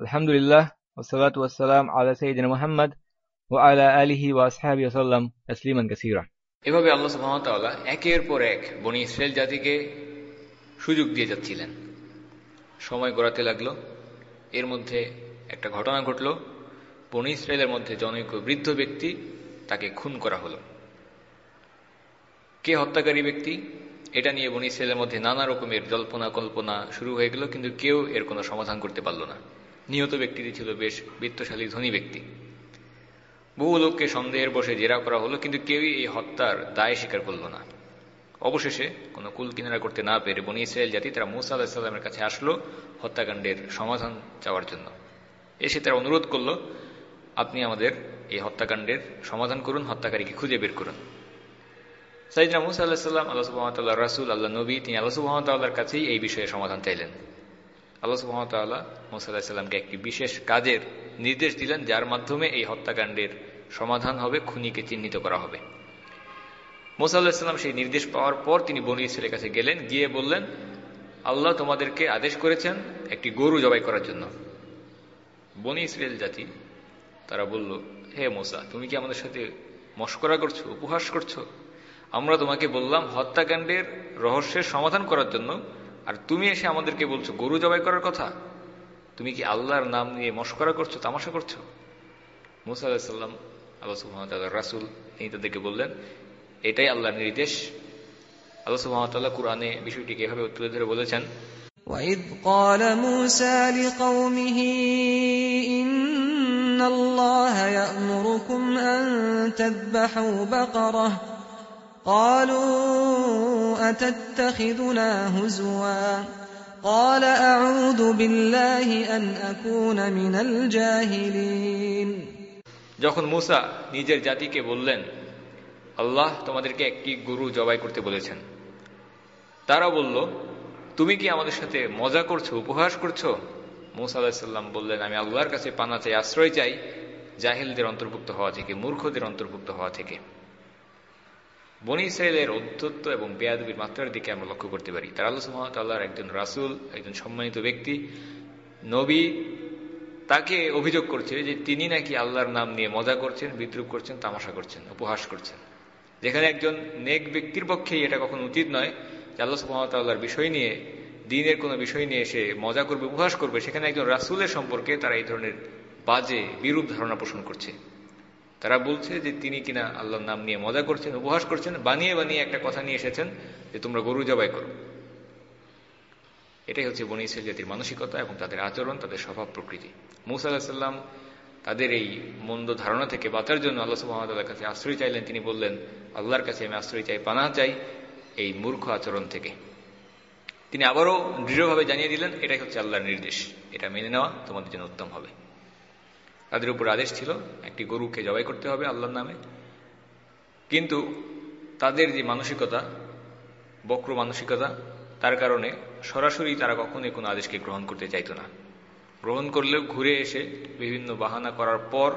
আলহামদুলিল্লাহ এভাবে আল্লাহ একের পর এক বনি ইসরায়েল জাতিকে সুযোগ দিয়ে যাচ্ছিলেন। সময় গড়াতে লাগল, এর মধ্যে একটা ঘটনা ঘটল। বনি ইসরায়েলের মধ্যে জনৈক বৃদ্ধ ব্যক্তি তাকে খুন করা হলো। কে হত্যাকারী ব্যক্তি? এটা নিয়ে বনি ইসরায়েলের মধ্যে নানা রকমের জল্পনা কল্পনা শুরু হয়ে গেল, কিন্তু কেউ এর কোনো সমাধান করতে পারল না। নিহত ব্যক্তিটি ছিল বেশ বৃত্তশালী, ধনী ব্যক্তি। বহু লোককে সন্দেহের বসে জেরা করা হলো, কিন্তু কেউই এই হত্যার দায় স্বীকার করল না। অবশেষে কোনো কুল কিনারা করতে না পেরে বনি ইসরায়েল জাতি তারা মুসা আলাহিসাল্লামের কাছে আসলো হত্যাকাণ্ডের সমাধান চাওয়ার জন্য। এসে তারা অনুরোধ করল, আপনি আমাদের এই হত্যাকাণ্ডের সমাধান করুন, হত্যাকারীকে খুঁজে বের করুন। সাইদনা মুসা আল্লাহ সাল্লাম আল্লাহ সুহামতাল্লাহ রাসুল, আল্লাহ নবী, তিনি আল্লাহ সুহামতাল্লাহর কাছেই এই বিষয়ে সমাধান চাইলেন। আল্লাহ সুহামতাল্লাহ মুসা সাল্লামকে একটি বিশেষ কাজের নির্দেশ দিলেন, যার মাধ্যমে এই হত্যাকাণ্ডের সমাধান হবে, খুনিকে চিহ্নিত করা হবে। মোসা আল্লাহিসাল্লাম সেই নির্দেশ পাওয়ার পর তিনি বনি ইসরায়েলের কাছে গেলেন, গিয়ে বললেন, আল্লাহ তোমাদেরকে আদেশ করেছেন একটি গরু জবাই করার জন্য। বনি ইসরায়েল জাতি, তারা বলল, হে মোসা, তুমি কি আমাদের সাথে মস্করা করছ, উপহাস করছ? আমরা তোমাকে বললাম হত্যাকাণ্ডের রহস্যের সমাধান করার জন্য আর তুমি এসে আমাদেরকে বলছো গরু জবাই করার কথা তুমি কি আল্লাহর নাম নিয়ে মস্করা করছো তামাশা করছো মুসা আলাহিসাল্লাম আল্লাহ সুহামত রাসুল তিনি তাদেরকে বললেন এটাই আল্লাহর নির্দেশ আল্লাহ সুহামতাল্লাহ কুরআনে বিষয়টিকে এভাবে তুলে ধরে বলেছেন وَإِذْ قَالَ مُوسَى لِقَوْمِهِ إِنَّ اللَّهَ يَأْمُرُكُمْ أَن تَذْبَحُوا بَقَرَةً قالوا أتتخذنا هزوا قال أعوذ بالله أن أكون من الجاهلين যখন মুসা নিজের জাতিকে বললেন আল্লাহ তোমাদেরকে একটি গরু জবাই করতে বলেছেন তারা বলল তুমি কি আমাদের সাথে মজা করছো উপহাস করছো মুসা আলাহিসাল্লাম বললেন আমি আল্লাহর কাছে পানা চাই আশ্রয় চাই জাহিলদের অন্তর্ভুক্ত হওয়া থেকে মূর্খদের অন্তর্ভুক্ত হওয়া থেকে বনি ইসরায়েলের অধ্যত্ব এবং বেয়াদবির মাত্রার দিকে আমরা লক্ষ্য করতে পারি। তার আল্লাহ সুহামতাল্লাহর একজন রাসুল, একজন সম্মানিত ব্যক্তি, নবী তাকে অভিযোগ করছে যে তিনি নাকি আল্লাহর নাম নিয়ে মজা করছেন, বিদ্রুপ করছেন, তামাশা করছেন, উপহাস করছেন। যেখানে একজন নেক ব্যক্তির পক্ষেই এটা কখনো উচিত নয় যে আল্লাহ সুহামতাল্লাহর বিষয় নিয়ে, দিনের কোনো বিষয় নিয়ে এসে মজা করবে, উপহাস করবে। সেখানে একজন রাসুলের সম্পর্কে তারা এই ধরনের বাজে, বিরূপ ধারণা পোষণ করছে। তারা বলছে যে তিনি কিনা আল্লাহর নাম নিয়ে মজা করছেন, উপহাস করছেন, বানিয়ে বানিয়ে একটা কথা নিয়ে এসেছেন যে তোমরা গরু জবাই করো। এটাই হচ্ছে বনি ইসরায়েল জাতির মানসিকতা এবং তাদের আচরণ, তাদের স্বভাব, প্রকৃতি। মুসা আলাহিসাল্লাম তাদের এই মন্দ ধারণা থেকে বাঁচার জন্য আল্লাহ সুহামতাল্লাহ কাছে আশ্রয় চাইলেন। তিনি বললেন, আল্লাহর কাছে আমি আশ্রয় চাই পানা চাই এই মূর্খ আচরণ থেকে। তিনি আবারও দৃঢ়ভাবে জানিয়ে দিলেন, এটাই হচ্ছে আল্লাহর নির্দেশ। এটা মেনে নেওয়া তোমাদের জন্য উত্তম হবে। তাদের উপর আদেশ ছিল, একটি গরুকে জবাই করতে হবে আল্লাহর নামে। কিন্তু তাদের যে মানসিকতা, বক্র মানসিকতা, তার কারণে সরাসরি তারা কখনোই কোনো আদেশকে গ্রহণ করতে চাইতো না। গ্রহণ করলেও ঘুরে এসে বিভিন্ন বাহানা করার পর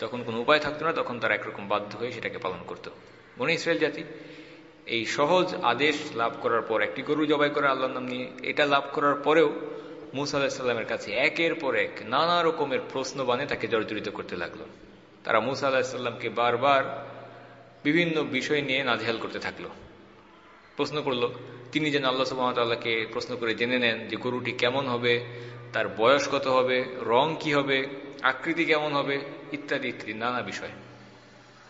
যখন কোনো উপায় থাকতো না, তখন তারা একরকম বাধ্য হয়ে সেটাকে পালন করত। মনে ইসরায়েল জাতি এই সহজ আদেশ লাভ করার পর, একটি গরু জবাই করে আল্লাহর নাম নিয়ে, এটা লাভ করার পরেও মুসা আলাহিসাল্লামের কাছে একের পর এক নানা রকমের প্রশ্ন বানে তাকে জর্জরিত করতে লাগল। তারা মুসা আলাহিসাল্লামকে বারবার বিভিন্ন বিষয় নিয়ে নাজেহাল করতে থাকল। প্রশ্ন করল, তিনি যেন আল্লাহ সুবাহতাল্লাহকে প্রশ্ন করে জেনে নেন যে গরুটি কেমন হবে, তার বয়স কত হবে, রং কি হবে, আকৃতি কেমন হবে, ইত্যাদি ইত্যাদি নানা বিষয়।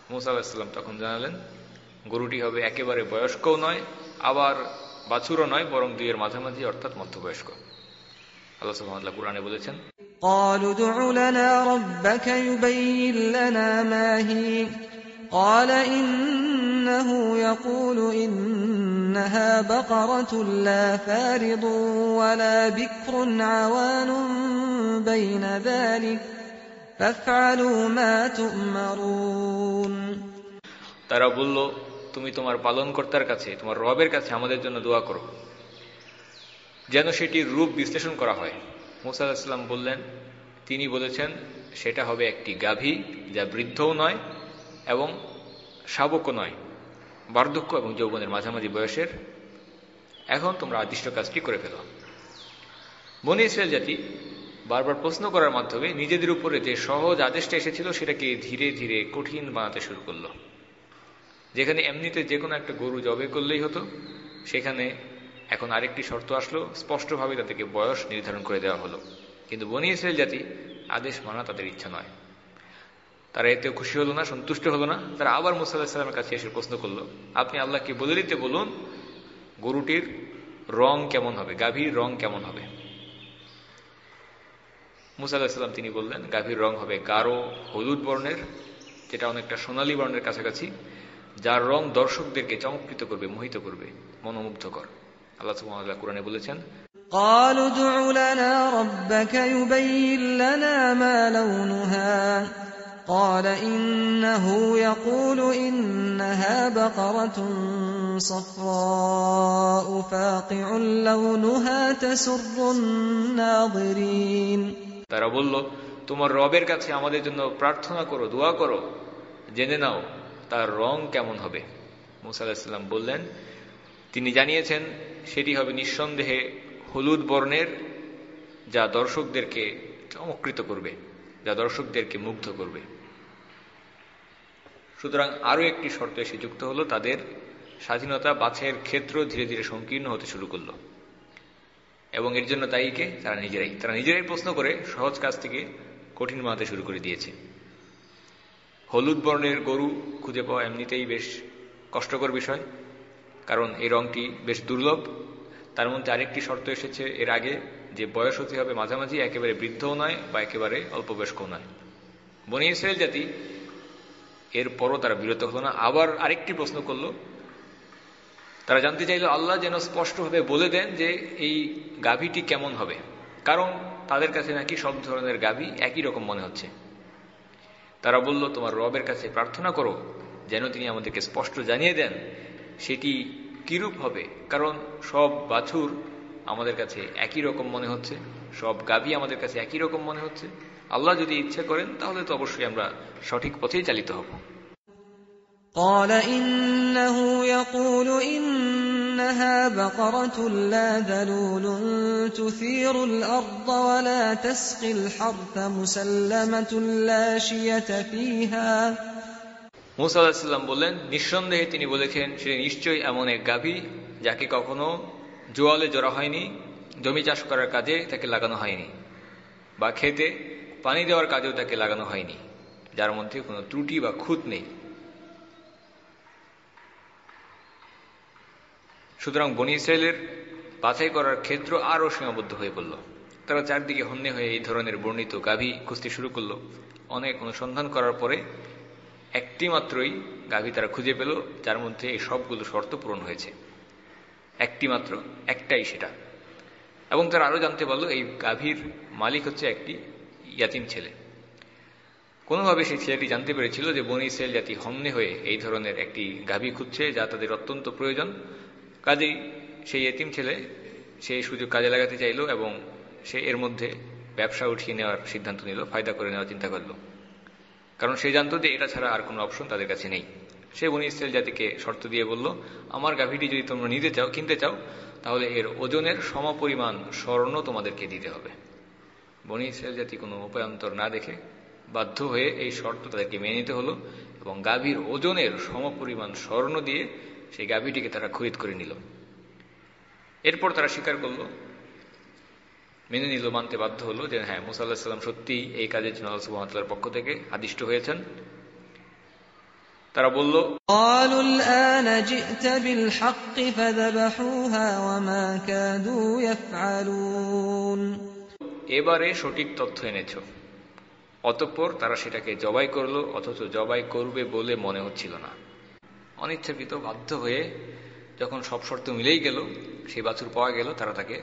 মুসা আলাহিসাল্লাম তখন জানালেন, গরুটি হবে একেবারে বয়স্কও নয়, আবার বাছুরও নয়, বরং দুইয়ের মাঝামাঝি অর্থাৎ মধ্যবয়স্ক। আল্লাহ সুবহানাহু কুরআনে বলেছেন قالوا ادع لنا ربك يبين لنا ما هي قال إنه يقول إنها بقرة لا فارض ولا بكر عوان بين ذلك فافعلوا ما تؤمرون তারা বলল তুমি তোমার পালনকর্তার কাছে তোমার রবের কাছে আমাদের জন্য দোয়া করো যেন সেটির রূপ বিশ্লেষণ করা হয়। মুসা আলাহিসাল্লাম বললেন, তিনি বলেছেন, সেটা হবে একটি গাভী যা বৃদ্ধও নয় এবং শাবকও নয়, বার্ধক্য এবং যৌবনের মাঝামাঝি বয়সের। এখন তোমরা আদিষ্ট কাজটি করে ফেলো। বনি ইসরায়েল জাতি বারবার প্রশ্ন করার মাধ্যমে নিজেদের উপরে যে সহজ আদেশটা এসেছিল, সেটাকে ধীরে ধীরে কঠিন বানাতে শুরু করল। যেখানে এমনিতে যে কোনো একটা গরু জবে করলেই হতো, সেখানে এখন আরেকটি শর্ত আসলো, স্পষ্টভাবে তাদেরকে বয়স নির্ধারণ করে দেওয়া হলো। কিন্তু বনি ইসরায়েল জাতি আদেশ মানা তাদের ইচ্ছা নয়। তারা এতে খুশি হলো না, সন্তুষ্ট হলো না। তারা আবার সাল্লামের কাছে এসে প্রশ্ন করল, আপনি আল্লাহকে বলে দিতে বলুন, গরুটির রং কেমন হবে, গাভীর রং কেমন হবে? মুসাল্লাহাম তিনি বললেন, গাভীর রং হবে গাঢ় হলুদ বর্ণের, যেটা অনেকটা সোনালী বর্ণের কাছাকাছি, যার রং দর্শকদেরকে চমৎকৃত করবে, মোহিত করবে, মনোমুগ্ধকর। আল্লাহ সুবহানাহু কোরআনে বলেছেন قالوا ادع لنا ربك يبين لنا ما لونها قال إنه يقول إنها بقرة صفراء فاقع لونها تسر الناظرين তারা বলল তোমার রবের কাছে আমাদের জন্য প্রার্থনা করো দোয়া করো জেনে নাও তার রং কেমন হবে মুসা আলাহিসাল্লাম বললেন তিনি জানিয়েছেন সেটি হবে নিঃসন্দেহে হলুদ বর্ণের, যা দর্শকদেরকে চমকৃত করবে, যা দর্শকদেরকে মুগ্ধ করবে। সুতরাং আরও একটি শর্ত এসে যুক্ত হলো, তাদের স্বাধীনতা বাছাইয়ের ক্ষেত্র ধীরে ধীরে সংকীর্ণ হতে শুরু করল। এবং এর জন্য তাইকে তারা নিজেরাই। তারা নিজেরাই প্রশ্ন করে সহজ কাজ থেকে কঠিন বানাতে শুরু করে দিয়েছে। হলুদ বর্ণের গরু খুঁজে পাওয়া এমনিতেই বেশ কষ্টকর বিষয়। কারণ এই রংটি বেশ দুর্লভ। তার মধ্যে আরেকটি শর্ত এসেছে এর আগে, যে বয়স হতে হবে মাঝামাঝি, একেবারে বৃদ্ধও নয় বা একেবারে অল্প বয়স্কও নয়। বনি ইসরায়েল জাতি এরপরও তারা বিরত হলো না। আবার আরেকটি প্রশ্ন করল। তারা জানতে চাইল, আল্লাহ যেন স্পষ্টভাবে বলে দেন যে এই গাভীটি কেমন হবে। কারণ তাদের কাছে নাকি সব ধরনের গাভী একই রকম মনে হচ্ছে। তারা বলল, তোমার রবের কাছে প্রার্থনা করো, যেন তিনি আমাদেরকে স্পষ্ট জানিয়ে দেন সেটি কিরূপ হবে কারণ সব বাছুর আমাদের কাছে একই রকম মনে হচ্ছে সব গাভী আমাদের কাছে একই রকম মনে হচ্ছে আল্লাহ যদি ইচ্ছা করেন তাহলে তো অবশ্যই আমরা সঠিক পথেই চালিত হব قال إنه يقول إنها بقرة لا ذلول تثير الأرض ولا تسقي الحرث مسلمة لا شية فيها মুসা বললেন, নিঃসন্দেহে তিনি বলেছেন, সে নিশ্চয়ই এমন এক গাভী যাকে কখনো জোয়ালে জড়া হয়নি, জমি চাষ করার কাজে তাকে লাগানো হয়নি, বা খেতে পানি দেওয়ার কাজেও তাকে লাগানো হয়নি, যার মধ্যে কোনো ত্রুটি বা খুঁত নেই। সুতরাং বনি ইসরায়েলের বাছাই করার ক্ষেত্র আরও সীমাবদ্ধ হয়ে পড়ল। তারা চারদিকে হন্যে হয়ে এই ধরনের বর্ণিত গাভী খুঁজতে শুরু করল। অনেক অনুসন্ধান করার পরে একটি মাত্রই গাভী তারা খুঁজে পেল, যার মধ্যে এই সবগুলো শর্ত পূরণ হয়েছে। একটি মাত্র, একটাই সেটা। এবং তারা আরও জানতে পারল, এই গাভীর মালিক হচ্ছে একটি ইয়াতিম ছেলে। কোনোভাবে সেই ছেলেটি জানতে পেরেছিল যে বনি সেল জাতি হন্যে হয়ে এই ধরনের একটি গাভী খুঁজছে, যা তাদের অত্যন্ত প্রয়োজন। কাজেই সেই এতিম ছেলে সেই সুযোগ কাজে লাগাতে চাইল এবং সে এর মধ্যে ব্যবসা উঠিয়ে নেওয়ার সিদ্ধান্ত নিল, ফায়দা করে নেওয়ার চিন্তা করল। কারণ সে জানতো যে এটা ছাড়া আর কোনো অপশন তাদের কাছে নেই। সে বনি ইসরায়েল জাতিকে শর্ত দিয়ে বলল, আমার গাভীটি যদি তোমরা নিতে চাও, কিনতে চাও, তাহলে এর ওজনের সমপরিমাণ স্বর্ণ তোমাদেরকে দিতে হবে। বনি ইসরায়েল জাতি কোনো উপায়ন্তর না দেখে বাধ্য হয়ে এই শর্ত তাদেরকে মেনে নিতে হলো এবং গাভীর ওজনের সমপরিমাণ স্বর্ণ দিয়ে সেই গাভীটিকে তারা খরিদ করে নিল। এরপর তারা স্বীকার করল মেনে নিল মানতে বাধ্য হলো যে হ্যাঁ মুসা আল্লাহ সাল্লাম সত্যিই এই কাজের জন্য আল্লাহ সুবাহতালার পক্ষ থেকে আদিষ্ট হয়েছেন। তারা বলল এবারে সঠিক তথ্য এনেছ। অতঃপর তারা সেটাকে জবাই করল অথচ জবাই করবে বলে মনে হচ্ছিল না। অনিচ্ছাকৃত বাধ্য হয়ে যখন সব শর্ত মিলেই গেল সেই বাছুর পাওয়া গেল তারা তাকে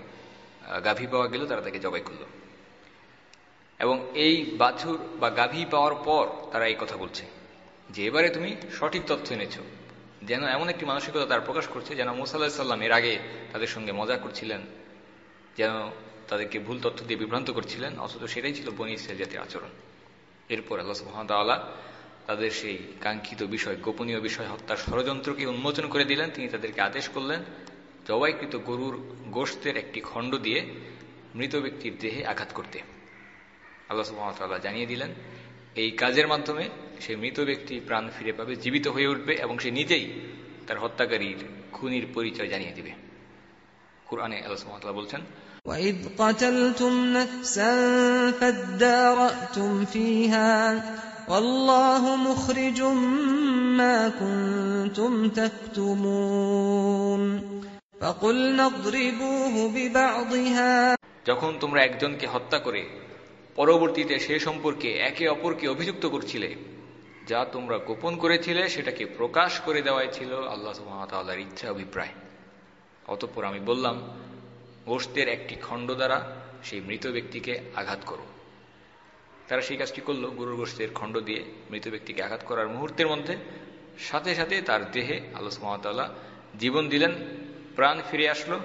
গাভী পাওয়া গেল, তারা তাকে জবাই করল। এবং এই বাছুর বা গাভী পাওয়ার পর তারা এই কথা বলছে যে এবারে তুমি সঠিক তথ্য এনেছ, যেন এমন একটি মানসিকতা তার প্রকাশ করছে যেন মুসাল্লাহ সাল্লাম এর আগে তাদের সঙ্গে মজা করছিলেন, যেন তাদেরকে ভুল তথ্য দিয়ে বিভ্রান্ত করছিলেন, অথচ সেটাই ছিল বনি ইসরায়েল জাতির আচরণ। এরপর আল্লাহ সুহামতাল্লাহ তাদের সেই কাঙ্ক্ষিত বিষয়, গোপনীয় বিষয় হত্যার ষড়যন্ত্রকে উন্মোচন করে দিলেন, তিনি তাদেরকে আদেশ করলেন জবাইকৃত গরুর গোষ্ঠের একটি খণ্ড দিয়ে মৃত ব্যক্তির দেহে আঘাত করতে আল্লাহ সুহামতাল্লাহ জানিয়ে দিলেন এই কাজের মাধ্যমে সে মৃত ব্যক্তি প্রাণ ফিরে পাবে জীবিত হয়ে উঠবে এবং সে নিজেই তার হত্যাকারীর খুনির পরিচয় জানিয়ে দিবে কোরআনে আল্লাহ সুহামতাল্লাহ বলছেন وإذ قتلتم نفسا فادارأتم فيها والله مخرج ما كنتم تكتمون فقلنا اضربوه ببعضها যখন তোমরা একজনকে হত্যা করে পরবর্তীতে সে সম্পর্কে একে অপরকে অভিযুক্ত করছিলে, যা তোমরা গোপন করেছিলে, সেটাকে প্রকাশ করে দেওয়াই ছিল আল্লাহ সুহামতাল্লাহর ইচ্ছা, অভিপ্রায়। অতঃপর আমি বললাম, গোষ্ঠের একটি খণ্ড দ্বারা সেই মৃত ব্যক্তিকে আঘাত করো। তারা সেই কাজটি করল গরুর গোষ্ঠের খণ্ড দিয়ে মৃত ব্যক্তিকে আঘাত করার মুহূর্তের মধ্যে সাথে সাথে তার দেহে আল্লাহ সুহামতাল্লাহ জীবন দিলেন প্রাণ ফিরে আসলো,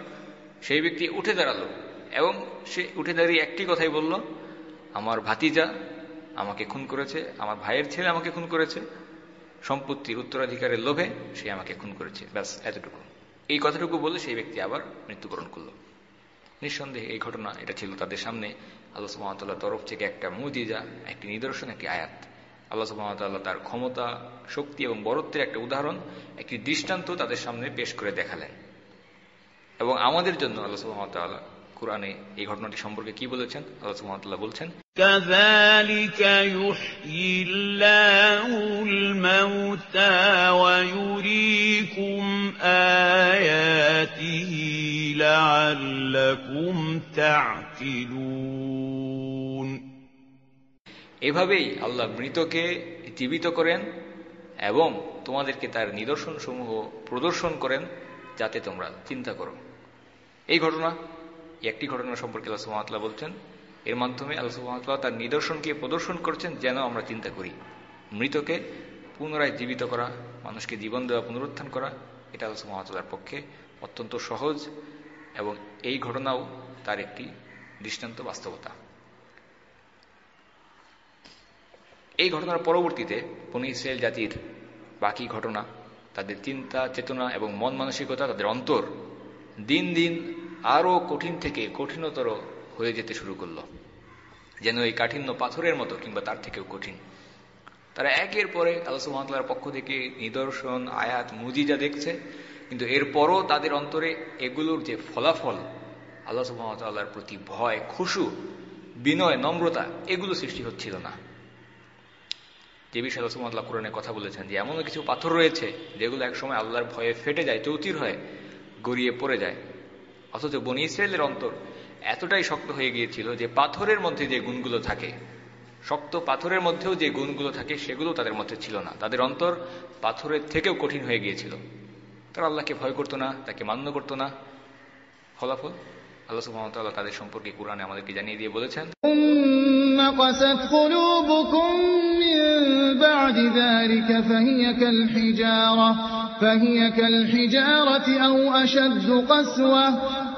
সেই ব্যক্তি উঠে দাঁড়াল এবং সে উঠে দাঁড়িয়ে একটি কথাই বলল, আমার ভাতিজা আমাকে খুন করেছে, আমার ভাইয়ের ছেলে আমাকে খুন করেছে, সম্পত্তির উত্তরাধিকারের লোভে সে আমাকে খুন করেছে। ব্যাস, এতটুকু। এই কথাটুকু বলে সেই ব্যক্তি আবার মৃত্যুবরণ করল। নিঃসন্দেহে এই ঘটনা, এটা ছিল তাদের সামনে আল্লাহ সুহামতাল্লাহ তরফ থেকে একটা মুজিজা, একটি নিদর্শন, একটি আয়াত। আল্লাহ সুহামতাল্লাহ তার ক্ষমতা, শক্তি এবং বরত্বের একটা উদাহরণ, একটি দৃষ্টান্ত তাদের সামনে পেশ করে দেখালেন। এবং আমাদের জন্য আল্লাহ সুহামতাল্লাহ কোরআনে এই ঘটনাটি সম্পর্কে কি বলেছেন আল্লাহ সুহামতাল্লাহ বলছেন كذلك يحيي الله الموتى ويريكم آياته لعلكم تعقلون এভাবেই আল্লাহ মৃতকে জীবিত করেন এবং তোমাদেরকে তার নিদর্শন সমূহ প্রদর্শন করেন যাতে তোমরা চিন্তা করো এই ঘটনা একটি ঘটনা সম্পর্কে আল্লাহ সুহামতাল্লাহ বলছেন, এর মাধ্যমে আল্লাহ তার নিদর্শনকে প্রদর্শন করছেন যেন আমরা চিন্তা করি। মৃতকে পুনরায় জীবিত করা, মানুষকে জীবন দেওয়া, পুনরুত্থান করা, এটা আল্লাহ সুহামতাল্লাহর পক্ষে অত্যন্ত সহজ এবং এই ঘটনাও তার একটি দৃষ্টান্ত বাস্তবতা। এই ঘটনার পরবর্তীতে বনি ইসরায়েল জাতির বাকি ঘটনা, তাদের চিন্তা, চেতনা এবং মন মানসিকতা, তাদের অন্তর দিন দিন আরও কঠিন থেকে কঠিনতর হয়ে যেতে শুরু করল। যেন এই কাঠিন্য পাথরের মতো কিংবা তার থেকেও কঠিন। তারা একের পরে আল্লাহ পক্ষ থেকে নিদর্শন, আয়াত, মুজিজা দেখছে। কিন্তু এরপরও তাদের অন্তরে এগুলোর যে ফলাফল, আল্লাহ সুহামতাল্লাহর প্রতি ভয়, খুশু, বিনয়, নম্রতা, এগুলো সৃষ্টি হচ্ছিল না। যে বিষয়ে আল্লাহ সুহামতাল্লাহ কোরআনে কথা বলেছেন যে, এমনও কিছু পাথর রয়েছে যেগুলো একসময় আল্লাহর ভয়ে ফেটে যায় চৌচির হয়ে গড়িয়ে পড়ে যায়। অথচ বনি ইসরায়েলের অন্তর এতটাই শক্ত হয়ে গিয়েছিল যে পাথরের মধ্যে যে গুণগুলো থাকে শক্ত পাথরের মধ্যেও যে গুণগুলো থাকে সেগুলো তাদের মধ্যে ছিল না তাদের অন্তর পাথরের থেকেও কঠিন হয়ে গিয়েছিল তারা আল্লাহকে ভয় করতো না তাকে মান্য করতো না ফলাফল আল্লাহ সুহামতাল্লাহ তাদের সম্পর্কে কোরআনে আমাদেরকে জানিয়ে দিয়ে বলেছেন قست قلوبكم من بعد ذلك فهي كالحجارة فهي كالحجارة أو أشد قسوة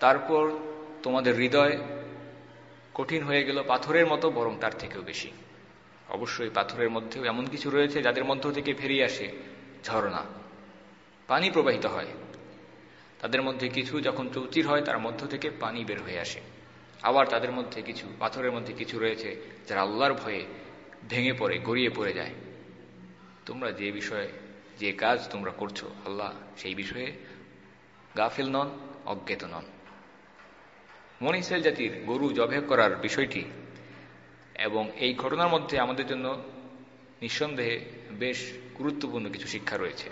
তারপর তোমাদের হৃদয় কঠিন হয়ে গেল পাথরের মতো, বরং তার থেকেও বেশি। অবশ্যই পাথরের মধ্যেও এমন কিছু রয়েছে যাদের মধ্য থেকে ফেরিয়ে আসে ঝর্ণা পানি প্রবাহিত হয়। তাদের মধ্যে কিছু যখন চৌচির হয়, তার মধ্য থেকে পানি বের হয়ে আসে। আবার তাদের মধ্যে কিছু, পাথরের মধ্যে কিছু রয়েছে যারা আল্লাহর ভয়ে ভেঙে পড়ে, গড়িয়ে পড়ে যায়। তোমরা যে বিষয়ে যে কাজ তোমরা করছ, আল্লাহ সেই বিষয়ে গাফিল নন, অজ্ঞাত নন। মনিসেল জাতির গরু জবে করার বিষয়টি এবং এই ঘটনার মধ্যে আমাদের জন্য নিঃসন্দেহে বেশ গুরুত্বপূর্ণ কিছু শিক্ষা রয়েছে।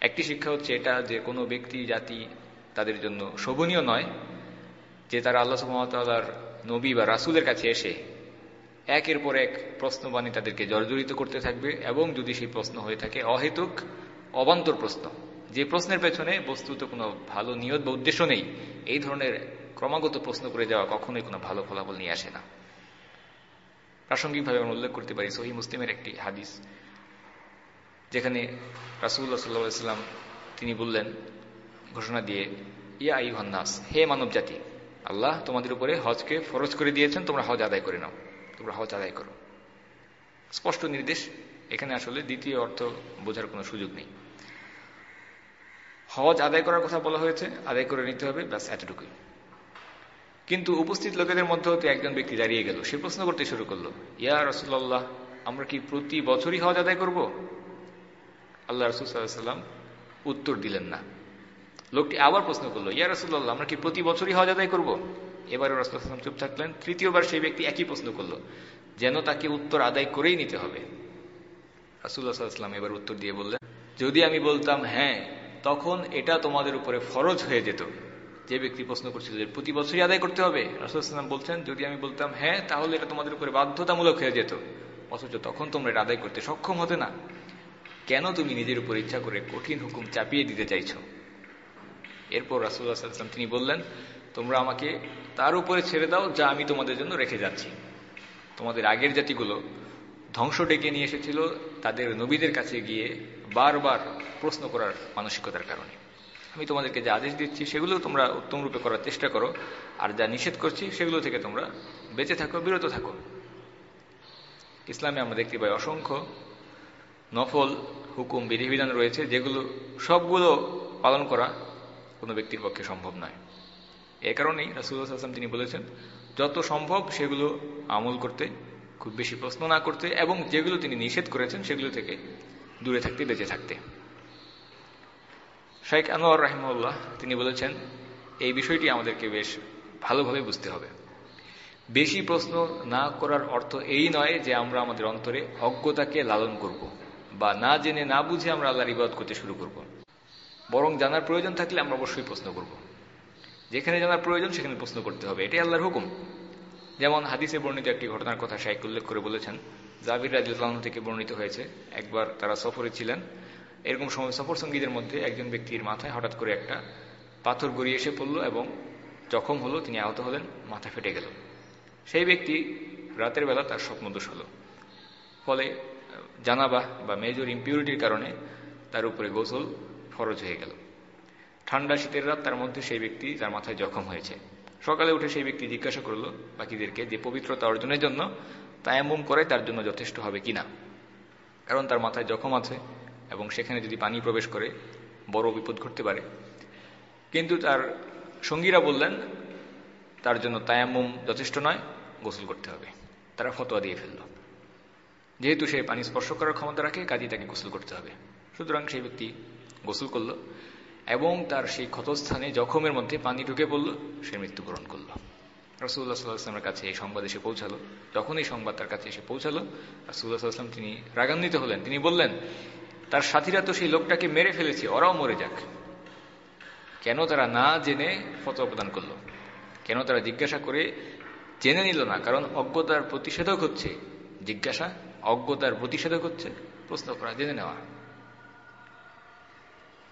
একটি শিক্ষা হচ্ছে এটা যে কোনো ব্যক্তি, জাতি তাদের জন্য শোভনীয় নয় যে তারা আল্লাহ সুহামতাল্লাহর নবী বা রাসুলের কাছে এসে একের পর এক প্রশ্নবাণী তাদেরকে জর্জরিত করতে থাকবে এবং যদি সেই প্রশ্ন হয়ে থাকে অহেতুক, অবান্তর প্রশ্ন। যে প্রশ্নের পেছনে বস্তুত কোনো ভালো নিয়ত বা উদ্দেশ্য নেই, এই ধরনের ক্রমাগত প্রশ্ন করে যাওয়া কখনোই কোনো ভালো ফলাফল নিয়ে আসে না। প্রাসঙ্গিকভাবে আমরা উল্লেখ করতে পারি সহি মুসলিমের একটি হাদিস, যেখানে রাসুল্লাহ সাল্লাহ সাল্লাম তিনি বললেন, ঘোষণা দিয়ে, ইয়া আই হন্নাস হে মানব জাতি, আল্লাহ তোমাদের উপরে হজকে ফরজ করে দিয়েছেন, তোমরা হজ আদায় করে নাও, তোমরা হজ আদায় করো। স্পষ্ট নির্দেশ, এখানে আসলে দ্বিতীয় অর্থ বোঝার কোনো সুযোগ নেই। হজ আদায় করার কথা বলা হয়েছে, আদায় করে নিতে হবে, ব্যাস এতটুকুই। কিন্তু উপস্থিত লোকেদের মধ্যে হতে একজন ব্যক্তি দাঁড়িয়ে গেল, সে প্রশ্ন করতে শুরু করল, ইয়া রসুল্লাহ আমরা কি প্রতি বছরই হজ আদায় করব? আল্লাহ রসুল্লাহাম উত্তর দিলেন না। লোকটি আবার প্রশ্ন করল, ইয়া রসুল্লাহ আমরা কি প্রতি বছরই হজ আদায় করব? এবারে রসুল্লাহাম চুপ থাকলেন, তৃতীয়বার সেই ব্যক্তি একই প্রশ্ন করল, যেন তাকে উত্তর আদায় করেই নিতে হবে। রাসুল্লাহ সাল্লাম এবার উত্তর দিয়ে বললেন, যদি আমি বলতাম হ্যাঁ তখন এটা তোমাদের উপরে ফরজ হয়ে যেত। যে ব্যক্তি প্রশ্ন করছিল যে প্রতি বছরই আদায় করতে হবে? রাসুলাম বলছেন, যদি আমি বলতাম হ্যাঁ তাহলে এটা তোমাদের উপরে বাধ্যতামূলক হয়ে যেত। অথচ তখন তোমরা এটা আদায় করতে সক্ষম হতে না। কেন তুমি নিজের উপর ইচ্ছা করে কঠিন হুকুম চাপিয়ে দিতে চাইছ? এরপর রাসুল্লাহ সাল্লাম তিনি বললেন, তোমরা আমাকে তার উপরে ছেড়ে দাও যা আমি তোমাদের জন্য রেখে যাচ্ছি। তোমাদের আগের জাতিগুলো ধ্বংস ডেকে নিয়ে এসেছিল, তাদের নবীদের কাছে গিয়ে বারবার প্রশ্ন করার মানসিকতার কারণে। আমি তোমাদেরকে যে আদেশ দিচ্ছি, সেগুলো তোমরা উত্তম রূপে করার চেষ্টা করো। আর যা নিষেধ করছি, সেগুলো থেকে তোমরা বেঁচে থাকো, বিরত থাকো। ইসলামে আমরা দেখতে পাই অসংখ্য নফল হুকুম, বিধিবিধান রয়েছে, যেগুলো, সবগুলো পালন করা কোনো ব্যক্তির পক্ষে সম্ভব নয়। এ কারণেই রাসুল্লাহ আসলাম তিনি বলেছেন, যত সম্ভব সেগুলো আমল করতে, খুব বেশি প্রশ্ন না করতে, এবং যেগুলো তিনি নিষেধ করেছেন, সেগুলো থেকে দূরে থাকতে, বেঁচে থাকতে। শেখ আনোয়ার রাহিমউল্লাহ তিনি বলেছেন, এই বিষয়টি আমাদেরকে বেশ ভালোভাবে বুঝতে হবে। বেশি প্রশ্ন না করার অর্থ এই নয় যে আমরা আমাদের অন্তরে অজ্ঞতাকে লালন করব, বা না জেনে না বুঝে আমরা আল্লাহর ইবাদ করতে শুরু করব। বরং জানার প্রয়োজন থাকলে আমরা অবশ্যই প্রশ্ন করব। যেখানে জানার প্রয়োজন, সেখানে প্রশ্ন করতে হবে। এটাই আল্লাহর হুকুম। যেমন হাদিসে বর্ণিত একটি ঘটনার কথা শাইক উল্লেখ করে বলেছেন জাবির রাজিউল্লাহ থেকে বর্ণিত হয়েছে, একবার তারা সফরে ছিলেন। এরকম সময় সফর সঙ্গীদের মধ্যে একজন ব্যক্তির মাথায় হঠাৎ করে একটা পাথর গড়িয়ে এসে পড়ল এবং জখম হলো, তিনি আহত হলেন, মাথা ফেটে গেল। সেই ব্যক্তি রাতের বেলা তার স্বপ্নদোষ হলো। ফলে জানাবা বা মেজর ইম্পিউরিটির কারণে তার উপরে গোসল ফরজ হয়ে গেল। ঠান্ডা শীতের রাত তার মধ্যে সেই ব্যক্তি তার মাথায় জখম হয়েছে। সকালে উঠে সেই ব্যক্তি জিজ্ঞাসা করল, বাকিদেরকে যে পবিত্রতা অর্জনের জন্য তায়াম্মুম করে তার জন্য যথেষ্ট হবে কিনা কারণ তার মাথায় জখম আছে এবং সেখানে যদি পানি প্রবেশ করে, বড় বিপদ ঘটতে পারে। কিন্তু তার সঙ্গীরা বললেন, তার জন্য তায়াম্মুম যথেষ্ট নয়, গোসল করতে হবে। তারা ফতোয়া দিয়ে ফেলল। যেহেতু সে পানি স্পর্শ করার ক্ষমতা রাখে, কাজেই তাকে গোসল করতে হবে। সুতরাং সেই ব্যক্তি গোসল করল এবং তার সেই ক্ষতস্থানে, জখমের মধ্যে পানি ঢুকে পড়ল, সে মৃত্যুবরণ করল। রসুল্লাহ সাল্লাহামের কাছে এই সংবাদ এসে পৌঁছালো। যখন এই সংবাদ তার কাছে এসে পৌঁছালো। রসুল্লাহ সাল্লাম তিনি রাগান্বিত হলেন। তিনি বললেন, তার সাথীরা তো সেই লোকটাকে মেরে ফেলেছে, ওরাও মরে যাক। কেন তারা না জেনে ফতোয়া প্রদান করল? কেন তারা জিজ্ঞাসা করে জেনে নিল না? কারণ অজ্ঞতার প্রতিষেধক হচ্ছে জিজ্ঞাসা, অজ্ঞতার প্রতিষেধক হচ্ছে প্রশ্ন করা, জেনে নেওয়া।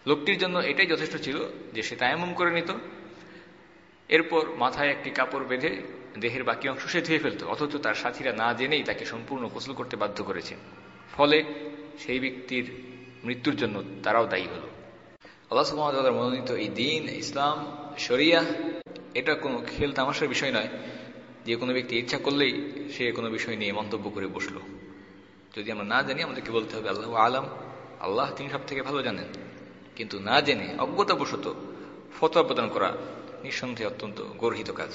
লোকটির জন্য এটাই যথেষ্ট ছিল যে সে তায়ামুম করে নিত এরপর মাথায় একটি কাপড় বেঁধে দেহের বাকি অংশ সে ধুয়ে ফেলত, অথচ তার সাথীরা না জেনেই তাকে সম্পূর্ণ গোসল করতে বাধ্য করেছে। ফলে সেই ব্যক্তির মৃত্যুর জন্য তারাও দায়ী হল। আল্লাহ সুহামতাল্লাহ মনোনীত এই দিন, ইসলাম, শরিয়া, এটা কোনো খেল তামাশার বিষয় নয়। যে কোনো ব্যক্তি ইচ্ছা করলেই সে কোনো বিষয় নিয়ে মন্তব্য করে বসল। যদি আমরা না জানি, আমাদেরকে বলতে হবে আল্লাহ আলাম, আল্লাহ তিনি সব থেকে ভালো জানেন। কিন্তু না জেনে অজ্ঞতাবশত ফতোয়া প্রদান করা নিঃসন্দেহে অত্যন্ত গর্হিত কাজ।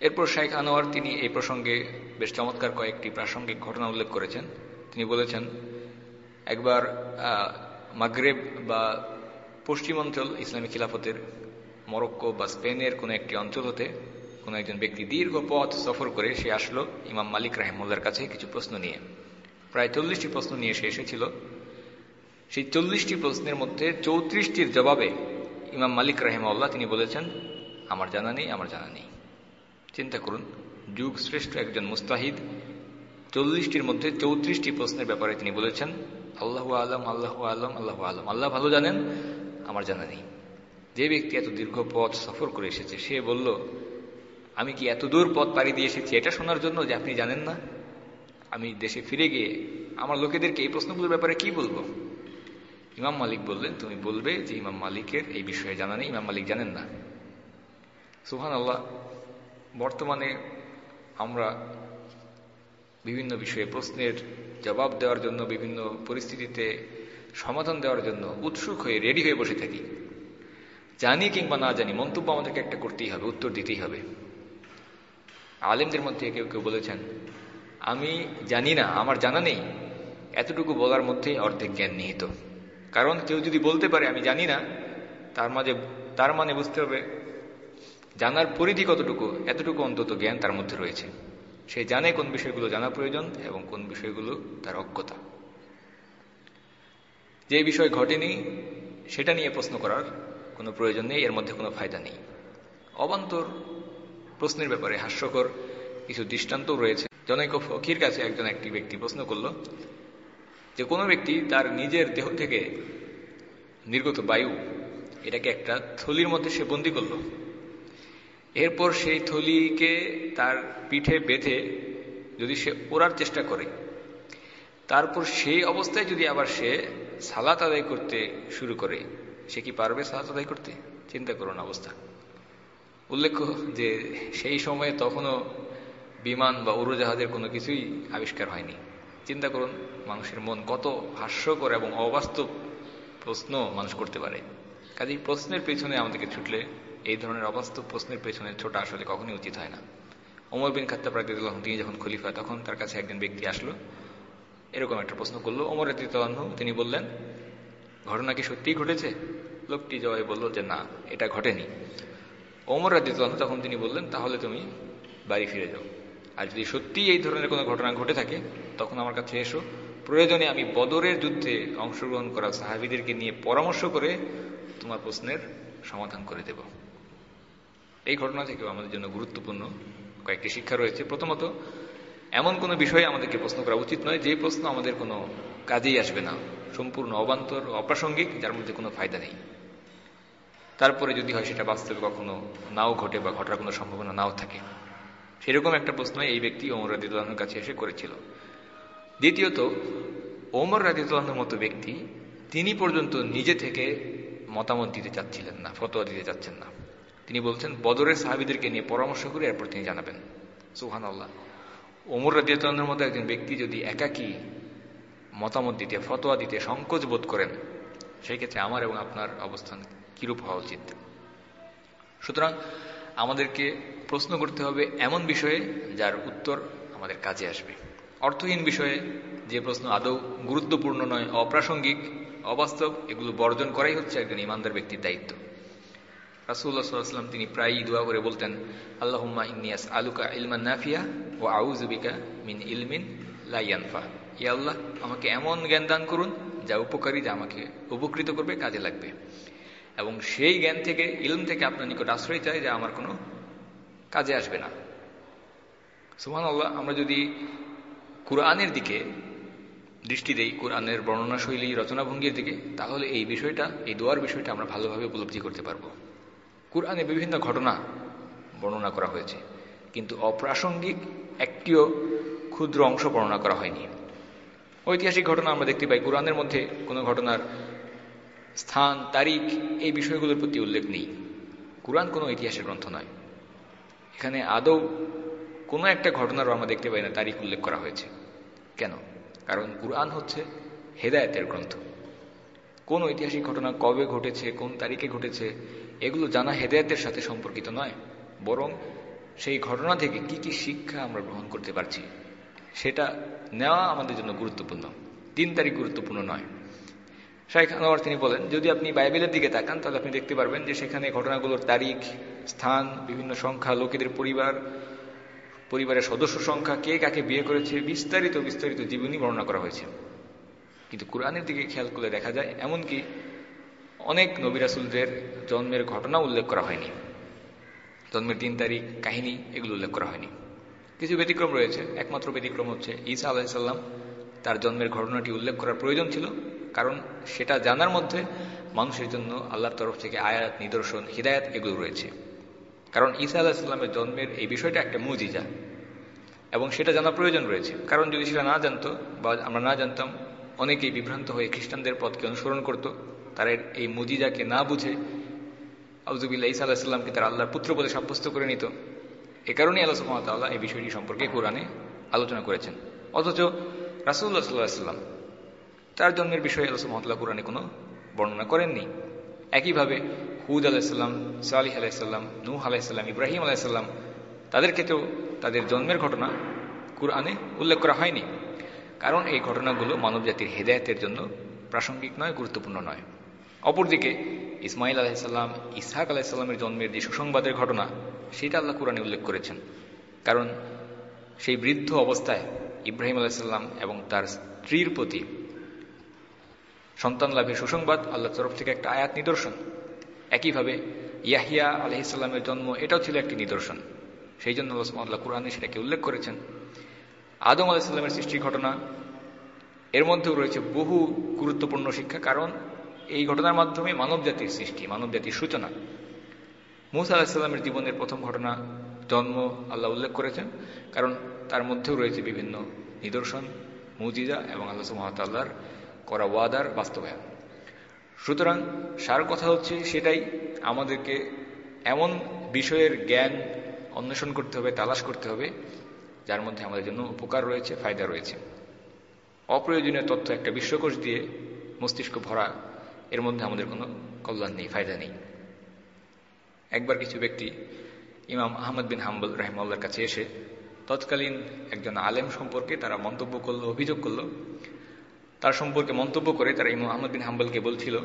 এরপর শাইখ আনোয়ার তিনি এই প্রসঙ্গে বেশ চমৎকার কয়েকটি প্রাসঙ্গিক ঘটনা উল্লেখ করেছেন। তিনি বলেছেন, একবার মাগরেব বা পশ্চিমাঞ্চল ইসলামী খিলাফতের মরক্কো বা স্পেনের কোনো একটি অঞ্চল হতে কোনো একজন ব্যক্তি দীর্ঘ পথ সফর করে সে আসলো ইমাম মালিক রাহেমুল্লার কাছে কিছু প্রশ্ন নিয়ে। প্রায় চল্লিশটি প্রশ্ন নিয়ে সে এসেছিল। সেই চল্লিশটি প্রশ্নের মধ্যে চৌত্রিশটির জবাবে ইমাম মালিক রাহেমাল্লাহ তিনি বলেছেন, আমার জানা নেই, আমার জানা নেই। চিন্তা করুন, যুগ শ্রেষ্ঠ একজন মুস্তাহিদ, চল্লিশটির মধ্যে চৌত্রিশটি প্রশ্নের ব্যাপারে তিনি বলেছেন, আল্লাহ আলম আল্লাহ আলম আল্লাহ আলম। আল্লাহ ভালো জানেন, আমার জানা নেই। যে ব্যক্তি এত দীর্ঘ পথ সফর করে এসেছে, সে বলল, আমি কি এত দূর পথ পাড়ি দিয়ে এসেছি এটা শোনার জন্য যে আপনি জানেন না? আমি দেশে ফিরে গিয়ে আমার লোকেদেরকে এই প্রশ্নগুলোর ব্যাপারে কি বলব? ইমাম মালিক বললেন, তুমি বলবে যে ইমাম মালিকের এই বিষয়ে জানা নেই, ইমাম মালিক জানেন না। সুহান আল্লাহ বর্তমানে আমরা বিভিন্ন বিষয়ে প্রশ্নের জবাব দেওয়ার জন্য, বিভিন্ন পরিস্থিতিতে সমাধান দেওয়ার জন্য উৎসুক হয়ে রেডি হয়ে বসে থাকি। জানি কিংবা না জানি, মন্তব্য আমাদেরকে একটা করতেই হবে, উত্তর দিতেই হবে। আলেমদের মধ্যে কেউ কেউ বলেছেন, আমি জানি না, আমার জানা নেই। এতটুকু বলার মধ্যে অর্ধেক জ্ঞান নিহিত। কারণ কেউ যদি বলতে পারে, আমি জানি না, তার মাঝে, তার মানে বুঝতে হবে, জানার পরিধি কতটুকু, এতটুকু অন্তত জ্ঞান তার মধ্যে রয়েছে। সে জানে কোন বিষয়গুলো জানা প্রয়োজন এবং কোন বিষয়গুলো তার অজ্ঞতা। যে বিষয় ঘটেনি, সেটা নিয়ে প্রশ্ন করার কোনো প্রয়োজন নেই, এর মধ্যে কোনো ফায়দা নেই। অবান্তর প্রশ্নের ব্যাপারে হাস্যকর কিছু দৃষ্টান্তও রয়েছে। জনৈক ফকির কাছে একজন একটি ব্যক্তি প্রশ্ন করল যে কোনো ব্যক্তি তার নিজের দেহ থেকে নির্গত বায়ু, এটাকে একটা থলির মধ্যে সে বন্দি করল। এরপর সেই থলিকে তার পিঠে বেঁধে যদি সে ওড়ার চেষ্টা করে, তারপর সেই অবস্থায় যদি আবার সে সালাত আদায় করতে শুরু করে, সে কি পারবে সালাত আদায় করতে? চিন্তা করুন অবস্থা। উল্লেখ্য যে সেই সময়ে তখনও বিমান বা উড়োজাহাজের কোনো কিছুই আবিষ্কার হয়নি। চিন্তা করুন, মানুষের মন কত হাস্যকর এবং অবাস্তব প্রশ্ন মানুষ করতে পারে। কাজেই প্রশ্নের পেছনে আমাদেরকে ছুটলে এই ধরনের অবাস্তব প্রশ্নের পেছনে ছোটা আসলে কখনই উচিত হয় না। ওমর বিন খাত্তা রাদিয়াল্লাহু তিনি যখন খলিফা, তখন তার কাছে একজন ব্যক্তি আসলো, এরকম একটা প্রশ্ন করল। ওমর রাদিয়াল্লাহু তিনি বললেন, ঘটনা কি সত্যিই ঘটেছে? লোকটি জবাই বলল যে, না, এটা ঘটেনি। ওমর রাদিয়াল্লাহু তখন তিনি বললেন, তাহলে তুমি বাড়ি ফিরে যাও। আর যদি সত্যি এই ধরনের কোনো ঘটনা ঘটে থাকে, তখন আমার কাছে এসো। প্রয়োজনে আমি বদরের যুদ্ধে অংশগ্রহণ করা সাহাবিদেরকে নিয়ে পরামর্শ করে তোমার প্রশ্নের সমাধান করে দেব। এই ঘটনা থেকেও আমাদের জন্য গুরুত্বপূর্ণ কয়েকটি শিক্ষা রয়েছে। প্রথমত, এমন কোনো বিষয়ে আমাদেরকে প্রশ্ন করা উচিত নয় যে প্রশ্ন আমাদের কোনো কাজেই আসবে না। সম্পূর্ণ অবান্তর, অপ্রাসঙ্গিক, যার মধ্যে কোনো ফায়দা নেই। তারপরে যদি হয় সেটা বাস্তবে কখনো নাও ঘটে বা ঘটার কোনো সম্ভাবনা নাও থাকে। সেরকম একটা প্রশ্ন এই ব্যক্তি ওমর রাদিদুল্লাহর কাছে এসে করেছিল। দ্বিতীয়ত, ওমর রাদিদুল্লাহর মতো ব্যক্তি তিনি পর্যন্ত নিজে থেকে মতামত দিতে চাচ্ছিলেন না, ফতোয়া দিতে চাচ্ছেন না। তিনি বলছেন, বদরের সাহাবিদেরকে নিয়ে পরামর্শ করে এরপর তিনি জানাবেন। সুহান আল্লাহ ওমর রাদিউল্লাহর মতো একজন ব্যক্তি যদি একাকী মতামত দিতে, ফতোয়া দিতে সংকোচ বোধ করেন, সেই ক্ষেত্রে আমার এবং আপনার অবস্থান কিরূপ হওয়া উচিত? সুতরাং আমাদেরকে প্রশ্ন করতে হবে এমন বিষয়ে যার উত্তর আমাদের কাজে আসবে। অর্থহীন বিষয়ে যে প্রশ্ন আদৌ গুরুত্বপূর্ণ নয়, অপ্রাসঙ্গিক, অবাস্তব, এগুলো বর্জন করাই হচ্ছে একজন ইমানদার ব্যক্তির দায়িত্ব। রাসুল্লাহ সাল্লাম তিনি প্রায়ই দোয়া করে বলতেন, আল্লাহম্মা ইন্নিয়াস আলুকা ইলমান নাফিয়া ও আউজুবিকা মিন ইলমিন লাইয়ানফা ইয়া আল্লাহ, আমাকে এমন জ্ঞান দান করুন যা উপকারী যা আমাকে উপকৃত করবে, কাজে লাগবে। এবং সেই জ্ঞান থেকে, ইলম থেকে আপনার নিকট আশ্রয় চাই যা আমার কোনো কাজে আসবে না। সুমান আল্লাহ আমরা যদি কোরআনের দিকে দৃষ্টি দেই, কোরআনের বর্ণনা শৈলী, রচনাভঙ্গির দিকে, তাহলে এই বিষয়টা, এই দোয়ার বিষয়টা আমরা ভালোভাবে উপলব্ধি করতে পারব। কোরআনে বিভিন্ন ঘটনা বর্ণনা করা হয়েছে, কিন্তু অপ্রাসঙ্গিক একটিও ক্ষুদ্র অংশ বর্ণনা করা হয়নি। ঐতিহাসিক ঘটনা আমরা দেখতে পাই, কোরআনের মধ্যে কোনো ঘটনার স্থান, তারিখ এই বিষয়গুলোর প্রতি উল্লেখ নেই। কোরআন কোনো ইতিহাসের গ্রন্থ নয়। এখানে আদৌ কোনো একটা ঘটনারও আমরা দেখতে পাই না তারিখ উল্লেখ করা হয়েছে। কেন? কারণ কুরআন হচ্ছে হেদায়তের গ্রন্থ। কোন ঐতিহাসিক ঘটনা কবে ঘটেছে, কোন তারিখে ঘটেছে, এগুলো জানা হেদায়তের সাথে সম্পর্কিত নয়। বরং সেই ঘটনা থেকে কি কি শিক্ষা আমরা গ্রহণ করতে পারছি, সেটা নেওয়া আমাদের জন্য গুরুত্বপূর্ণ। তিন তারিখ গুরুত্বপূর্ণ নয়। শাইখ আনোয়ার তিনি বলেন, যদি আপনি বাইবেলের দিকে তাকান, তাহলে আপনি দেখতে পারবেন যে সেখানে ঘটনাগুলোর তারিখ, স্থান, বিভিন্ন সংখ্যা, লোকেদের পরিবার, পরিবারের সদস্য সংখ্যা, কে কাকে বিয়ে করেছে, বিস্তারিত বিস্তারিত জীবনী বর্ণনা করা হয়েছে। কিন্তু কোরআনের দিকে খেয়াল করলে দেখা যায়, এমনকি অনেক নবিরাসুলদের জন্মের ঘটনা উল্লেখ করা হয়নি। জন্মের দিন, তারিখ, কাহিনী, এগুলো উল্লেখ করা হয়নি। কিছু ব্যতিক্রম রয়েছে, একমাত্র ব্যতিক্রম হচ্ছে ঈসা আলাহিসাল্লাম তার জন্মের ঘটনাটি উল্লেখ করার প্রয়োজন ছিল। কারণ সেটা জানার মধ্যে মানুষের জন্য আল্লাহর তরফ থেকে আয়াত, নিদর্শন, হৃদায়াত এগুলো রয়েছে। কারণ ঈসা আলাহিসাল্লামের জন্মের এই বিষয়টা একটা মুজিজা। এবং সেটা জানা প্রয়োজন রয়েছে। কারণ যদি সেটা না জানতো বা আমরা না জানতাম, অনেকেই বিভ্রান্ত হয়ে খ্রিস্টানদের পথকে অনুসরণ করত। তারা এই মুজিজাকে না বুঝে আউজুবিল্লা ইসা আলাহিসাল্লামকে তারা আল্লাহর পুত্র বলে সাব্যস্ত করে নিত। এ কারণেই আল্লাহ সুহামতাল্লাহ এই বিষয়টি সম্পর্কে কোরআনে আলোচনা করেছেন। অথচ রাসুল্লাহ সাল্লাহ সাল্লাম তার জন্মের বিষয়ে আল্লাহ সুহামতাল্লাহ কোরআনে কোনো বর্ণনা করেননি। একইভাবে হুদ আলাহিসাল্লাম সালিহ আলাইসাল্লাম নূহ আলাইসাল্লাম ইব্রাহিম আলাইসাল্লাম তাদের ক্ষেত্রেও তাদের জন্মের ঘটনা কুরআনে উল্লেখ করা হয়নি। কারণ এই ঘটনাগুলো মানবজাতির হেদায়তের জন্য প্রাসঙ্গিক নয়, গুরুত্বপূর্ণ নয়। অপরদিকে ইসমাইল আলাহিসাল্লাম ইসহাক আলাহিসাল্লামের জন্মের যে সুসংবাদের ঘটনা, সেটা আল্লাহ কোরআনে উল্লেখ করেছেন। কারণ সেই বৃদ্ধ অবস্থায় ইব্রাহিম আলাহিসাল্লাম এবং তার স্ত্রীর প্রতি সন্তান লাভের সুসংবাদ, আল্লাহর তরফ থেকে একটা আয়াত নিদর্শন। একইভাবে ইয়াহিয়া আলহিসাল্লামের জন্ম, এটাও ছিল একটি নিদর্শন। সেই জন্য আল্লাহ কোরআনে সেটাকে উল্লেখ করেছেন। আদম আলাহিসাল্লামের সৃষ্টির ঘটনা, এর মধ্যেও রয়েছে বহু গুরুত্বপূর্ণ শিক্ষা, কারণ এই ঘটনার মাধ্যমে মানব জাতির সৃষ্টি মানব জাতির সূচনা। মুসা আলাহিসাল্লামের জীবনের প্রথম ঘটনা, জন্ম আল্লাহ উল্লেখ করেছেন, কারণ তার মধ্যেও রয়েছে বিভিন্ন নিদর্শন, মুজিজা এবং আল্লাহ মহাতাল্লাহর করা ওয়াদার বাস্তবায়ন। সুতরাং সার কথা হচ্ছে সেটাই, আমাদেরকে এমন বিষয়ের জ্ঞান অন্বেষণ করতে হবে, তালাশ করতে হবে, যার মধ্যে আমাদের জন্য উপকার রয়েছে, ফায়দা রয়েছে। অপ্রয়োজনীয় তথ্য একটা বিশ্বকোষ দিয়ে মস্তিষ্ক ভরা, এর মধ্যে আমাদের কোনো কল্যাণ নেই, ফায়দা নেই। একবার কিছু ব্যক্তি ইমাম আহমদ বিন হাম্বল রাহিমাল্লার কাছে এসে তৎকালীন একজন আলেম সম্পর্কে তারা মন্তব্য করল, অভিযোগ করল তার সম্পর্কে মন্তব্য করে তারা ইমাম আহমদ বিন হাম্বলকে বলছিল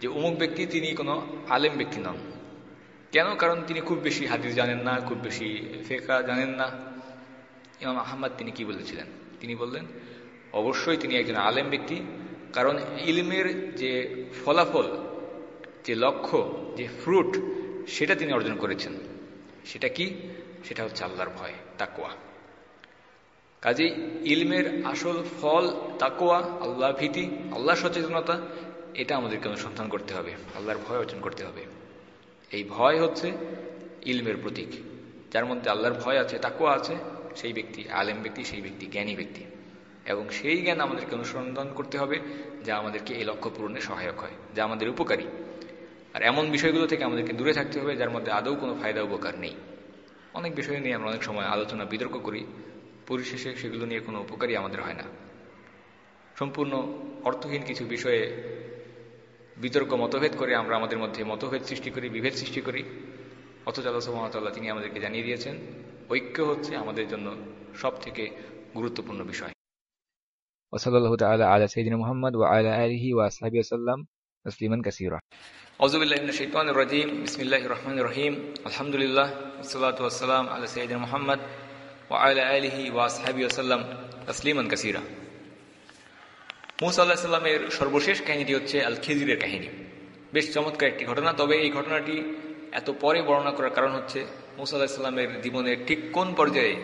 যে অমুক ব্যক্তি তিনি কোনো আলেম ব্যক্তি নন। কেন? কারণ তিনি খুব বেশি হাদিস জানেন না, খুব বেশি ফেকা জানেন না। ইমাম আহমদ তিনি কি বলেছিলেন? তিনি বললেন, অবশ্যই তিনি একজন আলেম ব্যক্তি, কারণ ইলমের যে ফলাফল, যে লক্ষ্য, যে ফ্রুট, সেটা তিনি অর্জন করেছেন। সেটা কি? সেটা হচ্ছে আল্লাহর ভয় তাকুয়া কাজেই ইলমের আসল ফল তাকোয়া আল্লাহ ভীতি আল্লাহ সচেতনতা, এটা আমাদেরকে অনুসন্ধান করতে হবে, আল্লাহর ভয় অর্জন করতে হবে। এই ভয় হচ্ছে ইলমের প্রতীক, যার মধ্যে আল্লাহর ভয় আছে তাকুয়া আছে, সেই ব্যক্তি আলেম ব্যক্তি, সেই ব্যক্তি জ্ঞানী ব্যক্তি। এবং সেই জ্ঞান আমাদেরকে অনুসন্ধান করতে হবে, যা আমাদেরকে এই লক্ষ্য পূরণে সহায়ক হয়, যা আমাদের উপকারী। আর এমন বিষয়গুলো থেকে আমাদেরকে দূরে থাকতে হবে, যার মধ্যে আদৌ কোনো ফায়দা, উপকার নেই। অনেক বিষয় নিয়ে আমরা অনেক সময় আলোচনা, বিতর্ক করি পরিশেষে সেগুলো নিয়ে কোনো উপকারই আমাদের হয় না। সম্পূর্ণ অর্থহীন কিছু বিষয়ে বিতর্ক মতভেদ করে আমরা আমাদের মধ্যে মতভেদ সৃষ্টি করি বিভেদ সৃষ্টি করি। অথচ আল্লাহ মহাতাল্লাহ তিনি আমাদেরকে জানিয়ে দিয়েছেন ঐক্য হচ্ছে আমাদের জন্য সব থেকে গুরুত্বপূর্ণ বিষয়। আলা মোহাম্মদ ও আলা ও রহমান রহিম। আলহামদুলিল্লাহ আলা সঈদিন মোহাম্মদ ওয়াইল আলহি ওয়াসহাবি আসাল্লাম তসলিমান কাসিরা মুসা আল্লাহ সাল্লামের সর্বশেষ কাহিনীটি হচ্ছে আল খিজিরের কাহিনী। বেশ চমৎকার একটি ঘটনা, তবে এই ঘটনাটি এত পরে বর্ণনা করার কারণ হচ্ছে মুসা আল্লাহ সাল্লামের জীবনের ঠিক কোন পর্যায়ে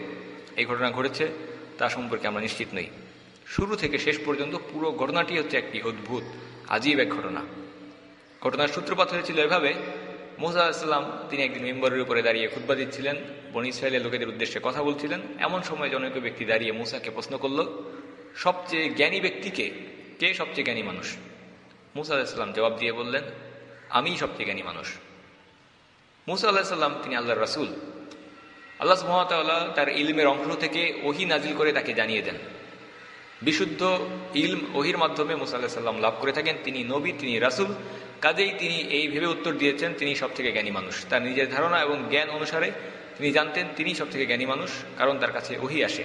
এই ঘটনা ঘটেছে তা সম্পর্কে আমরা নিশ্চিত নই। শুরু থেকে শেষ পর্যন্ত পুরো ঘটনাটি হচ্ছে একটি অদ্ভুত, আজীব এক ঘটনা। ঘটনার সূত্রপাত হয়েছিল এভাবে মুসা আলাহিসাল্লাম তিনি একদিন মেম্বারের উপরে দাঁড়িয়ে খুদ্া দিচ্ছিলেন। বনি ইসরায়েলের লোকেদের উদ্দেশ্যে কথা বলছিলেন। এমন সময় জনৈক ব্যক্তি দাঁড়িয়ে মুসাকে প্রশ্ন করল, সবচেয়ে জ্ঞানী ব্যক্তিকে কে সবচেয়ে জ্ঞানী মানুষ? মুসা আলাহিসাল্লাম জবাব দিয়ে বললেন আমিই সবচেয়ে জ্ঞানী মানুষ। মুসা আল্লাহিসাল্লাম তিনি আল্লাহর রাসুল। আল্লাহ সুহামতাল্লাহ তার ইলমের অংশ থেকে ওহি নাজিল করে তাকে জানিয়ে দেন। বিশুদ্ধ ইলম ওহির মাধ্যমে মুসা আল্লাহ সাল্লাম লাভ করে থাকেন। তিনি নবী, তিনি রাসুল। কাজেই তিনি এই ভেবে উত্তর দিয়েছেন, তিনি সব থেকে জ্ঞানী মানুষ। তার নিজের ধারণা এবং জ্ঞান অনুসারে তিনি জানতেন তিনি সব থেকে জ্ঞানী মানুষ, কারণ তার কাছে ওহি আসে।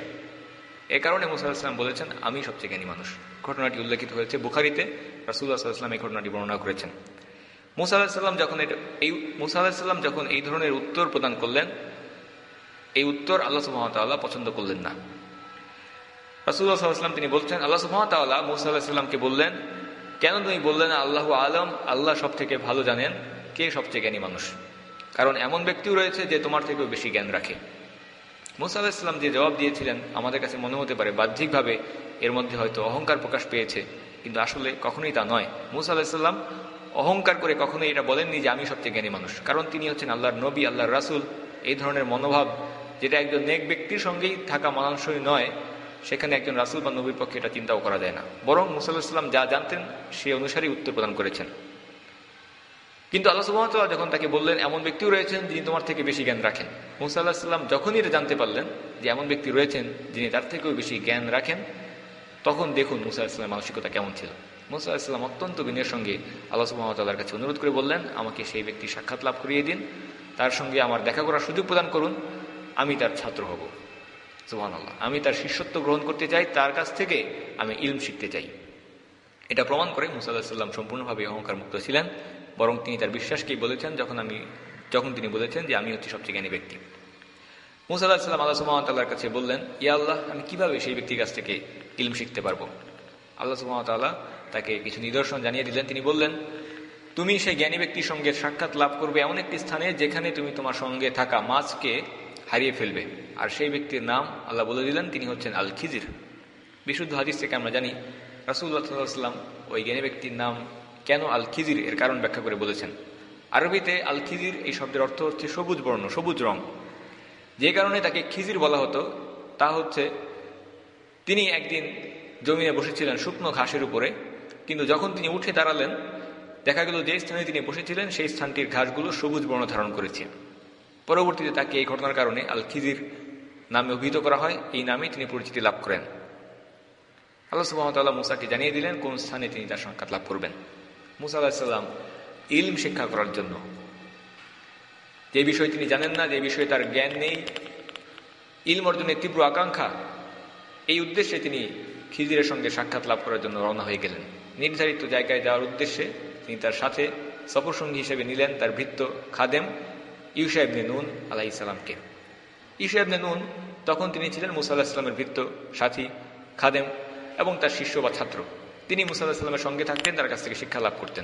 এ কারণে মুসা আলাহিসাম বলেছেন, আমি সবচেয়ে জ্ঞানী মানুষ। ঘটনাটি উল্লেখিত হয়েছে বুখারিতে। রাসুল্লাহ সাল্লাম এই ঘটনাটি বর্ণনা করেছেন। মুসা আলাহিসাল্লাম যখন এই, মুসা যখন এই ধরনের উত্তর প্রদান করলেন, এই উত্তর আল্লাহ সুহামতাল্লাহ পছন্দ করলেন না। রাসুল্লাহ সাল্লাম তিনি বলছেন, আল্লাহ সুহামতাল্লাহ মুসা বললেন কেন তুমি বললে না, আল্লাহ আলম, আল্লাহ সব থেকে ভালো জানেন কে সবচেয়ে জ্ঞানী মানুষ? কারণ এমন ব্যক্তিও রয়েছে যে তোমার থেকেও বেশি জ্ঞান রাখে। মুসা আলাহিসাল্লাম যে জবাব দিয়েছিলেন, আমাদের কাছে মনে হতে পারে বাহ্যিকভাবে এর মধ্যে হয়তো অহংকার প্রকাশ পেয়েছে, কিন্তু আসলে কখনোই তা নয়। মুসা আলাহিসাল্লাম অহংকার করে কখনোই এটা বলেননি যে আমি সবচেয়ে জ্ঞানী মানুষ, কারণ তিনি হচ্ছেন আল্লাহর নবী, আল্লাহর রাসুল। এই ধরনের মনোভাব, যেটা একজন নেক ব্যক্তির সঙ্গেই থাকা মানানসই নয় সেখানে একজন রাসুল বা নবীর পক্ষে এটা চিন্তাও করা যায় না। বরং মুসাল্লাহাম যা জানতেন সে অনুসারেই উত্তর প্রদান করেছেন। কিন্তু আল্লাহ সুবাহতাল্লাহ যখন তাকে বললেন, এমন ব্যক্তিও রয়েছেন যিনি তোমার থেকে বেশি জ্ঞান রাখেন। মুসা আল্লাহ সাল্লাম যখনই এটা জানতে পারলেন যে এমন ব্যক্তি রয়েছেন যিনি তার থেকেও বেশি জ্ঞান রাখেন, তখন দেখুন মুসা মানসিকতা কেমন ছিল। মুসা অত্যন্ত বিনয়ের সঙ্গে আল্লাহ সুবাহতাল্লাহর কাছে অনুরোধ করে বললেন, আমাকে সেই ব্যক্তি সাক্ষাৎ লাভ করিয়ে দিন। তার সঙ্গে আমার দেখা করার সুযোগ প্রদান করুন। আমি তার ছাত্র হব। আল্লাহ আমি তার শিষ্যত্ব গ্রহণ করতে চাই তার কাছ থেকে আমি ইলম শিখতে চাই এটা প্রমাণ করে মুসা আল্লাহিসাল্লাম সম্পূর্ণভাবে অহংকার মুক্ত ছিলেন, বরং তিনি তার বিশ্বাসকেই বলেছেন, যখন আমি, যখন তিনি বলেছেন যে আমি হচ্ছি সবচেয়ে জ্ঞানী ব্যক্তি। মুসা আল্লাহ সাল্লাম আল্লাহ সুমাতাল্লাহর কাছে বললেন, ইয়া আল্লাহ, আমি কীভাবে সেই ব্যক্তির কাছ থেকে ইলম শিখতে পারব? আল্লাহ সুমাতাল্লাহ তাকে কিছু নিদর্শন জানিয়ে দিলেন। তিনি বললেন, তুমি সেই জ্ঞানী ব্যক্তির সঙ্গে সাক্ষাৎ লাভ করবে এমন একটি স্থানে যেখানে তুমি তোমার সঙ্গে থাকা মাছকে হারিয়ে ফেলবে। আর সেই ব্যক্তির নাম আল্লাহ বলে দিলেন, তিনি হচ্ছেন আল খিজির বিশুদ্ধ হাদিস থেকে আমরা জানি রাসুল্লাহ সাল্লাম ওই জ্ঞানী ব্যক্তির নাম কেন আল খিজির এর কারণ ব্যাখ্যা করে বলেছেন। আরবিতে আল খিজির এই শব্দের অর্থ হচ্ছে সবুজ বর্ণ, সবুজ রং। যে কারণে তাকে খিজির বলা হতো, তা হচ্ছে তিনি একদিন জমিনে বসেছিলেন শুকনো ঘাসের উপরে, কিন্তু যখন তিনি উঠে দাঁড়ালেন, দেখা গেল যে স্থানে তিনি বসেছিলেন, সেই স্থানটির ঘাসগুলো সবুজ বর্ণ ধারণ করেছে। পরবর্তীতে তাকে এই ঘটনার কারণে আল খিজির নামে অভিহিত করা হয়। এই নামে তিনি পরিচিতি লাভ করেন। আল্লাহ সুবাহতাল্লাহ মুসাকে জানিয়ে দিলেন, কোন স্থানে তিনি তার সাক্ষাৎ লাভ করবেন। মুসা আলাহিসাল্লাম ইলম শিক্ষা করার জন্য। যে বিষয়ে তিনি জানেন না, যে বিষয়ে তার জ্ঞান নেই, ইলম অর্জনের তীব্র আকাঙ্ক্ষা, এই উদ্দেশ্যে তিনি খিজিরের সঙ্গে সাক্ষাৎ লাভ করার জন্য রওনা হয়ে গেলেন। নির্ধারিত জায়গায় যাওয়ার উদ্দেশ্যে তিনি তার সাথে সফরসঙ্গী হিসেবে নিলেন তার ভৃত্য খাদেম। ইউসাইবনে নুন আলাহি সালামকে। ইউসাইবনে নুন তখন তিনি ছিলেন মুসা আল্লাহ ইসলামের ভৃত্য সাথী, খাদেম এবং তার শিষ্য বা ছাত্র। তিনি মুসা আল্লাহ সাল্লামের সঙ্গে থাকতেন, তার কাছ থেকে শিক্ষা লাভ করতেন।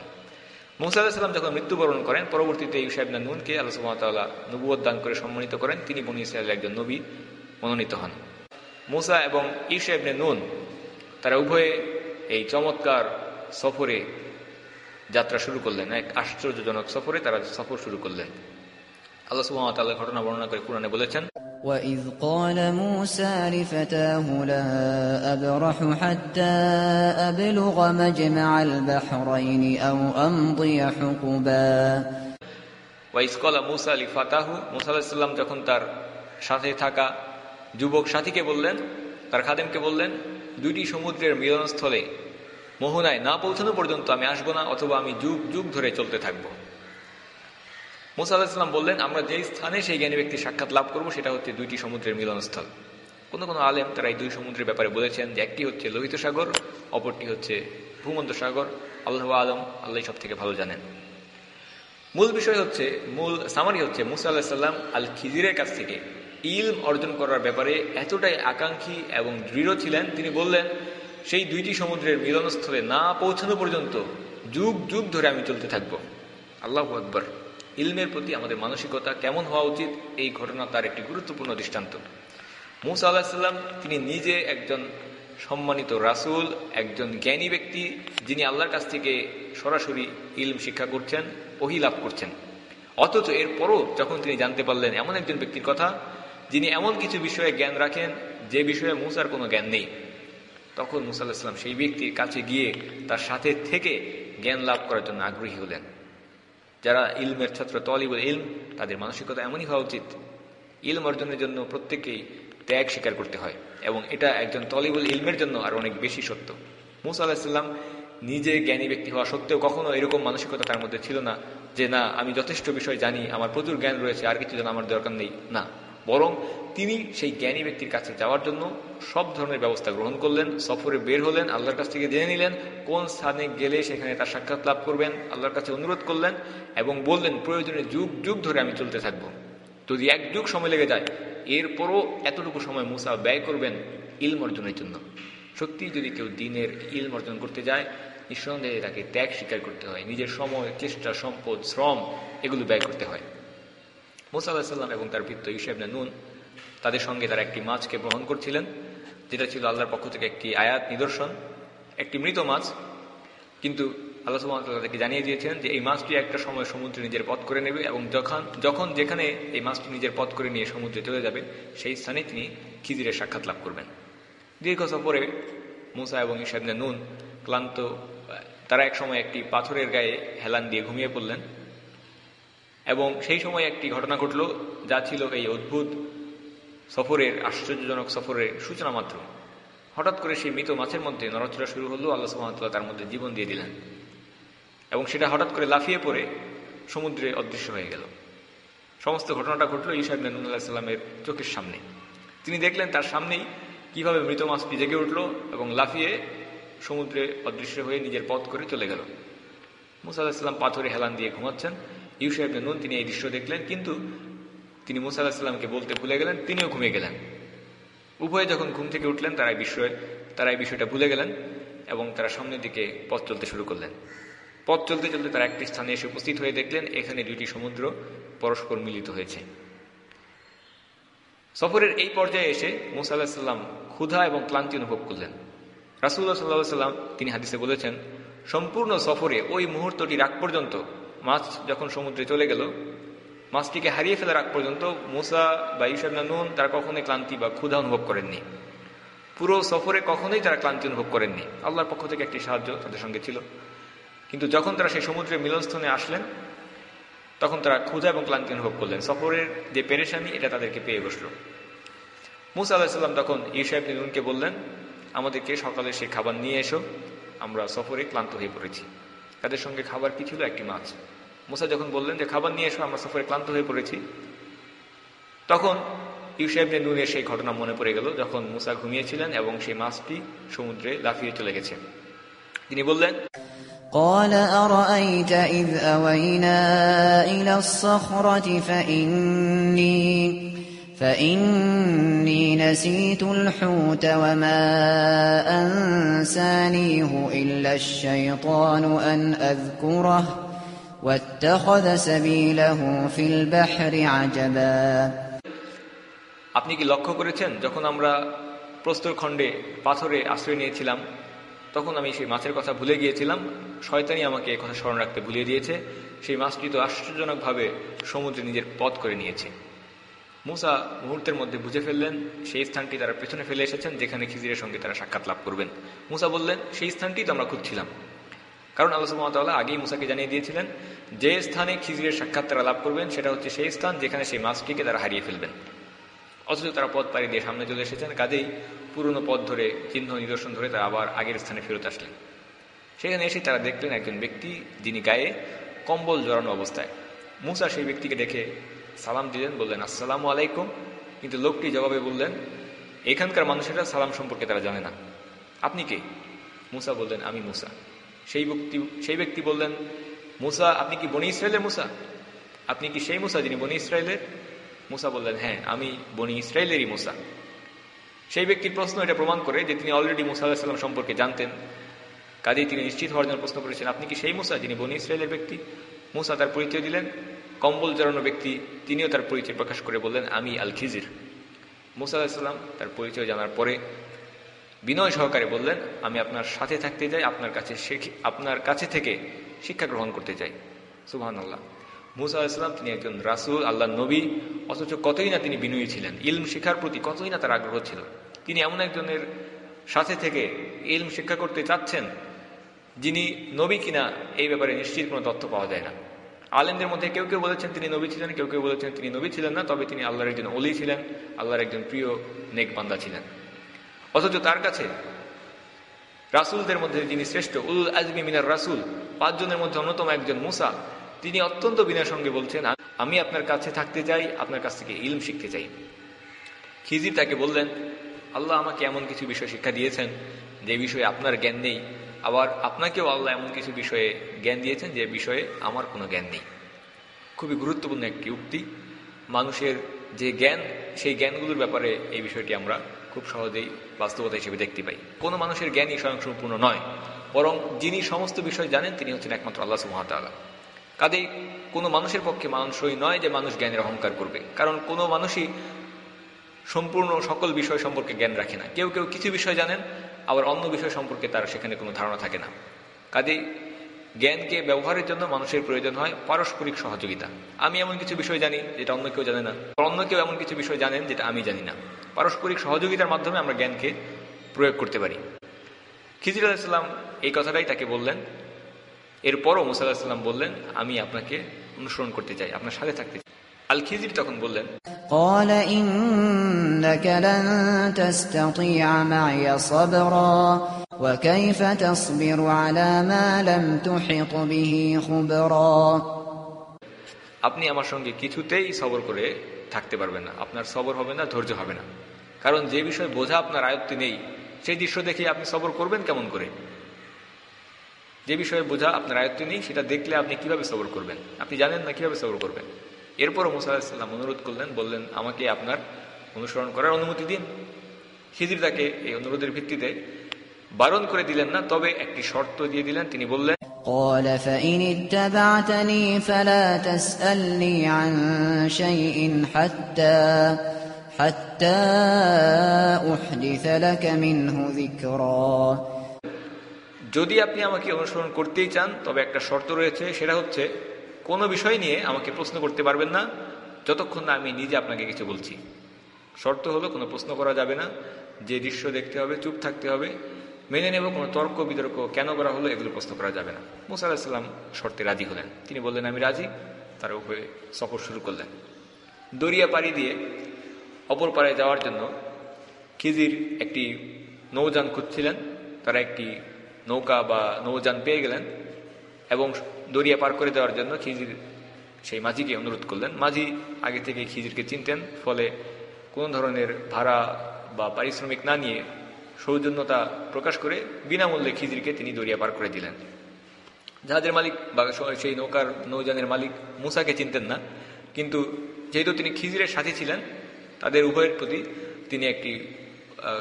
মুসা আল্লাহ সাল্লাম যখন মৃত্যুবরণ করেন, পরবর্তীতে ইউসাইবনা নুনকে আল্লাহ সুমতাল্লাহ নবুয় দান করে সম্মানিত করেন। তিনি বনি ইসরায়েলের একজন নবী মনোনীত হন। মুসা এবং ইউসাইবনে নুন তারা উভয়ে এই চমৎকার সফরে যাত্রা শুরু করলেন। এক আশ্চর্যজনক সফরে তারা সফর শুরু করলেন। আল্লাহ সুহামতাল্লাহ ঘটনা বর্ণনা করে কোরআনে বলেছেন وإذ قال موسى لفتاه لا أبرح حتى أبلغ مجمع البحرين أو أمضي حقبا ওয়াইসকলা মুসা আলী ফাতাহু মুসা আলাহিসাল্লাম যখন তার সাথে থাকা যুবক সাথীকে বললেন তার খাদেমকে বললেন দুইটি সমুদ্রের মিলনস্থলে মোহনায় না পৌঁছানো পর্যন্ত আমি আসবো না অথবা আমি যুগ যুগ ধরে চলতে থাকবো মুসা আলাহিসাল্লাম বললেন, আমরা যেই স্থানে সেই জ্ঞানী ব্যক্তির সাক্ষাৎ লাভ করব, সেটা হচ্ছে দুইটি সমুদ্রের মিলনস্থল। কোনো কোনো আলেম তারা এই দুই সমুদ্রের ব্যাপারে বলেছেন যে একটি হচ্ছে লোহিত সাগর, অপরটি হচ্ছে ভূমন্ত সাগর। আল্লাহ আলম আল্লাহ সব থেকে ভালো জানেন। মূল বিষয় হচ্ছে, মূল সামারি হচ্ছে, মুসা আল্লাহিসাল্লাম আল খিজিরের কাছ থেকে ইলম অর্জন করার ব্যাপারে এতটাই আকাঙ্ক্ষী এবং দৃঢ় ছিলেন, তিনি বললেন, সেই দুইটি সমুদ্রের মিলনস্থলে না পৌঁছানো পর্যন্ত যুগ যুগ ধরে আমি চলতে থাকব। আল্লাহ আকবর। ইলমের প্রতি আমাদের মানসিকতা কেমন হওয়া উচিত? এই ঘটনা তার একটি গুরুত্বপূর্ণ দৃষ্টান্ত। মুসা আল্লাহিসাল্লাম তিনি নিজে একজন সম্মানিত রাসুল, একজন জ্ঞানী ব্যক্তি, যিনি আল্লাহর কাছ থেকে সরাসরি ইলম শিক্ষা করছেন, ওহি লাভ করছেন। অথচ এরপরও যখন তিনি জানতে পারলেন এমন একজন ব্যক্তির কথা, যিনি এমন কিছু বিষয়ে জ্ঞান রাখেন, যে বিষয়ে মুসার কোনো জ্ঞান নেই। তখন মুসা আল্লাহিসাল্লাম সেই ব্যক্তির কাছে গিয়ে তার সাথে থেকে জ্ঞান লাভ করার জন্য আগ্রহী হলেন। যারা ইলমের ছাত্র, তলিবুল ইলম, তাদের মানসিকতা এমনই হওয়া উচিত। ইলম অর্জনের জন্য প্রত্যেকেই ত্যাগ স্বীকার করতে হয়, এবং এটা একজন তলিবুল ইলমের জন্য আর অনেক বেশি সত্য। মুসা আলাহিসাল্লাম নিজে জ্ঞানী ব্যক্তি হওয়া সত্ত্বেও কখনো এরকম মানসিকতা তার মধ্যে ছিল না যে, না, আমি যথেষ্ট বিষয় জানি, আমার প্রচুর জ্ঞান রয়েছে, আর কিছু যেন আমার দরকার নেই। না। বরং তিনি সেই জ্ঞানী ব্যক্তির কাছে যাওয়ার জন্য সব ধরনের ব্যবস্থা গ্রহণ করলেন, সফরে বের হলেন, আল্লাহর কাছ থেকে জেনে নিলেন, কোন স্থানে গেলে সেখানে তার সাক্ষাৎ লাভ করবেন, আল্লাহর কাছে অনুরোধ করলেন এবং বললেন, প্রয়োজনে যুগ যুগ ধরে আমি চলতে থাকব। যদি এক যুগ সময় লেগে যায়, এরপরও এতটুকু সময় মুসা ব্যয় করবেন ইলম অর্জনের জন্য। সত্যি যদি কেউ দিনের ইলম অর্জন করতে যায়, নিঃসন্দেহে তাকে ত্যাগ স্বীকার করতে হয়। নিজের সময়, চেষ্টা, সম্পদ, শ্রম, এগুলো ব্যয় করতে হয়। মুসা আলাহিসাল্লাম এবং তার বৃত্ত ইউসেবনে নুন তাদের সঙ্গে তারা একটি মাছকে গ্রহণ করছিলেন, যেটা ছিল আল্লাহর পক্ষ থেকে একটি আয়াত নিদর্শন, একটি মৃত মাছ। কিন্তু আল্লাহ সুবাহতাল্লাহ তাদেরকে জানিয়ে দিয়েছিলেন যে এই মাছটি একটা সময় সমুদ্রে নিজের পথ করে নেবে এবং যখন যখন যেখানে এই মাছটি নিজের পথ করে নিয়ে সমুদ্রে চলে যাবে, সেই স্থানে তিনি খিজিরের সাক্ষাৎ লাভ করবেন। দীর্ঘ সফরে মুসা এবং ইসাবনে নুন ক্লান্ত, তারা এক সময় একটি পাথরের গায়ে হেলান দিয়ে ঘুমিয়ে পড়লেন। এবং সেই সময় একটি ঘটনা ঘটল, যা ছিল এই অদ্ভুত সফরের, আশ্চর্যজনক সফরের সূচনা মাত্র। হঠাৎ করে সেই মৃত মাছের মধ্যে নড়াচড়া শুরু হলো, আল্লাহ সুহামতাল্লাহ তার মধ্যে জীবন দিয়ে দিলেন। এবং সেটা হঠাৎ করে লাফিয়ে পড়ে সমুদ্রে অদৃশ্য হয়ে গেল। সমস্ত ঘটনাটা ঘটল ইসাহেব নানুল্লাহ সাল্লামের চোখের সামনে। তিনি দেখলেন তার সামনেই কীভাবে মৃত মাছটি জেগে উঠল এবং লাফিয়ে সমুদ্রে অদৃশ্য হয়ে নিজের পথ করে চলে গেল। মুসা আলাহিসাল্লাম পাথরে হেলান দিয়ে ঘুমাচ্ছেন। ইউসাহেব নুন, তিনি এই দৃশ্য দেখলেন, কিন্তু তিনি মুসা আলাহিসাল্লামকে বলতে ভুলে গেলেন, তিনিও ঘুমিয়ে গেলেন। উভয়ে যখন ঘুম থেকে উঠলেন, তারা এই বিষয়ে, তারা এই বিষয়টা ভুলে গেলেন এবং তারা সামনের দিকে পথ চলতে শুরু করলেন। পথ চলতে চলতে তারা একটি স্থানে এসে উপস্থিত হয়ে দেখলেন, এখানে দুইটি সমুদ্র পরস্পর মিলিত হয়েছে। সফরের এই পর্যায়ে এসে মুসা আল্লাহাম ক্ষুধা এবং ক্লান্তি অনুভব করলেন। রাসুল্লাহ সাল্লাহ সাল্লাম তিনি হাদিসে বলেছেন, সম্পূর্ণ সফরে ওই মুহূর্তটি রাগ পর্যন্ত মাছ যখন সমুদ্রে চলে গেল, মাছটিকে হারিয়ে ফেলার আগ পর্যন্ত মুসা বা ইউসাবনা নুন তারা কখনোই ক্লান্তি বা ক্ষুধা অনুভব করেননি। পুরো সফরে কখনোই তারা ক্লান্তি অনুভব করেননি। আল্লাহর পক্ষ থেকে একটি সাহায্য তাদের সঙ্গে ছিল। কিন্তু যখন তারা সেই সমুদ্রের মিলনস্থনে আসলেন, তখন তারা ক্ষুধা এবং ক্লান্তি অনুভব করলেন। সফরের যে পেরেশানি, এটা তাদেরকে পেয়ে বসল। মুসা আল্লাহিসাল্লাম তখন ইউসাহেব নুনকে বললেন, আমাদেরকে সকালে সে খাবার নিয়ে এসো, আমরা সফরে ক্লান্ত হয়ে পড়েছি। তাদের সঙ্গে খাবার কি ছিল? একটি মাছ। মুসা যখন বললেন যে খাবার নিয়ে এসো আমরা সফরে ক্লান্ত হয়ে পড়েছি তখন ইউসাহেবনে নুনের সেই ঘটনা মনে পড়ে গেল যখন মুসা ঘুমিয়েছিলেন এবং সেই মাছটি সমুদ্রে লাফিয়ে চলে গেছে তিনি বললেন قال أرأيت إذ أوينا إلى الصخرة فإني فإني نسيت الحوت وما أنسانيه إلا الشيطان أن أذكره واتخذ سبيله في البحر عجبا আপনি কি লক্ষ্য করেছেন যখন আমরা প্রস্তরখণ্ডে পাথরে আশ্রয় নিয়েছিলাম তখন আমি সেই মাছের কথা ভুলে গিয়েছিলাম শয়তানি আমাকে কথা স্মরণ রাখতে ভুলিয়ে দিয়েছে সেই মাছটি তো আশ্চর্যজনকভাবে সমুদ্রে নিজের পথ করে নিয়েছে মুসা মুহূর্তের মধ্যে বুঝে ফেললেন সেই স্থানটি তারা পেছনে ফেলে এসেছেন যেখানে খিজিরের সঙ্গে তারা সাক্ষাৎ লাভ করবেন মুসা বললেন সেই স্থানটি তো আমরা খুঁজছিলাম কারণ আল্লাহ আগেই মুসাকে জানিয়ে দিয়েছিলেন, যে স্থানে খিজিরের সাক্ষাৎ তারা লাভ করবেন, সেটা হচ্ছে সেই স্থান যেখানে সেই মাছটিকে তারা হারিয়ে ফেলবেন। অথচ তারা পথ পাড়ি দিয়ে সামনে চলে এসেছেন, কাজেই পুরনো পথ ধরে, চিহ্ন নিদর্শন ধরে তারা আবার আগের স্থানে ফেরত আসলেন। সেখানে এসে তারা দেখলেন একজন ব্যক্তি, যিনি গায়ে কম্বল জড়ানো অবস্থায়। মুসা সেই ব্যক্তিকে দেখে সালাম দিলেন, বললেন, আসসালামু আলাইকুম। কিন্তু লোকটি জবাবে বললেন, এখানকার মানুষেরা সালাম সম্পর্কে তারা জানে না। আপনি কে? মুসা বললেন, আমি মুসা। সেই ব্যক্তি সেই ব্যক্তি বললেন, মুসা, আপনি কি বনি ইসরায়েলের মুসা? আপনি কি সেই মুসা যিনি বনি ইসরায়েলের? মুসা বললেন হ্যাঁ আমি বনি ইসরায়েলেরই মুসা। সেই ব্যক্তির প্রশ্ন এটা প্রমাণ করে যে তিনি অলরেডি মুসা আলাহিসাল্লাম সম্পর্কে জানতেন। কাজেই তিনি নিশ্চিত হওয়ার জন্য প্রশ্ন করেছেন, আপনি কি সেই মুসা যিনি বনি ইসরায়েলের ব্যক্তি? মুসা তার পরিচয় দিলেন। কম্বল জড়ানো ব্যক্তি তিনিও তার পরিচয় প্রকাশ করে বললেন, আমি আল খিজির মুসা আলাহিসাল্লাম তার পরিচয় জানার পরে বিনয় সহকারে বললেন, আমি আপনার সাথে থাকতে চাই আপনার কাছে আপনার কাছে থেকে শিক্ষা গ্রহণ করতে চাই সুবাহান আল্লাহ মুসা আলাহিসাল্লাম তিনি একজন রাসুল আল্লাহ নবী, অথচ কতই না তিনি বিনয়ী ছিলেন। ইলম শিক্ষার প্রতি কতই না তার আগ্রহ ছিল। তিনি এমন একজনের সাথে থেকে ইলম শিক্ষা করতে চাচ্ছেন, যিনি নবী কিনা এই ব্যাপারে নিশ্চিত কোনো তথ্য পাওয়া যায় না। আলেমদের মধ্যে কেউ কেউ বলেছেন তিনি নবী ছিলেন, কেউ কেউ বলেছেন তিনি নবী ছিলেন না, তবে তিনি আল্লাহর একজন অলি ছিলেন, আল্লাহর একজন প্রিয় নেক বান্দা ছিলেন। অথচ তার কাছে রাসুলদের মধ্যে যিনি শ্রেষ্ঠ উল আজমি মিনার রাসুল, পাঁচজনের মধ্যে অন্যতম একজন মুসা, তিনি অত্যন্ত বিনয়ের সঙ্গে বলছেন আমি আপনার কাছে থাকতে চাই, আপনার কাছ থেকে ইলম শিখতে চাই। খিজির তাকে বললেন, আল্লাহ আমাকে এমন কিছু বিষয় শিক্ষা দিয়েছেন যে বিষয়ে আপনার জ্ঞান নেই। আবার আপনাকেও আল্লাহ এমন কিছু বিষয়ে জ্ঞান দিয়েছেন যে বিষয়ে আমার কোনো জ্ঞান নেই। খুবই গুরুত্বপূর্ণ একটি উক্তি। মানুষের যে জ্ঞান, সেই জ্ঞানগুলোর ব্যাপারে এই বিষয়টি আমরা খুব সহজেই বাস্তবতা হিসেবে দেখতে পাই। কোনো মানুষের জ্ঞানই স্বয়ংসম্পূর্ণ নয়, বরং যিনি সমস্ত বিষয় জানেন, তিনি হচ্ছেন একমাত্র আল্লাহ সুহাতালা কাজেই কোনো মানুষের পক্ষে মানুষই নয় যে মানুষ জ্ঞানের অহংকার করবে, কারণ কোনো মানুষই সম্পূর্ণ সকল বিষয় সম্পর্কে জ্ঞান রাখে না। কেউ কেউ কিছু বিষয় জানেন, আবার অন্য বিষয় সম্পর্কে তার সেখানে কোনো ধারণা থাকে না। কাজেই জ্ঞানকে ব্যবহারের জন্য মানুষের প্রয়োজন হয় পারস্পরিক সহযোগিতা। আমি এমন কিছু বিষয় জানি যেটা অন্য কেউ জানে না। অন্য কেউ এমন কিছু বিষয় জানেন যেটা আমি জানি না। পারস্পরিক সহযোগিতার মাধ্যমে আমরা জ্ঞানকে প্রয়োগ করতে পারি। খিজির আলাহিসাল্লাম এই কথাটাই তাকে বললেন। এরপরও মুসা আলাহিসাল্লাম বললেন, আমি আপনাকে অনুসরণ করতে চাই, আপনার সাথে থাকতে চাই। আল খিজির তখন বললেন قال إنك لن تستطيع معي صبرا وكيف تصبر على ما لم تحط به خبرا আপনি আমার সঙ্গে কিছুতেই সবর করে থাকতে পারবেন না আপনার সবর হবে না ধৈর্য হবে না কারণ যে বিষয় বোঝা আপনার আয়ত্তে নেই সেই দৃশ্য দেখে আপনি সবর করবেন কেমন করে যে বিষয়ে বোঝা আপনার আয়ত্তে নেই সেটা দেখলে আপনি কিভাবে সবর করবেন আপনি জানেন না কিভাবে সবর করবেন এরপরও মুসা আলাহিসাল্লাম অনুরোধ করলেন বললেন আমাকে আপনার অনুসরণ করার অনুমতি দিন খিজির তাকে এই অনুরোধের ভিত্তিতে বারণ করে দিলেন না তবে একটি শর্ত দিয়ে দিলেন তিনি বললেন قال فإن اتبعتني فلا تسألني عن شيء حتى حتى أحدث لك منه ذكرا যদি আপনি আমাকে অনুসরণ করতেই চান তবে একটা শর্ত রয়েছে সেটা হচ্ছে কোনো বিষয় নিয়ে আমাকে প্রশ্ন করতে পারবেন না। যতক্ষণ না আমি নিজে আপনাকে কিছু বলছি। শর্ত হলো, কোনো প্রশ্ন করা যাবে না। যে দৃশ্য দেখতে হবে, চুপ থাকতে হবে। মেনে নেব, কোনো তর্ক, বিতর্ক কেন করা হলো, এগুলো প্রশ্ন করা যাবে না। মুসা আলাহিসাল্লাম শর্তে রাজি হলেন। তিনি বললেন, আমি রাজি। তার উপরে সফর শুরু করলেন। দরিয়া পাড়ি দিয়ে অপর পাড়ে যাওয়ার জন্য খিজির একটি নৌযান খুঁজছিলেন। তারা একটি নৌকা বা নৌযান পেয়ে গেলেন এবং দরিয়া পার করে দেওয়ার জন্য খিজির, সেই মাঝিকে অনুরোধ করলেন। মাঝি আগে থেকে খিজিরকে চিনতেন, ফলে কোনো ধরনের ভাড়া বা পারিশ্রমিক না নিয়ে সৌজন্যতা প্রকাশ করে বিনামূল্যে খিজিরকে তিনি দরিয়া পার করে দিলেন। জাহাজের মালিক বা সেই নৌকার নৌযানের মালিক মুসাকে চিনতেন না, কিন্তু যেহেতু তিনি খিজিরের সাথে ছিলেন, তাদের উভয়ের প্রতি তিনি একটি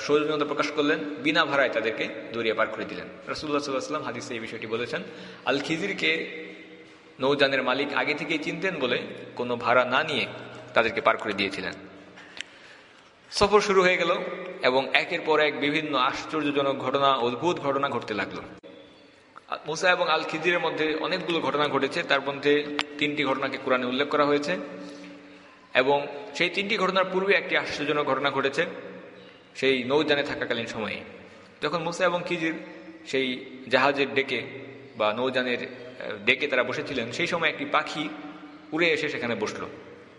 সৌজন্যতা প্রকাশ করলেন, বিনা ভাড়ায় তাদেরকে দরিয়া পার করে দিলেন। রাসুল্লাহ সাল্লাহাম হাদিসে এই বিষয়টি বলেছেন আল খিজিরকে নৌযানের মালিক আগে থেকেই চিনতেন বলে কোনো ভাড়া না নিয়ে তাদেরকে পার করে দিয়েছিলেন। সফর শুরু হয়ে গেল এবং একের পর এক বিভিন্ন আশ্চর্যজনক ঘটনা, অদ্ভুত ঘটনা ঘটতে লাগল। মুসা এবং আল খিজিরের মধ্যে অনেকগুলো ঘটনা ঘটেছে, তার মধ্যে তিনটি ঘটনাকে কোরআনে উল্লেখ করা হয়েছে এবং সেই তিনটি ঘটনার পূর্বে একটি আশ্চর্যজনক ঘটনা ঘটেছে। সেই নৌযানে থাকাকালীন সময়ে। যখন মুসা এবং খিজির সেই জাহাজের ডেকে বা নৌযানের ডেকে তারা বসেছিলেন, সেই সময় একটি পাখি উড়ে এসে সেখানে বসল।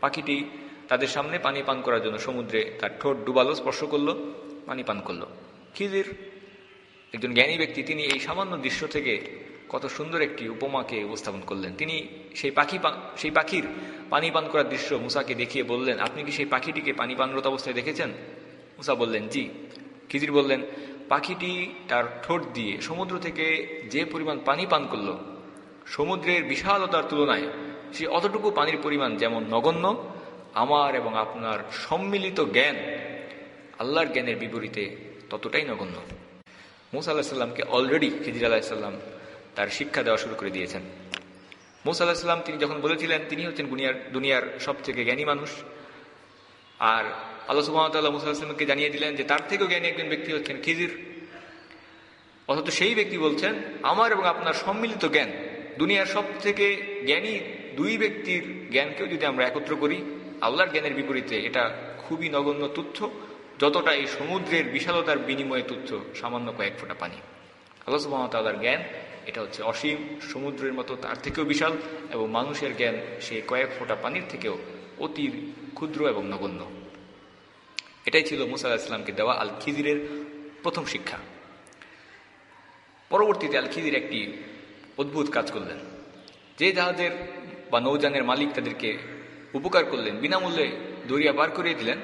পাখিটি তাদের সামনে পানি পান করার জন্য সমুদ্রে তার ঠোঁট ডুবালো, স্পর্শ করল, পানি পান করল। খিজির একজন জ্ঞানী ব্যক্তি, তিনি এই সামান্য দৃশ্য থেকে কত সুন্দর একটি উপমাকে উপস্থাপন করলেন। তিনি সেই পাখি সেই পাখির পানি পান করার দৃশ্য মুসাকে দেখিয়ে বললেন, আপনি কি সেই পাখিটিকে পানি পানরত অবস্থায় দেখেছেন? মুসা বললেন, জি। খিজির বললেন, পাখিটি তার ঠোঁট দিয়ে সমুদ্র থেকে যে পরিমাণ পানি পান করল, সমুদ্রের বিশালতার তুলনায় সে অতটুকু পানির পরিমাণ যেমন নগণ্য। আমার এবং আপনার সম্মিলিত জ্ঞান আল্লাহর জ্ঞানের বিপরীতে ততটাই নগণ্য। মুসা আল্লাহিসাল্লামকে অলরেডি খিজির আলাহিসাল্লাম তার শিক্ষা দেওয়া শুরু করে দিয়েছেন। মুসা আল্লাহিসাল্লাম তিনি যখন বলেছিলেন, তিনি হচ্ছেন দুনিয়ার দুনিয়ার সব থেকে জ্ঞানী মানুষ। আর আল্লাহ সুবাহতাল্লাহ মুসা আল্লাহামকে জানিয়ে দিলেন যে তার থেকেও জ্ঞানী একজন ব্যক্তি হচ্ছেন খিজির। অথচ সেই ব্যক্তি বলছেন, আমার এবং আপনার সম্মিলিত জ্ঞান, দুনিয়ার সব থেকে জ্ঞানী দুই ব্যক্তির জ্ঞানকেও যদি আমরা একত্র করি, আল্লাহর জ্ঞানের বিপরীতে এটা খুবই নগণ্য তুচ্ছ যতটা এই সমুদ্রের বিশালতার বিনিময়ে তুচ্ছ সামান্য কয়েক ফোঁটা পানি। আল্লাহ সুবাহতাল্লাহর জ্ঞান, এটা হচ্ছে অসীম, সমুদ্রের মতো তার থেকেও বিশাল, এবং মানুষের জ্ঞান সেই কয়েক ফোঁটা পানির থেকেও অতি ক্ষুদ্র এবং নগণ্য। এটাই ছিল মুসা ইসলামকে দেওয়া আল খিজিরের প্রথম শিক্ষা। পরবর্তীতে আল খিজির একটি অদ্ভুত কাজ করলেন। যে জাহাজের বা নৌযানের মালিক তাদেরকে উপকার করলেন, বিনামূল্যে দরিয়া পার করিয়ে দিলেন,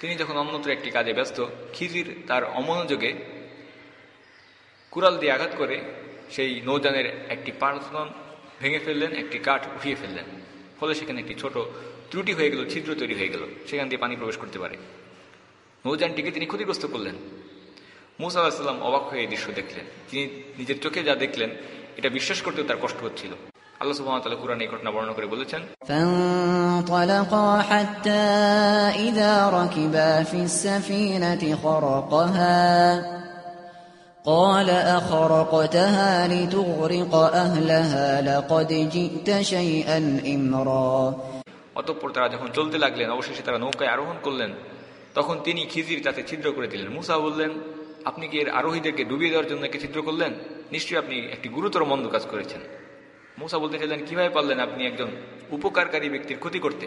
তিনি যখন অন্যত্র একটি কাজে ব্যস্ত খিজির তার অমনোযোগে কুড়াল দিয়ে আঘাত করে সেই নৌযানের একটি পার্থন ভেঙে ফেললেন, একটি কাঠ উঠিয়ে ফেললেন। ফলে সেখানে একটি ছোট ত্রুটি হয়ে গেল, ছিদ্র তৈরি হয়ে গেল। সেখান দিয়ে পানি প্রবেশ করতে পারে। নৌযানটিকে তিনি ক্ষতিগ্রস্ত করলেন মুসা আলাহিসাল্লাম অবাক হয়ে এই দৃশ্য দেখলেন তিনি নিজের চোখে যা দেখলেন এটা বিশ্বাস করতেও তার কষ্ট হচ্ছিল আল্লাহ সুবহানাহু কুরআনে এই ঘটনা বর্ণনা করে বলেছেন فانطلقا حتى إذا ركبا في السفينة خرقها قال أخرقتها لتغرق أهلها لقد جئت شيئا إمرا অতঃপর তারা যখন চলতে লাগলেন অবশেষে তারা নৌকায় আরোহণ করলেন তখন তিনি খিজির তাতে ছিদ্র করে দিলেন মুসা বললেন আপনি কি এর আরোহীদেরকে ডুবিয়ে দেওয়ার জন্য একে ছিদ্র করলেন নিশ্চয়ই আপনি একটি গুরুতর মন্দ কাজ করেছেন মুসা বলতে চাইলেন কিভাবে পারলেন আপনি একজন উপকারকারী ব্যক্তির ক্ষতি করতে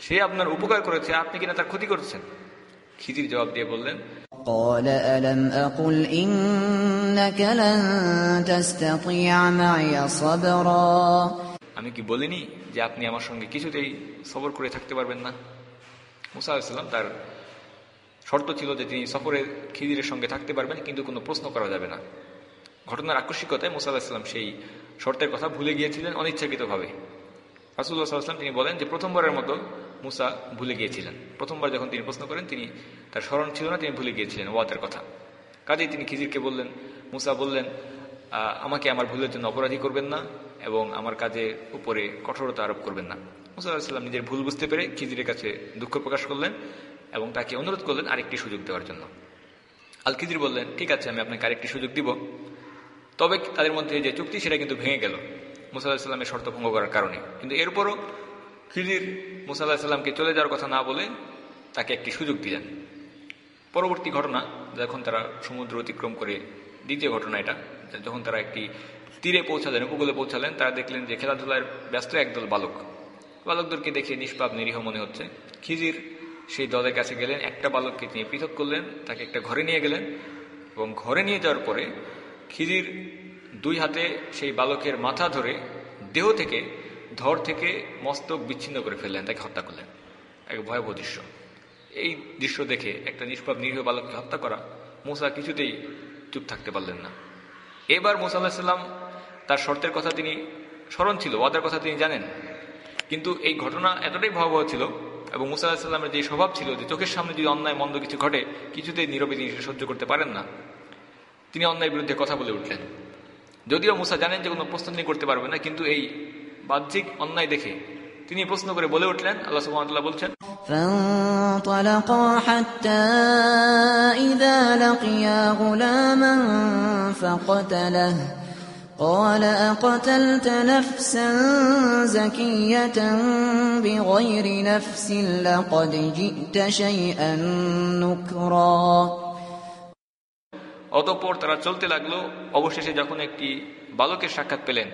সে আপনার উপকার করেছে আপনি কিনা তার ক্ষতি করছেন খিজির জবাব দিয়ে বললেন قال ألم أقل إنك لن تستطيع معي صبرا আমি কি বলিনি যে আপনি আমার সঙ্গে কিছুতেই সবর করে থাকতে পারবেন না মুসা আলাহিসাল্লাম তার শর্ত ছিল যে তিনি সফরে খিদিরের সঙ্গে থাকতে পারবেন, কিন্তু কোনো প্রশ্ন করা যাবে না। ঘটনার আকস্মিকতায় মুসা আলাহিসাল্লাম সেই শর্তের কথা ভুলে গিয়েছিলেন অনিচ্ছাকৃতভাবে। রাসুল্লাহ সাল্লাম তিনি বলেন যে প্রথমবারের মতো মুসা ভুলে গিয়েছিলেন। প্রথমবার যখন তিনি প্রশ্ন করেন, তিনি তার স্মরণ ছিল না, তিনি ভুলে গিয়েছিলেন ওয়াতের কথা। কাজেই তিনি খিজিরকে বললেন, মুসা বললেন আমাকে আমার ভুলের জন্য অপরাধী করবেন না এবং আমার কাজের উপরে কঠোরতা আরোপ করবেন না। মুসা আলাহিসাল্লাম নিজের ভুল বুঝতে পেরে খিজিরের কাছে দুঃখ প্রকাশ করলেন। এবং তাকে অনুরোধ করলেন আরেকটি সুযোগ দেওয়ার জন্য। আল খিজির বললেন, ঠিক আছে, আমি আপনাকে আরেকটি সুযোগ দিব। তবে তাদের মধ্যে যে চুক্তি, সেটা কিন্তু ভেঙে গেল মুসা আলাহিসাল্লামের শর্ত ভঙ্গ করার কারণে। কিন্তু এরপরও খিজির মুসা আলাহিসাল্লামকে চলে যাওয়ার কথা না বলে তাকে একটি সুযোগ দিলেন। পরবর্তী ঘটনা, যখন তারা সমুদ্র অতিক্রম করে, দ্বিতীয় ঘটনা এটা, যখন তারা একটি তীরে পৌঁছালেন, উপকূলে পৌঁছালেন, তারা দেখলেন যে খেলাধুলার ব্যস্ত একদল বালক। বালকদেরকে দেখে নিষ্পাপ, নিরীহ মনে হচ্ছে। খিজির সেই দলের কাছে গেলেন, একটা বালককে তিনি পৃথক করলেন, তাকে একটা ঘরে নিয়ে গেলেন এবং ঘরে নিয়ে যাওয়ার পরে খিজির দুই হাতে সেই বালকের মাথা ধরে দেহ থেকে, ধর থেকে মস্তক বিচ্ছিন্ন করে ফেললেন, তাকে হত্যা করলেন। এক ভয়াবহ দৃশ্য। এই দৃশ্য দেখে একটা নিষ্পাপ, নিরীহ বালককে হত্যা করা মুসা কিছুতেই চুপ থাকতে পারলেন না। এবার মোসা আল্লাহিসাল্লাম তার শর্তের কথা তিনি স্মরণ ছিল, ওয়াদার কথা তিনি জানেন। কিন্তু এই ঘটনা এতটাই ভয়াবহ ছিল এবং মুসা আল্লাহিসাল্লামের যে স্বভাব ছিল যে চোখের সামনে যদি অন্যায় মন্দ কিছু ঘটে কিছুতেই নীরবে তিনি সেটা সহ্য করতে পারেন না তিনি অন্যায়ের বিরুদ্ধে কথা বলে উঠলেন যদিও মুসা জানেন যে কোনো প্রশ্ন তিনি করতে পারবেন না কিন্তু এই বাহ্যিক অন্যায় দেখে তিনি প্রশ্ন করে বলে উঠলেন আল্লাহ সুবহানাহু বলছেন فانطلقا حتى إذا لقيا غلاما فقتله قال أقتلت نفسا زكية بغير نفس لقد جئت شيئا نكرا অতঃপর তারা চলতে লাগলো অবশেষে যখন একটি বালকের সাক্ষাৎ পেলেন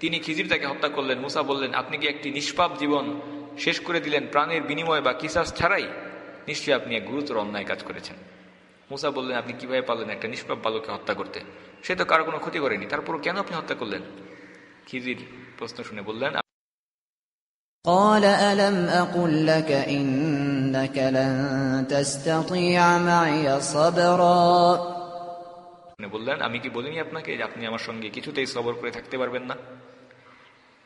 তিনি খিজির তাকে হত্যা করলেন মুসা বললেন আপনি কি একটি নিষ্পাপ জীবন শেষ করে দিলেন প্রাণের বিনিময় বা কিসাস ছাড়াই নিশ্চয়ই আপনি এক গুরুতর অন্যায় কাজ করেছেন মুসা বললেন আপনি কিভাবে পারলেন একটা নিষ্পাপ বালককে হত্যা করতে সে তো কারো কোনো ক্ষতি করেনি তারপরও কেন আপনি হত্যা করলেন খিজির প্রশ্ন শুনে বললেন قال ألم أقل لك إنك لن تستطيع معي صبرا আপনি বললেন আমি কি বলিনি আপনাকে যে আপনি আমার সঙ্গে কিছুতেই সবর করে থাকতে পারবেন না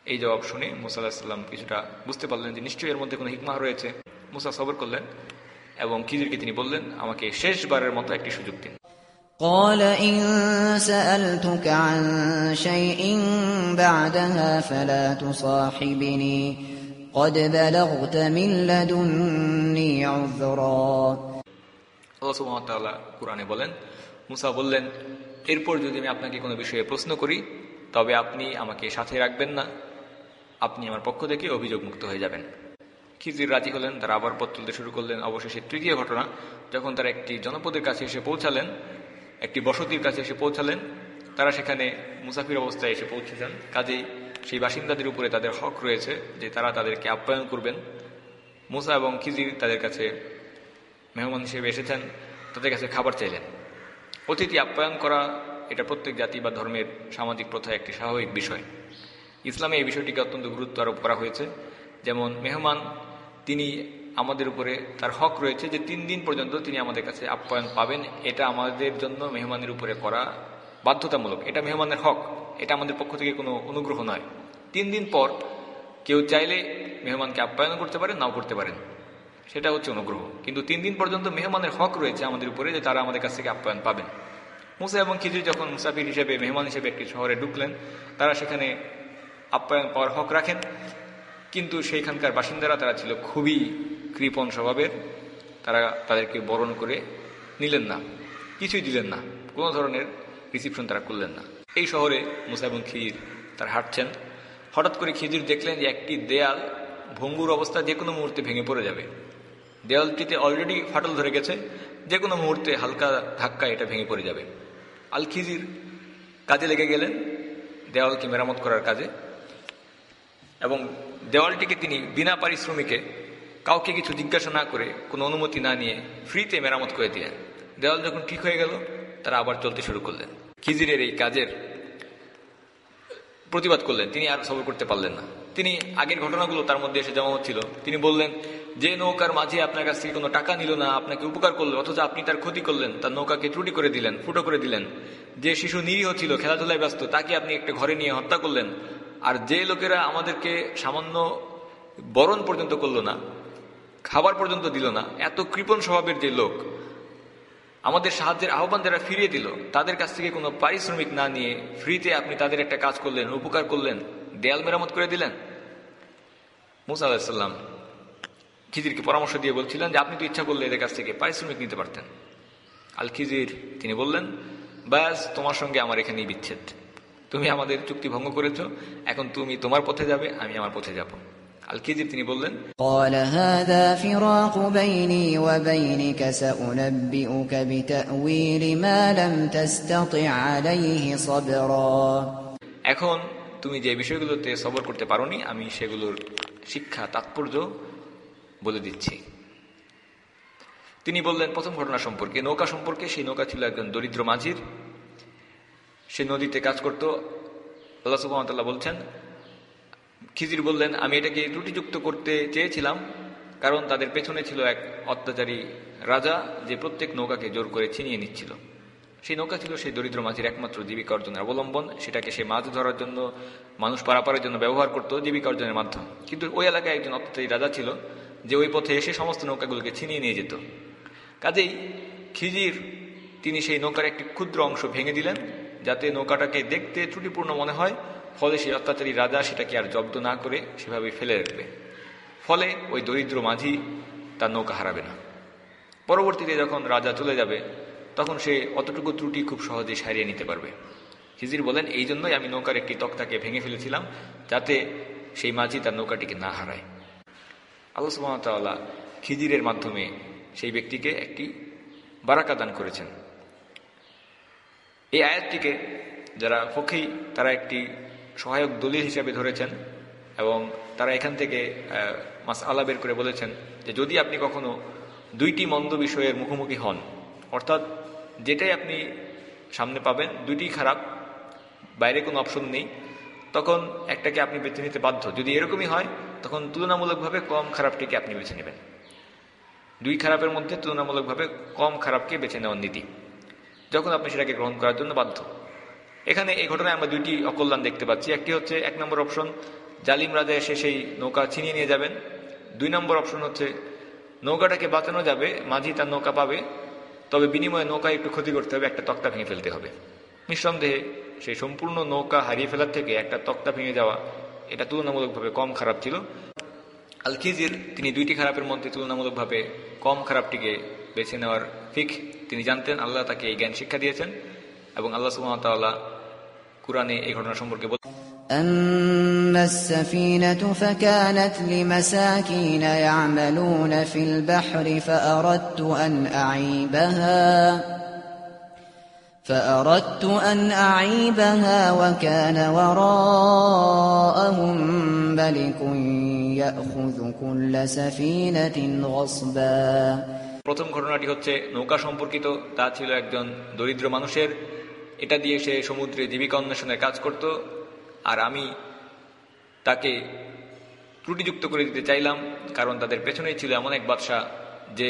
এই জবাব শুনে মুসা আলাহিসাল্লাম কিছুটা বুঝতে পারলেন যে নিশ্চয়ই এর মধ্যে কোনো হিকমা রয়েছে মুসা সবর করলেন এবং খিজিরকে তিনি বললেন আমাকে শেষবারের মতো একটি সুযোগ দিন قال إن سألتك عن شيء بعدها فلا تصاحبني قد بلغت من لدني عذرا আল্লাহ সুবহানাহু কোরআনে বলেন মুসা বললেন এরপর যদি আমি আপনাকে কোনো বিষয়ে প্রশ্ন করি তবে আপনি আমাকে সাথে রাখবেন না আপনি আমার পক্ষ থেকে অভিযোগ মুক্ত হয়ে যাবেন খিজির রাজি হলেন, তারা আবার পথ তুলতে শুরু করলেন। অবশেষে তৃতীয় ঘটনা, যখন তারা একটি জনপদের কাছে এসে পৌঁছালেন, একটি বসতির কাছে এসে পৌঁছালেন, তারা সেখানে মুসাফির অবস্থায় এসে পৌঁছেছেন। কাজেই সেই বাসিন্দাদের উপরে তাদের হক রয়েছে যে তারা তাদেরকে আপ্যায়ন করবেন। মুসা এবং খিজির তাদের কাছে মেহমান হিসেবে এসেছেন, তাদের কাছে খাবার চাইলেন। অতিথি আপ্যায়ন করা এটা প্রত্যেক জাতি বা ধর্মের সামাজিক প্রথা একটি স্বাভাবিক বিষয়। ইসলামে এই বিষয়টিকে অত্যন্ত গুরুত্ব আরোপ করা হয়েছে। যেমন মেহমান তিনি আমাদের উপরে তার হক রয়েছে যে তিন দিন পর্যন্ত তিনি আমাদের কাছে আপ্যায়ন পাবেন। এটা আমাদের জন্য মেহমানের উপরে করা বাধ্যতামূলক। এটা মেহমানের হক। এটা আমাদের পক্ষ থেকে কোনো অনুগ্রহ নয়। তিন দিন পর কেউ চাইলে মেহমানকে আপ্যায়ন করতে পারেন, নাও করতে পারেন। সেটা হচ্ছে অনুগ্রহ। কিন্তু তিন দিন পর্যন্ত মেহমানের হক রয়েছে আমাদের উপরে যে তারা আমাদের কাছ থেকে আপ্যায়ন পাবেন। মুসা এবং খিজির যখন মুসাফির হিসেবে, মেহমান হিসেবে একটি শহরে ঢুকলেন, তারা সেখানে আপ্যায়ন পাওয়ার হক রাখেন। কিন্তু সেইখানকার বাসিন্দারা, তারা ছিল খুবই কৃপণ স্বভাবের। তারা তাদেরকে বরণ করে নিলেন না, কিছুই দিলেন না, কোনো ধরনের রিসিপশন তারা করলেন না। এই শহরে মুসা এবং খিজির তারা হাঁটছেন। হঠাৎ করে খিজির দেখলেন যে একটি দেয়াল ভঙ্গুর অবস্থা যে কোনো মুহূর্তে ভেঙে পড়ে যাবে। দেয়ালটিতে অলরেডি ফাটল ধরে গেছে, যে কোনো মুহূর্তে হালকা ধাক্কা এটা ভেঙে পড়ে যাবে। আল খিজির কাজে লেগে গেলেন দেওয়ালকে মেরামত করার কাজে। এবং দেওয়ালটিকে তিনি বিনা পারিশ্রমিকে কাউকে কিছু জিজ্ঞাসা না করে কোনো অনুমতি না নিয়ে ফ্রিতে মেরামত করে দিলেন। দেওয়াল যখন ঠিক হয়ে গেল, তারা আবার চলতে শুরু করলেন। খিজিরের এই কাজের প্রতিবাদ করলেন, তিনি আর সবর করতে পারলেন না। তিনি আগের ঘটনাগুলো তার মধ্যে এসে জমা হচ্ছিল। তিনি বললেন, যে নৌকার মাঝে আপনার কাছ থেকে কোনো টাকা নিল না, আপনাকে উপকার করল অথচ আপনি তার ক্ষতি করলেন, তার নৌকাকে ত্রুটি করে দিলেন, ফুটো করে দিলেন। যে শিশু নিরীহ ছিল, খেলাধুলায় ব্যস্ত, তাকে আপনি একটা ঘরে নিয়ে হত্যা করলেন আর যে লোকেরা আমাদেরকে সামান্য বরণ পর্যন্ত করল না, খাবার পর্যন্ত দিল না, এত কৃপণ স্বভাবের যে লোক, আমাদের সাহায্যের আহ্বান যারা ফিরিয়ে দিল, তাদের কাছ থেকে কোনো পারিশ্রমিক না নিয়ে ফ্রিতে আপনি তাদের একটা কাজ করলেন, উপকার করলেন, দেয়াল মেরামত করে দিলেন? মুসা আলাহিসাল্লাম খিজিরকে পরামর্শ দিয়ে বলছিলেন যে, আপনি তো ইচ্ছা করলে এদের কাছ থেকে পারিশ্রমিক নিতে পারতেন। আল খিজির তিনি বললেন ব্যাস তোমার সঙ্গে আমার এখানেই বিচ্ছেদ। তুমি আমাদের চুক্তি ভঙ্গ করেছ। এখন তুমি তোমার পথে যাবে আমি আমার পথে যাব। আল কিজিব তিনি বললেন এখন তুমি যে বিষয়গুলোতে সবর করতে পারোনি আমি সেগুলোর শিক্ষা তাৎপর্য বলে দিচ্ছি। তিনি বললেন প্রথম ঘটনা সম্পর্কে নৌকা সম্পর্কে সেই নৌকা ছিল একজন দরিদ্র মাঝির। সে নদীতে কাজ করত। আল্লাহ সুবাহতাল্লাহ বলছেন, খিজির বললেন, আমি এটাকে ত্রুটিযুক্ত করতে চেয়েছিলাম, কারণ তাদের পেছনে ছিল এক অত্যাচারী রাজা যে প্রত্যেক নৌকাকে জোর করে ছিনিয়ে নিচ্ছিল। সেই নৌকা ছিল সেই দরিদ্র মাঝির একমাত্র জীবিকা অর্জনের অবলম্বন। সেটাকে সে মাছ ধরার জন্য, মানুষ পারাপারের জন্য ব্যবহার করত জীবিকা অর্জনের মাধ্যম। কিন্তু ওই এলাকায় একজন অত্যাচারী রাজা ছিল, যে ওই পথে এসে সমস্ত নৌকাগুলোকে ছিনিয়ে নিয়ে যেত। কাজেই খিজির, তিনি সেই নৌকার একটি ক্ষুদ্র অংশ ভেঙে দিলেন যাতে নৌকাটাকে দেখতে ত্রুটিপূর্ণ মনে হয়, ফলে সেই অত্যাচারী রাজা সেটাকে আর জব্দ না করে সেভাবে ফেলে রাখবে ফলে ওই দরিদ্র মাঝি তার নৌকা হারাবে না। পরবর্তীতে যখন রাজা চলে যাবে, তখন সে অতটুকু ত্রুটি খুব সহজে সারিয়ে নিতে পারবে। হিজির বলেন, এই জন্যই আমি নৌকার একটি তক্তাকে ভেঙে ফেলেছিলাম, যাতে সেই মাঝি তার নৌকাটিকে না হারায়। আল্লাহ সুবাহতাল্লাহ খিজিরের মাধ্যমে সেই ব্যক্তিকে একটি বারাকা দান করেছেন। এই আয়াতটিকে যারা ফকি তারা একটি সহায়ক দলিল হিসাবে ধরেছেন এবং তারা এখান থেকে মাস আলা বের করে বলেছেন যে যদি আপনি কখনো দুইটি মন্দ বিষয়ের মুখোমুখি হন, অর্থাৎ যেটাই আপনি সামনে পাবেন, দুইটি খারাপ, বাইরে কোনো অপশন নেই, তখন একটাকে আপনি বেছে নিতে বাধ্য। যদি এরকমই হয়, তখন তুলনামূলকভাবে কম খারাপটিকে আপনি বেছে নেবেন। দুই খারাপের মধ্যে তুলনামূলকভাবে কম খারাপকে বেছে নেওয়ার নীতি। যখন আপনি সেটাকে গ্রহণ করার জন্য বাধ্য। এখানে এই ঘটনায় আমরা দুইটি অকল্যাণ দেখতে পাচ্ছি। একটি হচ্ছে এক নম্বর অপশন, জালিম রাজা এসে সেই নৌকা ছিনিয়ে নিয়ে যাবেন। দুই নম্বর অপশন হচ্ছে, নৌকাটাকে বাঁচানো যাবে, মাঝি তার নৌকা পাবে, তবে বিনিময়ে নৌকা একটু ক্ষতি করতে হবে, একটা তক্তা ভেঙে ফেলতে হবে। নিঃসন্দেহে সেই সম্পূর্ণ নৌকা হারিয়ে ফেলার থেকে একটা তক্তা ভেঙে যাওয়া, এটা তুলনামূলকভাবে কম খারাপ ছিল। আল খিজির তিনি দুইটি খারাপের মধ্যে তুলনামূলকভাবে কম খারাপটিকে বেছে নেওয়ার ফিক তিনি জানতেন আল্লাহ তাকে এই জ্ঞান শিক্ষা দিয়েছেন এবং আল্লাহ সুহামতাল্লাহ কোরআনে এই ঘটনা সম্পর্কে বল أما السفينة فكانت لمساكين يعملون في البحر فأردت أن أعيبها فأردت أن أعيبها وكان وراءهم ملك يأخذ كل سفينة غصبا প্রথম ঘটনাটি হচ্ছে নৌকা সম্পর্কিত। তা ছিল একজন দরিদ্র মানুষের। এটা দিয়ে সে সমুদ্রে জীবিকা অন্বেষণের কাজ করত। আর আমি তাকে ত্রুটিযুক্ত করে দিতে চাইলাম, কারণ তাদের পেছনেই ছিল এমন এক বাদশাহ যে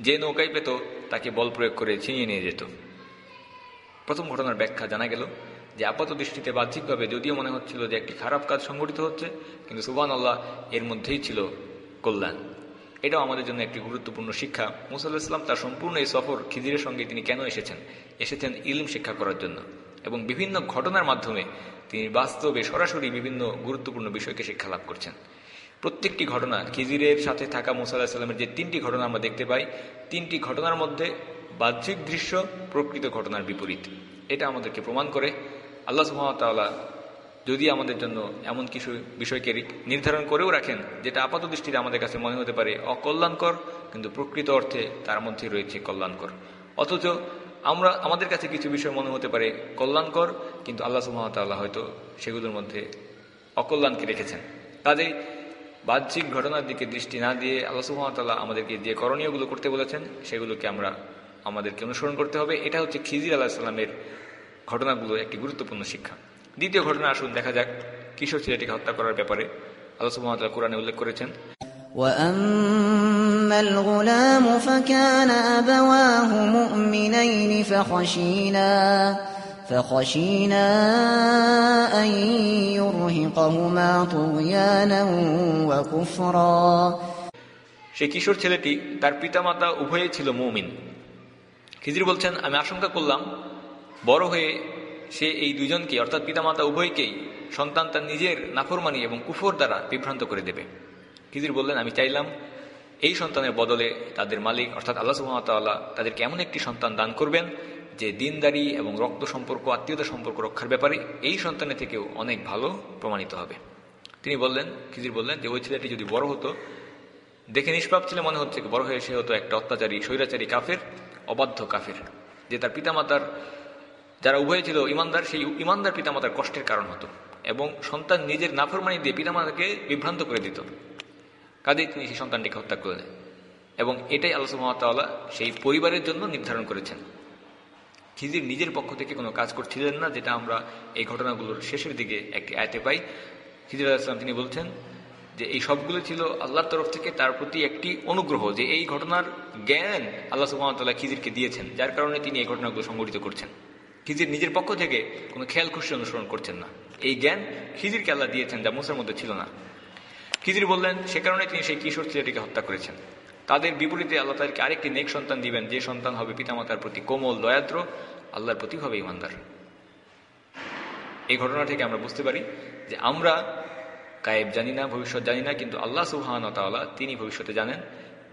যে নৌকায় পেত, তাকে বল প্রয়োগ করে ছিনিয়ে নিয়ে যেত। প্রথম ঘটনার ব্যাখ্যা জানা গেল যে আপাত দৃষ্টিতে বাহ্যিকভাবে যদিও মনে হচ্ছিল যে একটি খারাপ কাজ সংঘটিত হচ্ছে, কিন্তু সুবান আল্লাহ এর মধ্যেই ছিল কল্যাণ। এটাও আমাদের জন্য একটি গুরুত্বপূর্ণ শিক্ষা। মুসাল্লাহ ইসলাম তার সম্পূর্ণ এই সফর খিজিরের সঙ্গে তিনি কেন এসেছেন? এসেছেন ইলম শিক্ষা করার জন্য। এবং বিভিন্ন ঘটনার মাধ্যমে তিনি বাস্তবে সরাসরি বিভিন্ন গুরুত্বপূর্ণ বিষয়কে শিক্ষা লাভ করছেন। প্রত্যেকটি ঘটনা খিজিরের সাথে থাকা মুসাল্লাহ সাল্লামের যে তিনটি ঘটনা আমরা দেখতে পাই, তিনটি ঘটনার মধ্যে বাহ্যিক দৃশ্য প্রকৃত ঘটনার বিপরীত। এটা আমাদেরকে প্রমাণ করে। আল্লাহ সুহামতাল্লাহ যদি আমাদের জন্য এমন কিছু বিষয়কে নির্ধারণ করেও রাখেন, যেটা আপাত দৃষ্টিতে আমাদের কাছে মনে হতে পারে অকল্যাণকর, কিন্তু প্রকৃত অর্থে তার মধ্যে রয়েছে কল্যাণকর। অথচ আমরা, আমাদের কাছে কিছু বিষয় মনে হতে পারে কল্যাণকর, কিন্তু আল্লাহ সুহামতাল্লাহ হয়তো সেগুলোর মধ্যে অকল্যাণকে রেখেছেন। কাজেই বাহ্যিক ঘটনার দিকে দৃষ্টি না দিয়ে আল্লাহ সুহামতাল্লাহ আমাদেরকে যে করণীয়গুলো করতে বলেছেন, সেগুলোকে আমরা, আমাদেরকে অনুসরণ করতে হবে। এটা হচ্ছে খিজির আল্লাহ সাল্লামের ঘটনাগুলো একটি গুরুত্বপূর্ণ শিক্ষা। দ্বিতীয় ঘটনা আসুন দেখা যাক কিশোর ছেলেটিকে হত্যা করার ব্যাপারে আল্লাহ সুহামতাল্লাহ কোরআনে উল্লেখ করেছেন وأما الغلام فكان أبواه مؤمنين فخشينا فخشينا أن يرهقهما طغيانا وكفرا সেই কিশোর ছেলেটি তার পিতামাতা উভয়ে ছিল মৌমিন খিজির বলছেন আমি আশঙ্কা করলাম বড় হয়ে সে এই দুজনকে অর্থাৎ পিতামাতা উভয়কেই সন্তান তার নিজের নাফরমানি এবং কুফর দ্বারা বিভ্রান্ত করে দেবে। খিজির বললেন, আমি চাইলাম এই সন্তানের বদলে তাদের মালিক, অর্থাৎ আল্লাহ সুহামতাল্লাহ তাদেরকে এমন একটি সন্তান দান করবেন যে দিনদারি এবং রক্ত সম্পর্ক, আত্মীয়তা সম্পর্ক রক্ষার ব্যাপারে এই সন্তানের থেকেও অনেক ভালো প্রমাণিত হবে। তিনি বললেন খিজির বললেন যে, ওই ছেলেটি যদি বড় হতো, দেখে নিষ্পাপ ছিল মনে হচ্ছে বড় হয়ে সে হতো একটা অত্যাচারী, স্বৈরাচারী কাফের, অবাধ্য কাফের, যে তার পিতামাতার যারা উভয় ছিল, ইমানদার, সেই ইমানদার পিতামাতার কষ্টের কারণ হতো এবং সন্তান নিজের নাফরমানি দিয়ে পিতামাতাকে বিভ্রান্ত করে দিত। কাজেই তিনি সেই সন্তানটিকে হত্যা করলেন এবং এটাই আল্লাহ মহাতাল্লাহ সেই পরিবারের জন্য নির্ধারণ করেছেন। খিজির নিজের পক্ষ থেকে কোনো কাজ করছিলেন না, যেটা আমরা এই ঘটনাগুলোর শেষের দিকে একটি আয়তে পাই। খিজির আলাহিসাম তিনি বলছেন যে, এই সবগুলো ছিল আল্লাহর তরফ থেকে তার প্রতি একটি অনুগ্রহ যে এই ঘটনার জ্ঞান আল্লাহ সুহামতাল্লাহ খিজিরকে দিয়েছেন, যার কারণে তিনি এই ঘটনাগুলো সংগঠিত করছেন। খিজির নিজের পক্ষ থেকে কোনো খেয়াল খুশি অনুসরণ করছেন না। এই জ্ঞান খিজিরকে আল্লাহ দিয়েছেন যা মুসার মধ্যে ছিল না। খিজির বললেন, সে কারণে তিনি সেই কিশোর ছেলেটিকে হত্যা করেছেন। তাদের বিপরীতে আল্লাহ তাদেরকে আরেকটি নেক সন্তান দিবেন। যে সন্তান হবে পিতামাতার প্রতি কোমল, দয়াদ্র, আল্লাহর প্রতি হবে ইমানদার। এই ঘটনা থেকে আমরা বুঝতে পারি যে আমরা গায়েব জানি না, ভবিষ্যৎ জানি না, কিন্তু আল্লাহ সুহান তিনি ভবিষ্যতে জানেন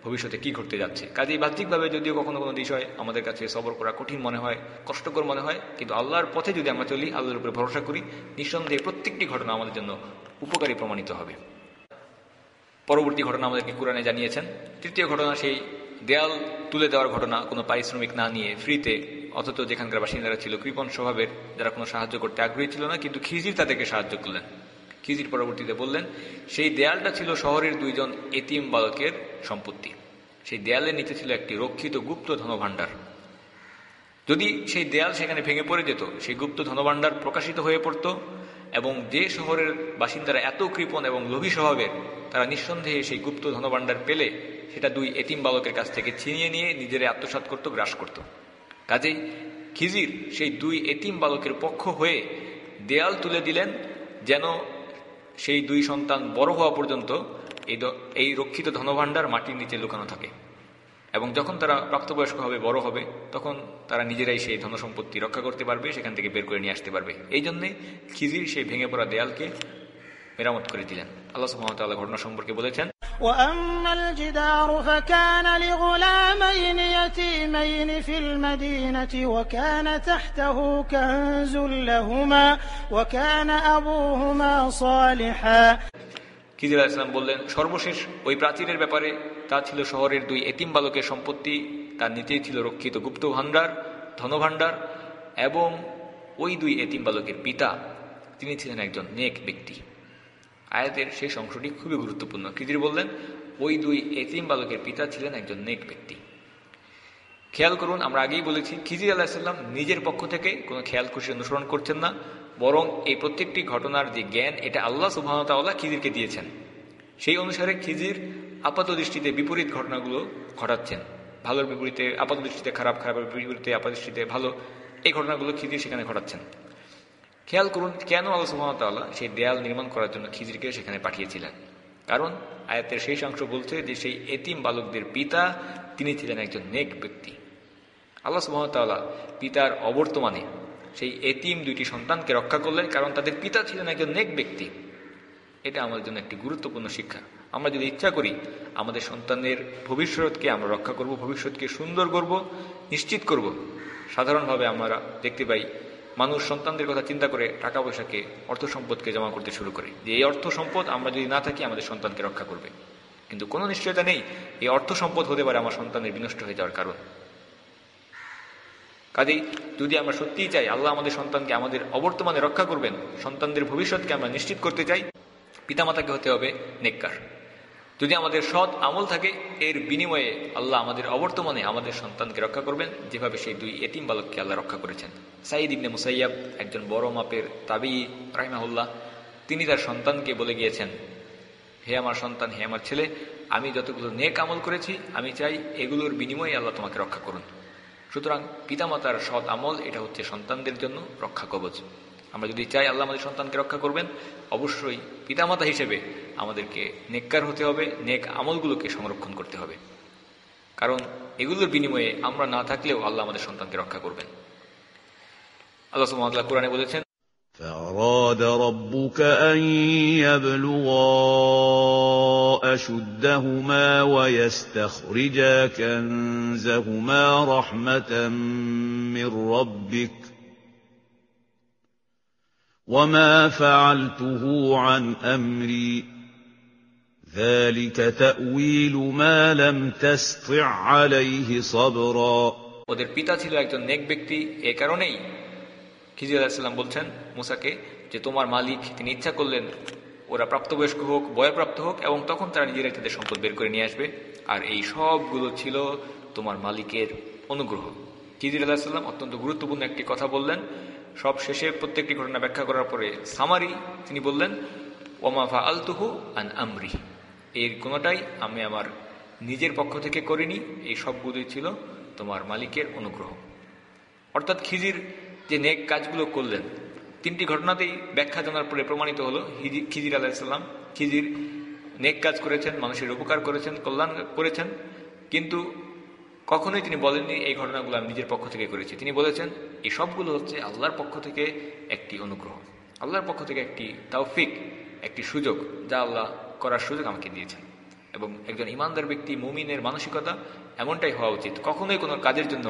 ভবিষ্যতে কি ঘটতে যাচ্ছে। কাজেই বাহ্যিকভাবে যদিও কখনো কোনো বিষয় আমাদের কাছে সবর করা কঠিন মনে হয়, কষ্টকর মনে হয়, কিন্তু আল্লাহর পথে যদি আমরা চলি, আল্লাহর উপরে ভরসা করি, নিঃসন্দেহে প্রত্যেকটি ঘটনা আমাদের জন্য উপকারী প্রমাণিত হবে। পরবর্তী ঘটনা আমাদেরকে কোরআনে জানিয়েছেন। তৃতীয় ঘটনা সেই দেয়াল তুলে দেওয়ার ঘটনা, কোনো পারিশ্রমিক না নিয়ে ফ্রিতে, অথচ যেখানকার বাসিন্দারা ছিল কৃপণ স্বভাবের, যারা কোনো সাহায্য করতে আগ্রহী ছিল না, কিন্তু খিজির তাদেরকে সাহায্য করলেন। খিজির পরবর্তীতে বললেন, সেই দেয়ালটা ছিল শহরের দুইজন এতিম বালকের সম্পত্তি। সেই দেয়ালের নিচে ছিল একটি রক্ষিত গুপ্ত ধনভাণ্ডার। যদি সেই দেয়াল সেখানে ভেঙে পড়ে যেত, সেই গুপ্ত ধনভাণ্ডার প্রকাশিত হয়ে পড়ত এবং যে শহরের বাসিন্দারা এত কৃপণ এবং লোভী স্বভাবের, তারা নিঃসন্দেহে সেই গুপ্ত ধনভাণ্ডার পেলে সেটা দুই এতিম বালকের কাছ থেকে ছিনিয়ে নিয়ে নিজেরা আত্মসাত করত, গ্রাস করত। কাজেই খিজির সেই দুই এতিম বালকের পক্ষ হয়ে দেয়াল তুলে দিলেন, যেন সেই দুই সন্তান বড় হওয়া পর্যন্ত এই এই রক্ষিত ধনভাণ্ডার মাটির নিচে লুকানো থাকে। এবং যখন তারা প্রাপ্তবয়স্ক হবে, বড় হবে, তখন তারা নিজেরাই সেই ধনসম্পত্তি রক্ষা করতে পারবে, সেখান থেকে বের করে নিয়ে আসতে পারবে। এই জন্যে খিজির সেই ভেঙে পড়া দেয়ালকে মেরামত করে দিলেন। আল্লাহ সুহামতাল্লাহ ঘটনা সম্পর্কে বলেছেন وأما الجدار فكان لغلامين يتيمين في المدينة وكان تحته كنز لهما وكان أبوهما صالحا খিজির ইসলাম বললেন সর্বশেষ ওই প্রাচীরের ব্যাপারে তা ছিল শহরের দুই এতিম বালকের সম্পত্তি তার নিচেই ছিল রক্ষিত গুপ্ত ভাণ্ডার ধনভাণ্ডার এবং ওই দুই এতিম বালকের পিতা তিনি ছিলেন একজন নেক ব্যক্তি আয়াতের শেষ অংশটি খুবই গুরুত্বপূর্ণ। খিজির বললেন? ওই দুই এতিম বালকের পিতা ছিলেন একজন নেক ব্যক্তি। খেয়াল করুন, আমরা আগেই বলেছি, খিজির আলাহিসাল্লাম নিজের পক্ষ থেকে কোনো খেয়াল খুশি অনুসরণ করছেন না, বরং এই প্রত্যেকটি ঘটনার যে জ্ঞান, এটা আল্লাহ সুবাহতাল্লাহ খিজিরকে দিয়েছেন। সেই অনুসারে খিজির আপাত দৃষ্টিতে বিপরীত ঘটনাগুলো ঘটাচ্ছেন। ভালোর বিপরীতে আপাত দৃষ্টিতে খারাপ, খারাপের বিপরীতে আপাত দৃষ্টিতে ভালো, এই ঘটনাগুলো খিজির সেখানে ঘটাচ্ছেন। খেয়াল করুন কেন আল্লাহ সুহামতাল্লাহ সেই দেয়াল নির্মাণ করার জন্য খিজিরকে সেখানে পাঠিয়েছিলেন। কারণ আয়াতের শেষ অংশ বলছে যে সেই এতিম বালকদের পিতা তিনি ছিলেন একজন নেক ব্যক্তি। আল্লাহ সুহামতাল্লাহ পিতার অবর্তমানে সেই এতিম দুইটি সন্তানকে রক্ষা করলেন কারণ তাদের পিতা ছিলেন একজন নেক ব্যক্তি। এটা আমাদের জন্য একটি গুরুত্বপূর্ণ শিক্ষা। আমরা যদি ইচ্ছা করি আমাদের সন্তানের ভবিষ্যৎকে আমরা রক্ষা করব, ভবিষ্যৎকে সুন্দর করব, নিশ্চিত করব। সাধারণভাবে আমরা দেখতে পাই মানুষ সন্তানদের কথা চিন্তা করে টাকা পয়সাকে, অর্থ সম্পদকে জমা করতে শুরু করে। যে এই অর্থ সম্পদ আমরা যদি না থাকি, আমাদের সন্তানকে রক্ষা করবে। কিন্তু কোনো নিশ্চয়তা নেই, এই অর্থ সম্পদ হতে পারে আমার সন্তানের বিনষ্ট হয়ে যাওয়ার কারণ। কাজেই যদি আমরা সত্যিই চাই আল্লাহ আমাদের সন্তানকে আমাদের অবর্তমানে রক্ষা করবেন, সন্তানদের ভবিষ্যৎকে আমরা নিশ্চিত করতে চাই, পিতামাতাকে হতে হবে নেককার। যদি আমাদের সৎ আমল থাকে, এর বিনিময়ে আল্লাহ আমাদের অবর্তমানে আমাদের সন্তানকে রক্ষা করবেন। যেভাবে সেই দুই এতিম বালককে আল্লাহ রক্ষা করেছেন। সাইদ ইবনে মুসাইয়াব একজন বড় মাপের তাবি রাহিমাহুল্লাহ, তিনি তার সন্তানকে বলে গিয়েছেন, হে আমার সন্তান, হে আমার ছেলে, আমি যতগুলো নেক আমল করেছি, আমি চাই এগুলোর বিনিময়ে আল্লাহ তোমাকে রক্ষা করুন। সুতরাং পিতামাতার সৎ আমল, এটা হচ্ছে সন্তানদের জন্য রক্ষা কবচ। আমরা যদি চাই আল্লাহ আমাদের সন্তানকে রক্ষা করবেন অবশ্যই পিতামাতা হিসেবে আমাদেরকে নেককার হতে হবে নেক আমলগুলোকে সংরক্ষণ করতে হবে কারণ এগুলোর বিনিময়ে আমরা না থাকলেও আল্লাহ আমাদের সন্তানকে রক্ষা করবেন আল্লাহ সুমতলা কোরআনে বলেছেন فأراد ربك أن يبلغا أشدهما ويستخرجا كنزهما رحمة من ربك وما فعلته عن أمري ذلك تأويل ما لم تسطع عليه صبرا ওদের পিতা ছিল একজন নেক ব্যক্তি এ কারণেই খিজির আলাহিসাল্লাম বলছেন মুসাকে যে তোমার মালিক তিনি ইচ্ছা করলেন ওরা প্রাপ্তবয়স্ক হোক বয়প্রাপ্ত হোক এবং তখন তারা নিজেরাই তাদের সম্পদ বের করে নিয়ে আসবে আর এই সবগুলো ছিল তোমার মালিকের অনুগ্রহ খিজির আলাহিসাল্লাম অত্যন্ত গুরুত্বপূর্ণ একটি কথা বললেন সব শেষে প্রত্যেকটি ঘটনা ব্যাখ্যা করার পরে সামারি তিনি বললেন ওমাফা আলতুহু আন আমরি। এর কোনোটাই আমি আমার নিজের পক্ষ থেকে করিনি, এই সবগুলোই ছিল তোমার মালিকের অনুগ্রহ। অর্থাৎ খিজির যে নেক কাজগুলো করলেন, তিনটি ঘটনাতেই ব্যাখ্যা জানার পরে প্রমাণিত হলো খিজির আলাহিসাল্লাম খিজির নেক কাজ করেছেন, মানুষের উপকার করেছেন, কল্যাণ করেছেন, কিন্তু কখনোই তিনি বলেননি, এই ঘটনাগুলো আমি নিজের পক্ষ থেকে করেছি। তিনি বলেছেন, এই সবগুলো হচ্ছে আল্লাহর পক্ষ থেকে একটি অনুগ্রহ। আল্লাহর পক্ষ থেকে একটি তাওফিক একটি সুযোগ যা আল্লাহ করার সুযোগ আমাকে দিয়েছেন। এবং একজন ইমানদার ব্যক্তি, মুমিনের মানসিকতা এমনটাই হওয়া উচিত। কখনোই কোনো কাজের জন্য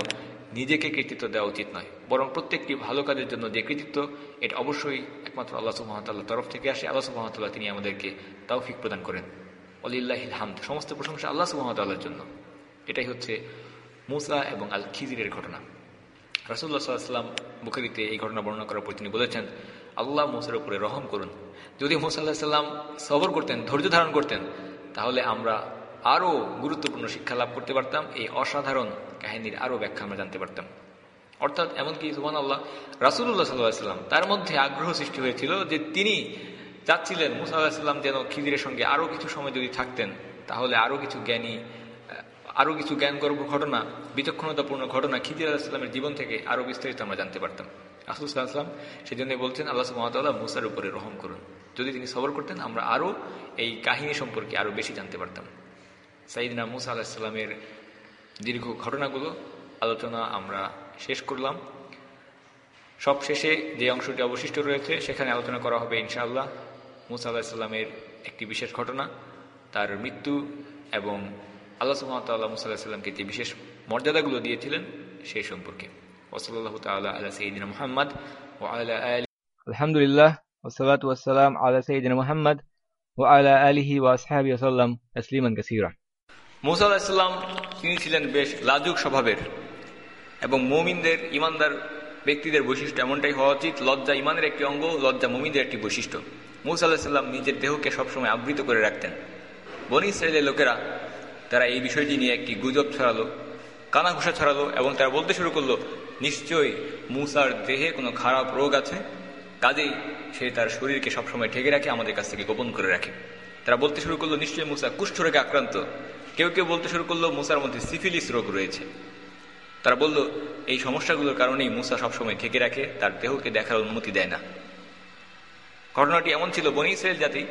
নিজেকে কৃতিত্ব দেওয়া উচিত নয়, বরং প্রত্যেকটি ভালো কাজের জন্য যে কৃতিত্ব, এটা অবশ্যই একমাত্র আল্লাহ সুহামতাল্লাহ তরফ থেকে আসে। আল্লাহ সুহামতাল্লাহ তিনি আমাদেরকে তাওফিক প্রদান করেন। অলিল্লাহিল হামদ। সমস্ত প্রশংসা আল্লাহ সুহামতাল্লাহর জন্য। এটাই হচ্ছে মুসা এবং আল খিজিরের ঘটনা রাসুল্লাহ সাল্লাম বুখারিতে এই ঘটনা বর্ণনা করার পর তিনি বলেছেন, আল্লাহ মুসার উপরে রহম করুন। যদি মুসা আল্লাহ সাল্লাম সবর করতেন, ধৈর্য ধারণ করতেন, তাহলে আমরা আরও গুরুত্বপূর্ণ শিক্ষা লাভ করতে পারতাম, এই অসাধারণ কাহিনীর আরও ব্যাখ্যা আমরা জানতে পারতাম। অর্থাৎ এমনকি সুমান আল্লাহ রাসুল্লাহ সাল্লাহ সাল্লাম তার মধ্যে আগ্রহ সৃষ্টি হয়েছিল যে তিনি চাচ্ছিলেন মুসা আল্লাহাম যেন খিদিরের সঙ্গে আরও কিছু সময় যদি থাকতেন, তাহলে আরও কিছু জ্ঞানী আরও কিছু জ্ঞানগর্ভ ঘটনা, বিচক্ষণতাপূর্ণ ঘটনা খিদির আলাহিসামের জীবন থেকে আরও বিস্তারিত আমরা জানতে পারতাম। আসুসাল্লাম সেই জন্য বলছেন, আল্লাহ সুমতাল্লাহ মুসার উপরে রহম করুন। যদি তিনি সবর করতেন, আমরা আরও এই কাহিনী সম্পর্কে আরও বেশি জানতে পারতাম। সাইদিনা মুসা আলাহিসাল্লামের দীর্ঘ ঘটনাগুলো আলোচনা আমরা শেষ করলাম। সব শেষে যে অংশটি অবশিষ্ট রয়েছে, সেখানে আলোচনা করা হবে ইনশাআল্লাহ মুসা আলাহিসাল্লামের একটি বিশেষ ঘটনা, তার মৃত্যু এবং আল্লাহ সুহামতাল্লাহ মুসা আলাহিসাল্লামকে যে বিশেষ মর্যাদাগুলো দিয়েছিলেন সেই সম্পর্কে। ওসলাল্লাহ তাল্লাহ আল্লাহ সঈদিন মোহাম্মদ ও আল্লাহ আলহামদুলিল্লাহ ওসালাত ওয়াসালাম আলা সঈদিন মোহাম্মদ ও আল্লাহ আলিহি ওয়াসহাবি ওসাল্লাম তসলিমান কাসিরা। মুসা আলাহিসাল্লাম তিনি ছিলেন বেশ লাজুক স্বভাবের এবং মমিনদের ইমানদার ব্যক্তিদের বৈশিষ্ট্য এমনটাই হওয়া উচিত লজ্জা ইমানের একটি অঙ্গ লজ্জা মমিনদের একটি বৈশিষ্ট্য। মুসা আলাহিসাল্লাম নিজের দেহকে সবসময় আবৃত করে রাখতেন। বনি ইসরায়েলের লোকেরা তারা এই বিষয়টি নিয়ে একটি গুজব ছড়ালো, কানাঘুষা ছড়ালো এবং তারা বলতে শুরু করল, নিশ্চয়ই মুসার দেহে কোনো খারাপ রোগ আছে? কাজেই সে তার শরীরকে সবসময় ঢেকে রাখে, আমাদের কাছ থেকে গোপন করে রাখে। তারা বলতে শুরু করল, নিশ্চয়ই মুসা কুষ্ঠ রোগে আক্রান্ত। কেউ কেউ বলতে শুরু করল, মুসার মধ্যে সিফিলিস রোগ রয়েছে। তারা বলল, এই সমস্যাগুলোর কারণেই মুসা সবসময় ঢেকে রাখে, তার দেহকে দেখার অনুমতি দেয় না। ঘটনাটি এমন ছিল, বনি ইসরায়েল জাতি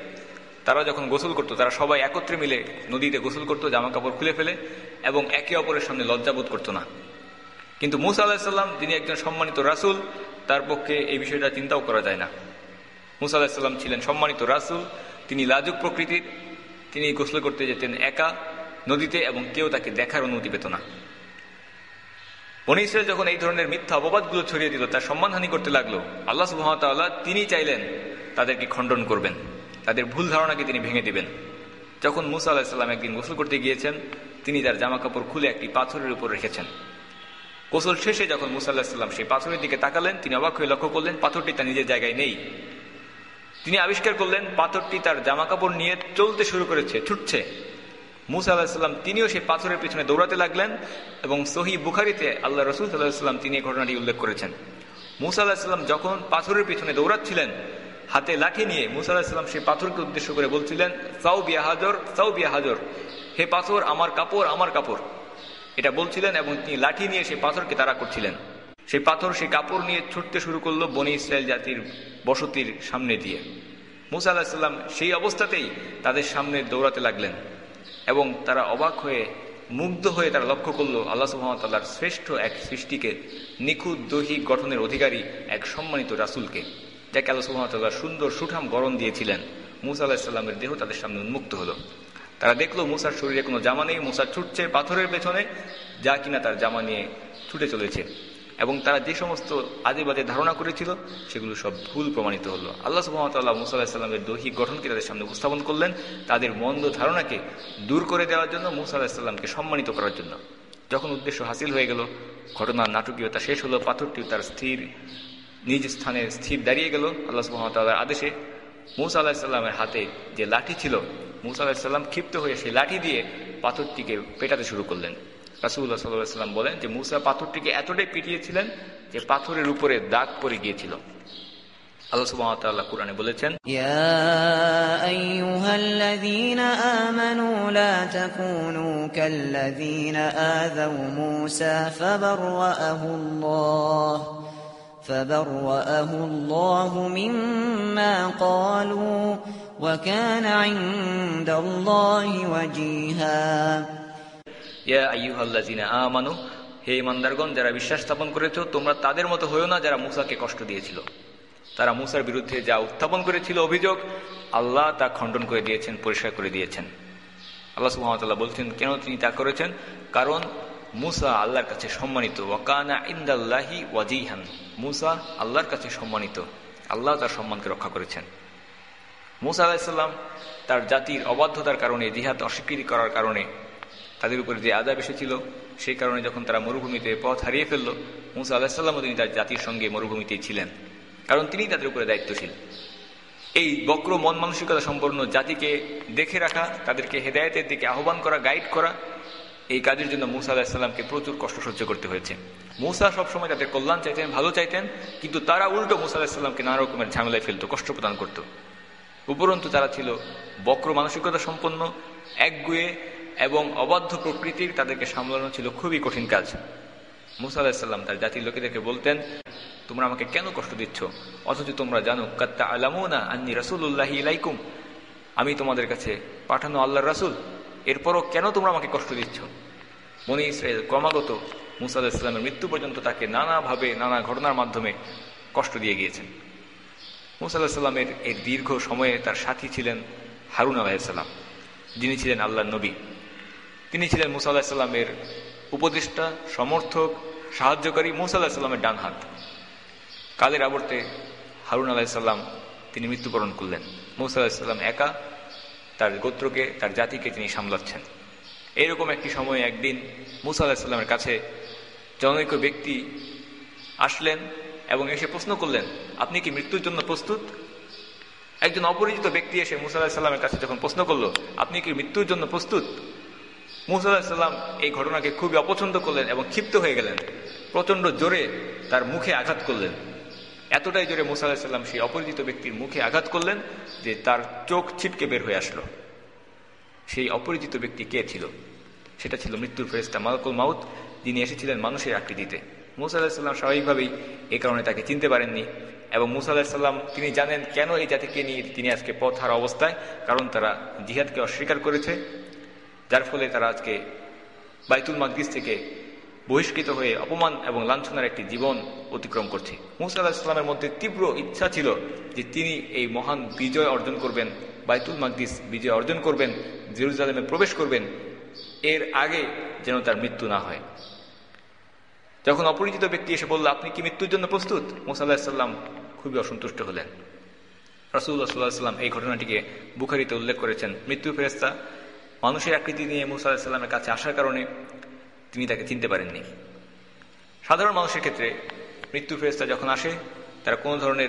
তারা যখন গোসল করতো, তারা সবাই একত্রে মিলে নদীতে গোসল করতো জামা কাপড় খুলে ফেলে, এবং একে অপরের সামনে লজ্জাবোধ করতো না। কিন্তু মুসা আলাহিসাল্লাম তিনি একজন সম্মানিত রাসুল, তার পক্ষে এই বিষয়টা চিন্তাও করা যায় না। মুসা আলাহিসাল্লাম ছিলেন সম্মানিত রাসুল, তিনি লাজুক প্রকৃতির, তিনি গোসল করতে যেতেন একা, নদীতে, এবং কেউ তাকে দেখার অনুমতি পেত না। বনি যখন এই ধরনের মিথ্যা অপবাদগুলো ছড়িয়ে দিল, তার সম্মানহানি করতে লাগল, আল্লাহ সুহামতাল্লাহ তিনি চাইলেন তাদেরকে খণ্ডন করবেন। তাদের ভুল ধারণাকে তিনি ভেঙে দিবেন। যখন মুসা আলাহিসাল্লাম একদিন গোসল করতে গিয়েছেন, তিনি তার জামা কাপড় খুলে একটি পাথরের উপর রেখেছেন। গোসল শেষে যখন মুসা আল্লাহিসাল্লাম সেই পাথরের দিকে তাকালেন, তিনি অবাক হয়ে লক্ষ্য করলেন, পাথরটি তার নিজের জায়গায় নেই। তিনি আবিষ্কার করলেন, পাথরটি তার জামা কাপড় নিয়ে চলতে শুরু করেছে, ছুটছে। মুসা আলাহিসাল্লাম তিনিও সেই পাথরের পিছনে দৌড়াতে লাগলেন এবং সহি বুখারিতে আল্লাহ রসুল সাল্লাহাম তিনি এই ঘটনাটি উল্লেখ করেছেন। মুসা আলাহিসাল্লাম যখন পাথরের পিছনে দৌড়াচ্ছিলেন হাতে লাঠি নিয়ে মুসা সেই পাথরকে উদ্দেশ্য করে বলছিলেন সাউ বিয়া হাজর সাউ বিয়া হাজর। হে পাথর, আমার কাপড় আমার কাপড়। এটা বলছিলেন এবং তিনি লাঠি নিয়ে সেই পাথরকে তারা করছিলেন। সেই পাথর সেই কাপড় নিয়ে ছুটতে শুরু করল বনি ইসরায়েল জাতির বসতির সামনে দিয়ে। মুসা আলাহিসাল্লাম সেই অবস্থাতেই তাদের সামনে দৌড়াতে লাগলেন এবং তারা অবাক হয়ে, মুগ্ধ হয়ে তারা লক্ষ্য করল আল্লাহ সুহামতাল্লাহর শ্রেষ্ঠ এক সৃষ্টিকে, নিখুঁত দৈহিক গঠনের অধিকারী এক সম্মানিত রাসুলকে। যাকে আল্লাহ সুহামতাল্লাহ সুন্দর সুঠাম গরম দিয়েছিলেন। মুসা আলাহিসাল্লামের দেহ তাদের সামনে উন্মুক্ত হলো। তারা দেখল মুসার শরীরে কোনো জামা নেই, মুসা ছুটছে পাথরের পেছনে, যা কিনা তার জামা নিয়ে ছুটে চলেছে। এবং তারা যে সমস্ত আজে বাজে ধারণা করেছিল, সেগুলো সব ভুল প্রমাণিত হলো। আল্লাহ সুহামতাল্লাহ মুসা আলাহিসাল্লামের দৈহিক গঠনকে তাদের সামনে উপস্থাপন করলেন, তাদের মন্দ ধারণাকে দূর করে দেওয়ার জন্য, মুসা আলাহিসাল্লামকে সম্মানিত করার জন্য। যখন উদ্দেশ্য হাসিল হয়ে গেল ঘটনার নাটকীয়তা শেষ হলো, পাথরটিও তার স্থির নিজ স্থানে স্থির দাঁড়িয়ে গেল আল্লাহ সুহামতাল্লাহর আদেশে। মুসা আলাহিসাল্লামের হাতে যে লাঠি ছিল, মুসা আলাহিসাল্লাম ক্ষিপ্ত হয়ে সেই লাঠি দিয়ে পাথরটিকে পেটাতে শুরু করলেন। রাসুল্লাহ সাল্লাহ সাল্লাম বলেন যে, মুসা পাথরটিকে এতটাই পিটিয়েছিলেন যে পাথরের উপরে দাগ পড়ে গিয়েছিল। আল্লাহ বলেছেন فبرأه الله مما قالوا وكان عند الله وجيها ইয়া আইয়ুহাল্লাযিনা আমানু হে ইমানদারগণ যারা বিশ্বাস স্থাপন করেছো তোমরা তাদের মতো হয়েও না যারা মুসাকে কষ্ট দিয়েছিল তারা মুসার বিরুদ্ধে যা উত্থাপন করেছিল অভিযোগ আল্লাহ তা খণ্ডন করে দিয়েছেন পরিষ্কার করে দিয়েছেন আল্লাহ সুহামতাল্লাহ বলছেন কেন তিনি তা করেছেন কারণ মুসা আল্লাহর কাছে সম্মানিত। ওয়াকানা ইন্দাল্লাহি ওয়াজিহান। মুসা আল্লাহর কাছে সম্মানিত। আল্লাহ তার সম্মানকে রক্ষা করেছেন। মুসা আলাহিসাল্লাম তার জাতির অবাধ্যতার কারণে, জিহাদ অস্বীকৃতি করার কারণে তাদের উপরে যে আদাব এসেছিল, সেই কারণে যখন তারা মরুভূমিতে পথ হারিয়ে ফেলল, মুসা আলাহিসাল্লামও তিনি তার জাতির সঙ্গে মরুভূমিতে ছিলেন। কারণ তিনি তাদের উপরে দায়িত্বশীল। এই বক্র মন মানসিকতা সম্পন্ন জাতিকে দেখে রাখা, তাদেরকে হেদায়তের দিকে আহ্বান করা গাইড করা এই কাজের জন্য মুসা আলাহিসাল্লামকে প্রচুর কষ্ট সহ্য করতে হয়েছে। মুসা সবসময় তাদের কল্যাণ চাইতেন, ভালো চাইতেন, কিন্তু তারা উল্টো মুসা আলাহিসাল্লামকে নানা রকমের ঝামেলায় ফেলতো, কষ্ট প্রদান করত। উপরন্তু তারা ছিল বক্র মানসিকতা সম্পন্ন, একগুয়ে এবং অবাধ্য প্রকৃতির তাদেরকে সামলানো ছিল খুবই কঠিন কাজ। মুসা আলাহিসাল্লাম তার জাতির লোকেদেরকে বলতেন, তোমরা আমাকে কেন কষ্ট দিচ্ছ? অথচ তোমরা জানো কাত্তা আলামুনা আন্নি রাসুল্লাহ ইলাইকুম আমি তোমাদের কাছে পাঠানো আল্লাহর রাসুল। এরপরও কেন তোমরা আমাকে কষ্ট দিচ্ছ? মনি ইসরায়েল ক্রমাগত মুসা আলাহিসাল্লামের মৃত্যু পর্যন্ত তাকে নানাভাবে, নানা ঘটনার মাধ্যমে কষ্ট দিয়ে গিয়েছেন। মুসা আলাহিসাল্লামের এই দীর্ঘ সময়ে তার সাথী ছিলেন হারুন আলাহিসাল্লাম যিনি ছিলেন আল্লাহ নবী। তিনি ছিলেন মুসা আলাহিসাল্লামের উপদেষ্টা, সমর্থক, সাহায্যকারী মুসা আলাহিসাল্লামের ডান হাত। কালের আবর্তে হারুন আলাহিসাল্লাম তিনি মৃত্যুবরণ করলেন। মুসা আলাহিসাল্লাম একা তার গোত্রকে, তার জাতিকে তিনি সামলাচ্ছেন। এইরকম একটি সময়ে একদিন মুসা আলাহিসাল্লামের কাছে জনৈক ব্যক্তি আসলেন এবং এসে প্রশ্ন করলেন, আপনি কি মৃত্যুর জন্য প্রস্তুত? একজন অপরিচিত ব্যক্তি এসে মুসা আলাহিসাল্লামের কাছে যখন প্রশ্ন করল, আপনি কি মৃত্যুর জন্য প্রস্তুত? মুসা আলাহিসাল্লাম এই ঘটনাকে খুবই অপছন্দ করলেন এবং ক্ষিপ্ত হয়ে গেলেন। প্রচণ্ড জোরে তার মুখে আঘাত করলেন। এতটাই জোরে মুসা আলাহিসাল্লাম সেই অপরিচিত ব্যক্তির মুখে আঘাত করলেন যে তার চোখ ছিটকে বের হয়ে আসলো। সেই অপরিচিত ব্যক্তি কে ছিল? সেটা ছিল মৃত্যুর ফেরেস্তা মালকুল মাউত, যিনি এসেছিলেন মানুষের আকৃতিতে। মুসা আলাহিসাল্লাম স্বাভাবিকভাবেই এ কারণে তাকে চিনতে পারেননি এবং মুসা আলাহিসাল্লাম তিনি জানেন কেন এই জাতিকে নিয়ে তিনি আজকে পথ হারা অবস্থায়, কারণ তারা জিহাদকে অস্বীকার করেছে, যার ফলে তারা আজকে বাইতুল মাকদিস থেকে বহিষ্কৃত হয়ে অপমান এবং লাঞ্ছনার একটি জীবন অতিক্রম করছে। মুসা আলাহিসাল্লামের মধ্যে তীব্র ইচ্ছা ছিল যে তিনি এই মহান বিজয় অর্জন করবেন, বাইতুল মাকদিস বিজয় অর্জন করবেন, জেরুজালেমে প্রবেশ করবেন, এর আগে যেন তার মৃত্যু না হয়। যখন অপরিচিত ব্যক্তি এসে বলল, আপনি কি মৃত্যুর জন্য প্রস্তুত? মোসা আল্লাহিসাল্লাম খুবই অসন্তুষ্ট হলেন। রাসুল্লাহ সাল্লাহ সাল্লাম এই ঘটনাটিকে বুখারিতে উল্লেখ করেছেন। মৃত্যু ফেরেস্তা মানুষের আকৃতি নিয়ে মুসা আলাহিসাল্লামের কাছে আসার কারণে তিনি তাকে চিনতে পারেননি। সাধারণ মানুষের ক্ষেত্রে মৃত্যু ফেরেস্তা যখন আসে, তারা কোনো ধরনের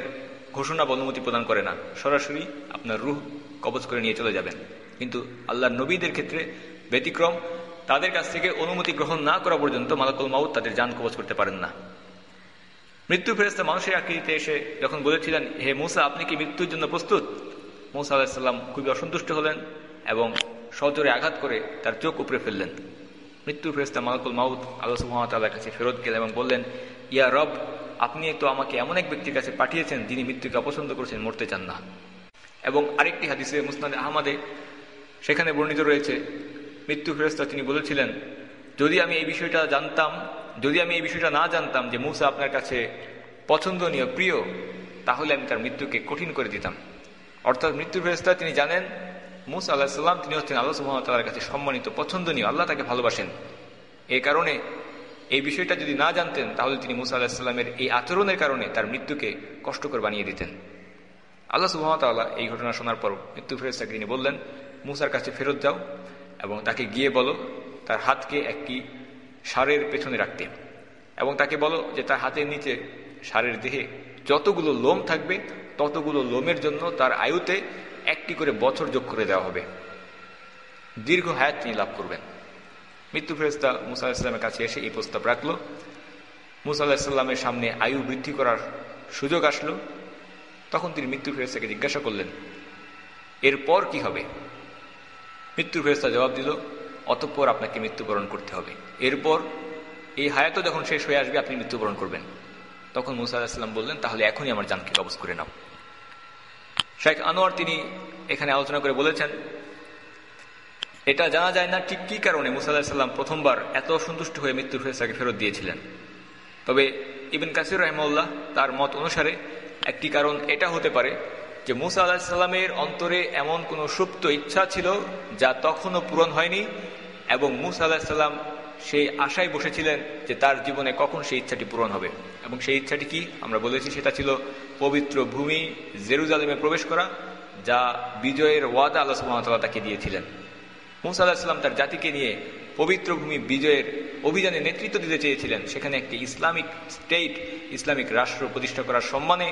ঘোষণা বা অনুমতি প্রদান করে না। সরাসরি আপনার রুহ কবচ করে নিয়ে চলে যাবেন। কিন্তু আল্লাহ নবীদের ক্ষেত্রে ব্যতিক্রম, তাদের কাছ থেকে অনুমতি গ্রহণ না করা পর্যন্ত মালাকুল মাউদ তাদের যান কবচ করতে পারেন না। মৃত্যু ফেরেস্তা মানুষের আকৃতিতে এসে যখন বলেছিলেন, হে মুসা, আপনি কি মৃত্যুর জন্য প্রস্তুত? মুসা আলাহিসাল্লাম খুবই অসন্তুষ্ট হলেন এবং সজোরে আঘাত করে তার চোখ উপরে ফেললেন। মৃত্যু ফেরেস্তা মালাকুল মাউদ আল্লাহ সুহামতাল্লাহর কাছে ফেরত গেলেন এবং বললেন, ইয়া রব, আপনি তো আমাকে এমন এক ব্যক্তির কাছে পাঠিয়েছেন যিনি মৃত্যুকে অপছন্দ করেছেন, মরতে চান না। এবং আরেকটি হাদিসে মুসনাদ আহমদে সেখানে বর্ণিত রয়েছে, মৃত্যু ফেরস্তা তিনি বলেছিলেন, যদি আমি এই বিষয়টা জানতাম, যদি আমি এই বিষয়টা না জানতাম যে মুসা আপনার কাছে পছন্দনীয়, প্রিয়, তাহলে আমি তার মৃত্যুকে কঠিন করে দিতাম। অর্থাৎ মৃত্যু ফেরস্তা তিনি জানেন মুসা আল্লাহ সাল্লাম তিনি হচ্ছেন আল্লাহ সুহামতাল্লাহর কাছে সম্মানিত, পছন্দনীয়, আল্লাহ তাকে ভালোবাসেন। এই কারণে, এই বিষয়টা যদি না জানতেন, তাহলে তিনি মুসা আল্লাহ সাল্লামের এই আচরণের কারণে তার মৃত্যুকে কষ্টকর বানিয়ে দিতেন। আল্লাহ সুহামতাল্লাহ এই ঘটনা শোনার পর মৃত্যু ফেরস্তাকে তিনি বললেন, মুসার কাছে ফেরত যাও এবং তাকে গিয়ে বলো, তার হাতকে একটি সারের পেছনে রাখতে। এবং তাকে বলো যে তার হাতের নিচে সারের দেহে যতগুলো লোম থাকবে, ততগুলো লোমের জন্য তার আয়ুতে একটি করে বছর যোগ করে দেওয়া হবে। দীর্ঘ হায়াত তিনি লাভ করবেন। মৃত্যু ফেরস্তা মুসা আলাহিসাল্লামের কাছে এসে এই প্রস্তাব রাখল। মুসা আলাহিসাল্লামের সামনে আয়ু বৃদ্ধি করার সুযোগ আসলো। তখন তিনি মৃত্যু ফেরস্তাকে জিজ্ঞাসা করলেন, এরপর কি হবে? মৃত্যু ফেরস্তা জবাব দিল, অতঃপর আপনাকে মৃত্যুবরণ করতে হবে। এরপর এই হায়াতও যখন শেষ হয়ে আসবে, আপনি মৃত্যুবরণ করবেন। তখন মুসা আলাহিসাল্লাম বললেন, তাহলে এখনই আমার জানকে কবজ করে নাও। শেখ আনোয়ার তিনি এখানে আলোচনা করে বলেছেন, এটা জানা যায় না ঠিক কি কারণে মুসা আলাহিসাল্লাম প্রথমবার এত সন্তুষ্ট হয়ে মৃত্যুর ফেরস্তাকে ফেরত দিয়েছিলেন। তবে ইবিন কাসির রহমউল্লাহ তার মত অনুসারে একটি কারণ এটা হতে পারে যে মুসা আলাহিসাল্লামের অন্তরে এমন কোনো সুপ্ত ইচ্ছা ছিল যা তখনও পূরণ হয়নি এবং মুসা আলাহিসাল্লাম সেই আশায় বসেছিলেন যে তার জীবনে কখন সেই ইচ্ছাটি পূরণ হবে। এবং সেই ইচ্ছাটি কি আমরা বলেছি সেটা ছিল পবিত্র ভূমি জেরুজালেমে প্রবেশ করা, যা বিজয়ের ওয়াদা আল্লাহ সুহামতাল্লাহ তাকে দিয়েছিলেন। মুসা আলাহিসাল্লাম তার জাতিকে নিয়ে পবিত্র ভূমি বিজয়ের অভিযানে নেতৃত্ব দিতে চেয়েছিলেন। সেখানে একটি ইসলামিক স্টেট, ইসলামিক রাষ্ট্র প্রতিষ্ঠা করার সম্মানে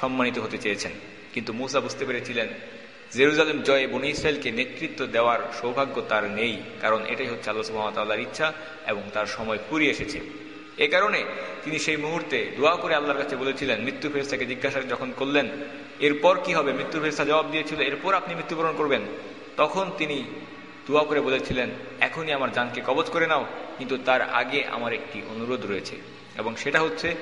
সম্মানিত হতে চেয়েছেন। কিন্তু মুসা বুঝতে পেরেছিলেন, জেরুজালেম জয়ে বনি ইসরায়েলকে নেতৃত্ব দেওয়ার সৌভাগ্য তার নেই, কারণ এটাই হচ্ছে আল্লাহ সুহামতাল্লাহর ইচ্ছা এবং তার সময় ফুরিয়ে এসেছে। এ কারণে তিনি সেই মুহূর্তে দোয়া করে আল্লাহর কাছে বলেছিলেন, মৃত্যু ফেরেস্তাকে জিজ্ঞাসা যখন করলেন, এরপর কি হবে? মৃত্যু ফেরেস্তা জবাব দিয়েছিল, এরপর আপনি মৃত্যুবরণ করবেন। তখন তিনি দোয়া করে বলেছিলেন, এখনই আমার জানকে কবচ করে নাও, কিন্তু তার আগে আমার একটি অনুরোধ রয়েছে। এবং সেটা হচ্ছে,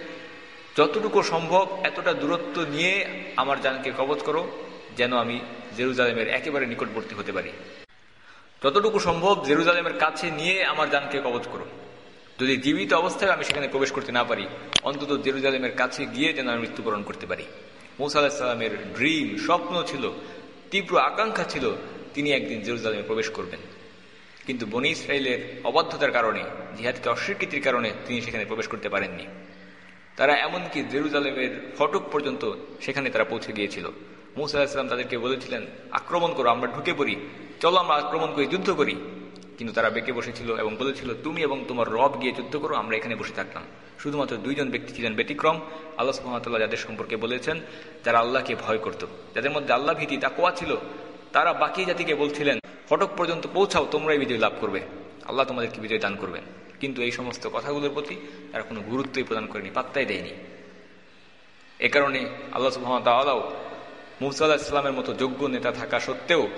যতটুকু সম্ভব এতটা দূরত্ব নিয়ে আমার জানকে কবচ করো, যেন আমি জেরুজালেমের একেবারে নিকটবর্তী হতে পারি। যতটুকু সম্ভব জেরুজালেমের কাছে নিয়ে আমার জানকে কবচ করো। যদি জীবিত অবস্থায় আমি সেখানে প্রবেশ করতে না পারি, অন্তত জেরুজালেমের কাছে গিয়ে যেন আমি মৃত্যুবরণ করতে পারি। মৌসা আলাহিসাল্লামের ড্রিম, স্বপ্ন ছিল, তীব্র আকাঙ্ক্ষা ছিল, তিনি একদিন জেরুজালেমে প্রবেশ করবেন। কিন্তু বনি ইসরায়েলের অবাধ্যতার কারণে, জিহাদকে অস্বীকৃতির কারণে তিনি সেখানে প্রবেশ করতে পারেননি। তারা এমনকি জেরুজালেমের ফটক পর্যন্ত সেখানে তারা পৌঁছে গিয়েছিল। মুসা আলাহিসাম তাদেরকে বলেছিলেন, আক্রমণ করো, আমরা ঢুকে পড়ি। চলো, আমরা আক্রমণ করে যুদ্ধ করি। কিন্তু তারা বেঁকে বসেছিল এবং বলেছিল, তুমি এবং তোমার রব গিয়ে যুদ্ধ করো, আমরা এখানে বসে থাকতাম শুধুমাত্র দুইজন ব্যক্তি ছিলেন ব্যতিক্রম। আল্লাহ সুহামতাল্লাহ যাদের সম্পর্কে বলেছেন, যারা আল্লাহকে ভয় করত। যাদের মধ্যে আল্লাহ ভীতি তা কোয়া ছিল, তারা বাকি জাতিকে বলছিলেন, ফটক পর্যন্ত পৌঁছাও, তোমরাই বিজয় লাভ করবে। আল্লাহ তোমাদেরকে বিজয় দান করবেন। কিন্তু এই সমস্ত কথাগুলোর প্রতি তারা কোনো গুরুত্বই প্রদান করেনি, পাত্তাই দেয়নি। এ কারণে আল্লাহ সুহামতাল্লাহ মুসা আল্লাহ ইসলামের মতো যোগ্য নেতা থাকা সত্ত্বেও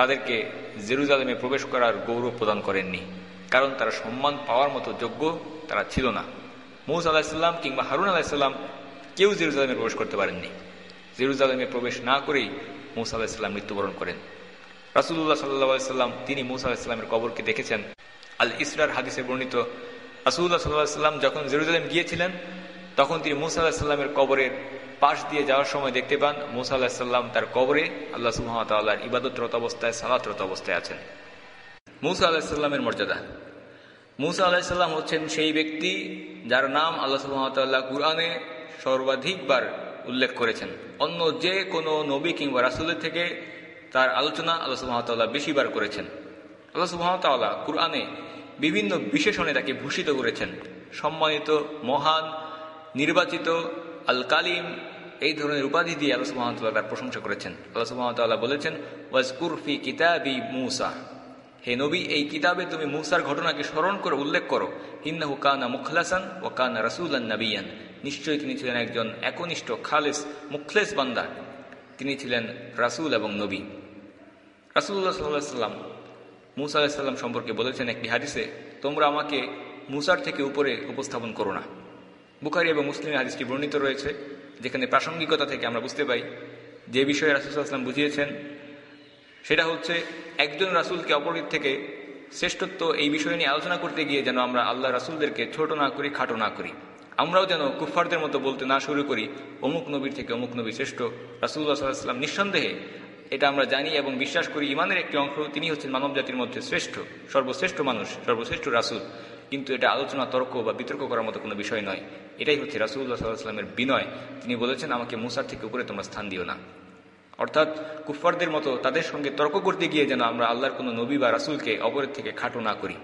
তাদেরকে জেরুজালেমে প্রবেশ করার গৌরব প্রদান করেননি। কারণ তারা সম্মান পাওয়ার মতো যোগ্য তারা ছিল না। মৌসা আলাহিসাল্লাম কিংবা হারুন আলাহিসাল্লাম কেউ জেরুজালেমে প্রবেশ করতে পারেননি। জেরুজালেমে প্রবেশ না করেই মৌসা আলাহিসাল্লাম মৃত্যুবরণ করেন। রাসুল্লাহ সাল্লাহ সাল্লাম, তিনি মৌসা আলাহিসাল্লামের কবরকে দেখেছেন। আল ইসরার হাদিসে বর্ণিত রাসুল্লাহ সাল্লাহ সাল্লাম যখন জেরুজালেম গিয়েছিলেন, তখন তিনি মুসা আলাহিসাল্লামের কবরের পাশ দিয়ে যাওয়ার সময় দেখতে পান মুসা আল্লাহিসাল্লাম তার কবরে আল্লাহ সুহামতাল্লাহর ইবাদতরত অবস্থায়, সালাতরত অবস্থায় আছেন। মুসা আল্লাহিসাল্লামের মর্যাদা। মুসা আলাহিসাল্লাম হচ্ছেন সেই ব্যক্তি যার নাম আল্লাহ সুহামতাল্লাহ কুরআনে সর্বাধিকবার উল্লেখ করেছেন। অন্য যে কোনো নবী কিংবা রাসুলের থেকে তার আলোচনা আল্লাহ সুহামতাল্লাহ বেশিবার করেছেন। আল্লাহ সুহামতাল্লাহ কুরআনে বিভিন্ন বিশেষণে তাকে ভূষিত করেছেন। সম্মানিত, মহান, নির্বাচিত আল কালিম এই ধরনের উপাধি দিয়ে আল্লাহ সুহামতাল্লাহ তার প্রশংসা করেছেন। আল্লাহ সুহামতাল্লাহ বলেছেন ওয়াজ কিতাবি মুসা। হে নবী, এই কিতাবে তুমি মুসার ঘটনাকে স্মরণ করে উল্লেখ করো। হিন্নাহু কানা মুখলাসান ও কানা রাসুলান নাবিয়ান। নিশ্চয়ই তিনি ছিলেন একজন একনিষ্ঠ, খালেস, মুখলেস বান্দা। তিনি ছিলেন রাসুল এবং নবী। রাসুল্লাহ সাল্লাহ সাল্লাম মুসা আলাহিসাল্লাম সম্পর্কে বলেছেন একটি হাদিসে, তোমরা আমাকে মুসার থেকে উপরে উপস্থাপন করো না। বুখারি এবং মুসলিম হাদিসটি বর্ণিত রয়েছে, যেখানে প্রাসঙ্গিকতা থেকে আমরা বুঝতে পাই যে বিষয়ে রাসুলাম বুঝিয়েছেন, সেটা হচ্ছে একজন রাসুলকে অপরের থেকে শ্রেষ্ঠত্ব এই বিষয় নিয়ে আলোচনা করতে গিয়ে যেন আমরা আল্লাহ রাসুলদেরকে ছোট না করি, খাটো না করি। আমরাও যেন কুফারদের মতো বলতে না শুরু করি, অমুক নবীর থেকে অমুক নবী শ্রেষ্ঠ। রাসুল্লাহ সাল্লাম নিঃসন্দেহে এটা আমরা জানি এবং বিশ্বাস করি ইমানের একটি অংশ তিনি হচ্ছেন মানব জাতির মধ্যে শ্রেষ্ঠ, সর্বশ্রেষ্ঠ মানুষ, সর্বশ্রেষ্ঠ রাসুল। কিন্তু এটা আলোচনা, তর্ক বা বিতর্ক করার মতো কোনো বিষয় নয়। এটাই হচ্ছে রাসুল্লাহ সাল্লাহামের বিনয়। তিনি বলেছেন, আমাকে মুসার থেকে উপরে তোমরা স্থান দিও না। অর্থাৎ কুফারদের মতো তাদের সঙ্গে তর্ক করতে গিয়ে যেন আমরা আল্লাহর কোনো নবী বা রাসুলকে অপরের থেকে খাটো না করি।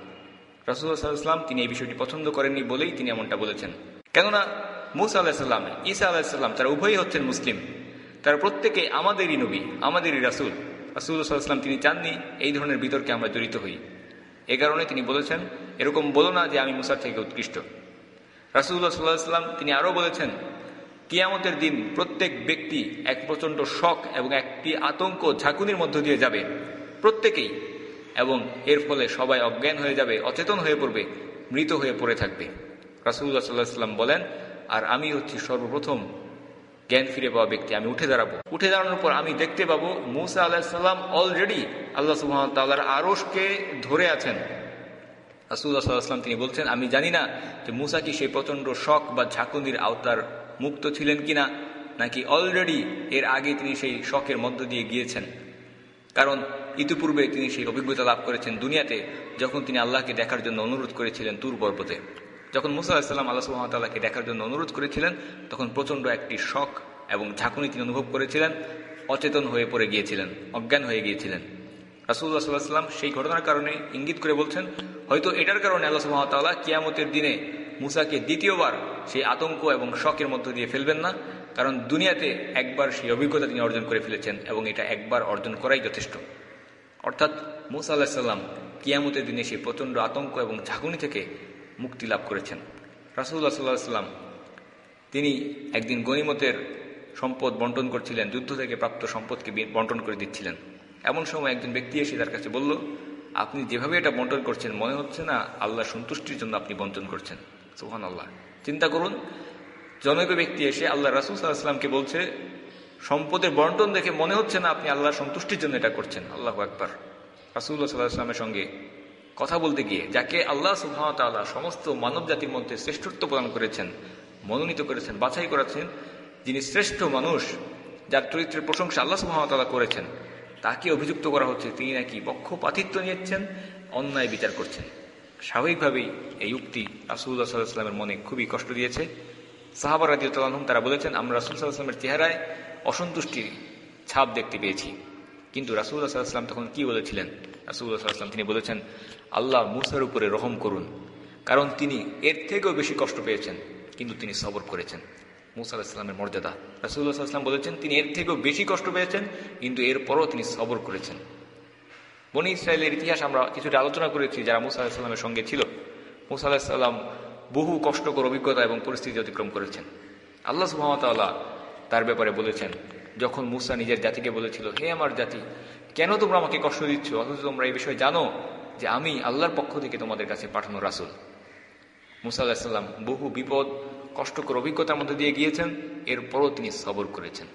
রাসুল্লাহ সাল্লাহাম তিনি এই বিষয়টি পছন্দ করেননি বলেই তিনি এমনটা বলেছেন। কেননা মুসা আলাহিসাল্লাম ঈসা আলাহিসাল্লাম তারা উভয়ই হচ্ছেন মুসলিম। তারা প্রত্যেকে আমাদেরই নবী, আমাদেরই রাসুল। রাসুল্লাহ সাল্লাহাম তিনি চাননি এই ধরনের বিতর্কে আমরা জড়িত হই। এ কারণে তিনি বলেছেন, এরকম বলো না যে আমি মুসার থেকে উৎকৃষ্ট। রাসুল্লাহ সাল্লাহ সাল্লাম তিনি আরও বলেছেন, কিয়ামতের দিন প্রত্যেক ব্যক্তি এক প্রচণ্ড শখ এবং একটি আতঙ্ক ঝাঁকুনির মধ্য দিয়ে যাবে, প্রত্যেকেই। এবং এর ফলে সবাই অজ্ঞান হয়ে যাবে, অচেতন হয়ে পড়বে, মৃত হয়ে পড়ে থাকবে। রাসুল্লাহ সাল্লাহ সাল্লাম বলেন, আর আমি হচ্ছি সর্বপ্রথম জ্ঞান ফিরে পাওয়া ব্যক্তি, আমি উঠে দাঁড়াবো। উঠে দাঁড়ানোর পর আমি দেখতে পাবো মুসা আলাহিসাল্লাম অলরেডি আল্লাহ সুহামতাল্লাহর আরসকে ধরে আছেন। রাসুল্লাহ সাল্লাহাম তিনি বলছেন, আমি জানি না যে মুসা কি সেই প্রচণ্ড শখ বা ঝাঁকুনির আওতার মুক্ত ছিলেন কিনা, নাকি অলরেডি এর আগে তিনি সেই শখের মধ্য দিয়ে গিয়েছেন। কারণ ইতিপূর্বে তিনি সেই অভিজ্ঞতা লাভ করেছেন দুনিয়াতে, যখন তিনি আল্লাহকে দেখার জন্য অনুরোধ করেছিলেন তুর পর্বতে। যখন মুসা আলাহিসাল্লাম আল্লাহ সুহামতাল্লাহকে দেখার জন্য অনুরোধ করেছিলেন, তখন প্রচণ্ড একটি শখ এবং ঝাঁকুনি তিনি অনুভব করেছিলেন, অচেতন হয়ে পড়ে গিয়েছিলেন, অজ্ঞান হয়ে গিয়েছিলেন। রাসুল্লাহ সাল্লাহাম সেই ঘটনার কারণে ইঙ্গিত করে বলছেন, হয়তো এটার কারণে আল্লাহ সুহামতাল্লাহ কিয়ামতের দিনে মুসাকে দ্বিতীয়বার সেই আতঙ্ক এবং শখের মধ্য দিয়ে ফেলবেন না, কারণ দুনিয়াতে একবার সেই অভিজ্ঞতা তিনি অর্জন করে ফেলেছেন এবং এটা একবার অর্জন করাই যথেষ্ট। অর্থাৎ মুসা আল্লাহ সাল্লাম কিয়ামতের দিনে সেই প্রচণ্ড আতঙ্ক এবং ঝাঁকুনি থেকে মুক্তি লাভ করেছেন। রাসুল্লাহ সাল্লাহ সাল্লাম, তিনি একদিন গণিমতের সম্পদ বন্টন করছিলেন, যুদ্ধ থেকে প্রাপ্ত সম্পদকে বন্টন করে দিচ্ছিলেন। এমন সময় একজন ব্যক্তি এসে তার কাছে বলল, আপনি যেভাবে এটা বন্টন করছেন, মনে হচ্ছে না আল্লাহ সন্তুষ্টির জন্য আপনি বন্টন করছেন। সুহান আল্লাহ চিন্তা করুন, জনৈক ব্যক্তি এসে আল্লাহ রাসুল সাল্লাহামকে বলছে, সম্পদের বন্টন দেখে মনে হচ্ছে না আপনি আল্লাহর সন্তুষ্টির জন্য এটা করছেন। আল্লাহ একবার রাসুল্লাহ সাল্লাহ সঙ্গে কথা বলতে গিয়ে, যাকে আল্লাহ সুহামতাল্লাহ সমস্ত মানব জাতির মধ্যে শ্রেষ্ঠত্ব প্রদান করেছেন, মনোনীত করেছেন, বাছাই করেছেন, যিনি শ্রেষ্ঠ মানুষ, যার চরিত্রের প্রশংসা আল্লাহ সুহামতাল্লাহ করেছেন, তাকে অভিযুক্ত করা হচ্ছে, তিনি নাকি পক্ষপাতিত্ব নিয়েছেন, অন্যায় বিচার করছেন। স্বাভাবিকভাবেই এই উক্তি রাসুল্লাহ সাল্লাহামের মনে খুবই কষ্ট দিয়েছে। সাহাবার রাজিউল্লাহম তারা বলেছেন, আমরা রাসুল সাল্লাহামের চেহারায় অসন্তুষ্টির ছাপ দেখতে পেয়েছি। কিন্তু রাসুল্লাহ সাল্লাহাম তখন কি বলেছিলেন? রাসুল্লাহ সাল্লাহাম তিনি বলেছেন, আল্লাহ মুসার উপরে রহম করুন, কারণ তিনি এর থেকেও বেশি কষ্ট পেয়েছেন, কিন্তু তিনি সবর করেছেন। মুসা আলাহিসাল্লামের মর্যাদা। রাসুল্লাহ সাল্লাম বলেছেন, তিনি এর থেকেও বেশি কষ্ট পেয়েছেন, কিন্তু এরপরও তিনি সবর করেছেন। বনি ইসরায়েলের ইতিহাস আমরা কিছুটা আলোচনা করেছি, যারা মুসা আলাহিসাল্লামের সঙ্গে ছিল। মুসা আলাহিসাল্লাম বহু কষ্টকর অভিজ্ঞতা এবং পরিস্থিতি অতিক্রম করেছেন। আল্লাহ সুহামতাল্লাহ তার ব্যাপারে বলেছেন যখন মুসা নিজের জাতিকে বলেছিল, হে আমার জাতি, কেন তোমরা আমাকে কষ্ট দিচ্ছ? অথচ তোমরা এই বিষয়ে জানো যে আমি আল্লাহর পক্ষ থেকে তোমাদের কাছে পাঠানো রাসুল। মুসা আলাহিসাল্লাম বহু বিপদ, কষ্টকর অভিজ্ঞতার মধ্যে দিয়ে গিয়েছেন, এরপরও তিনি সবর করেছেন।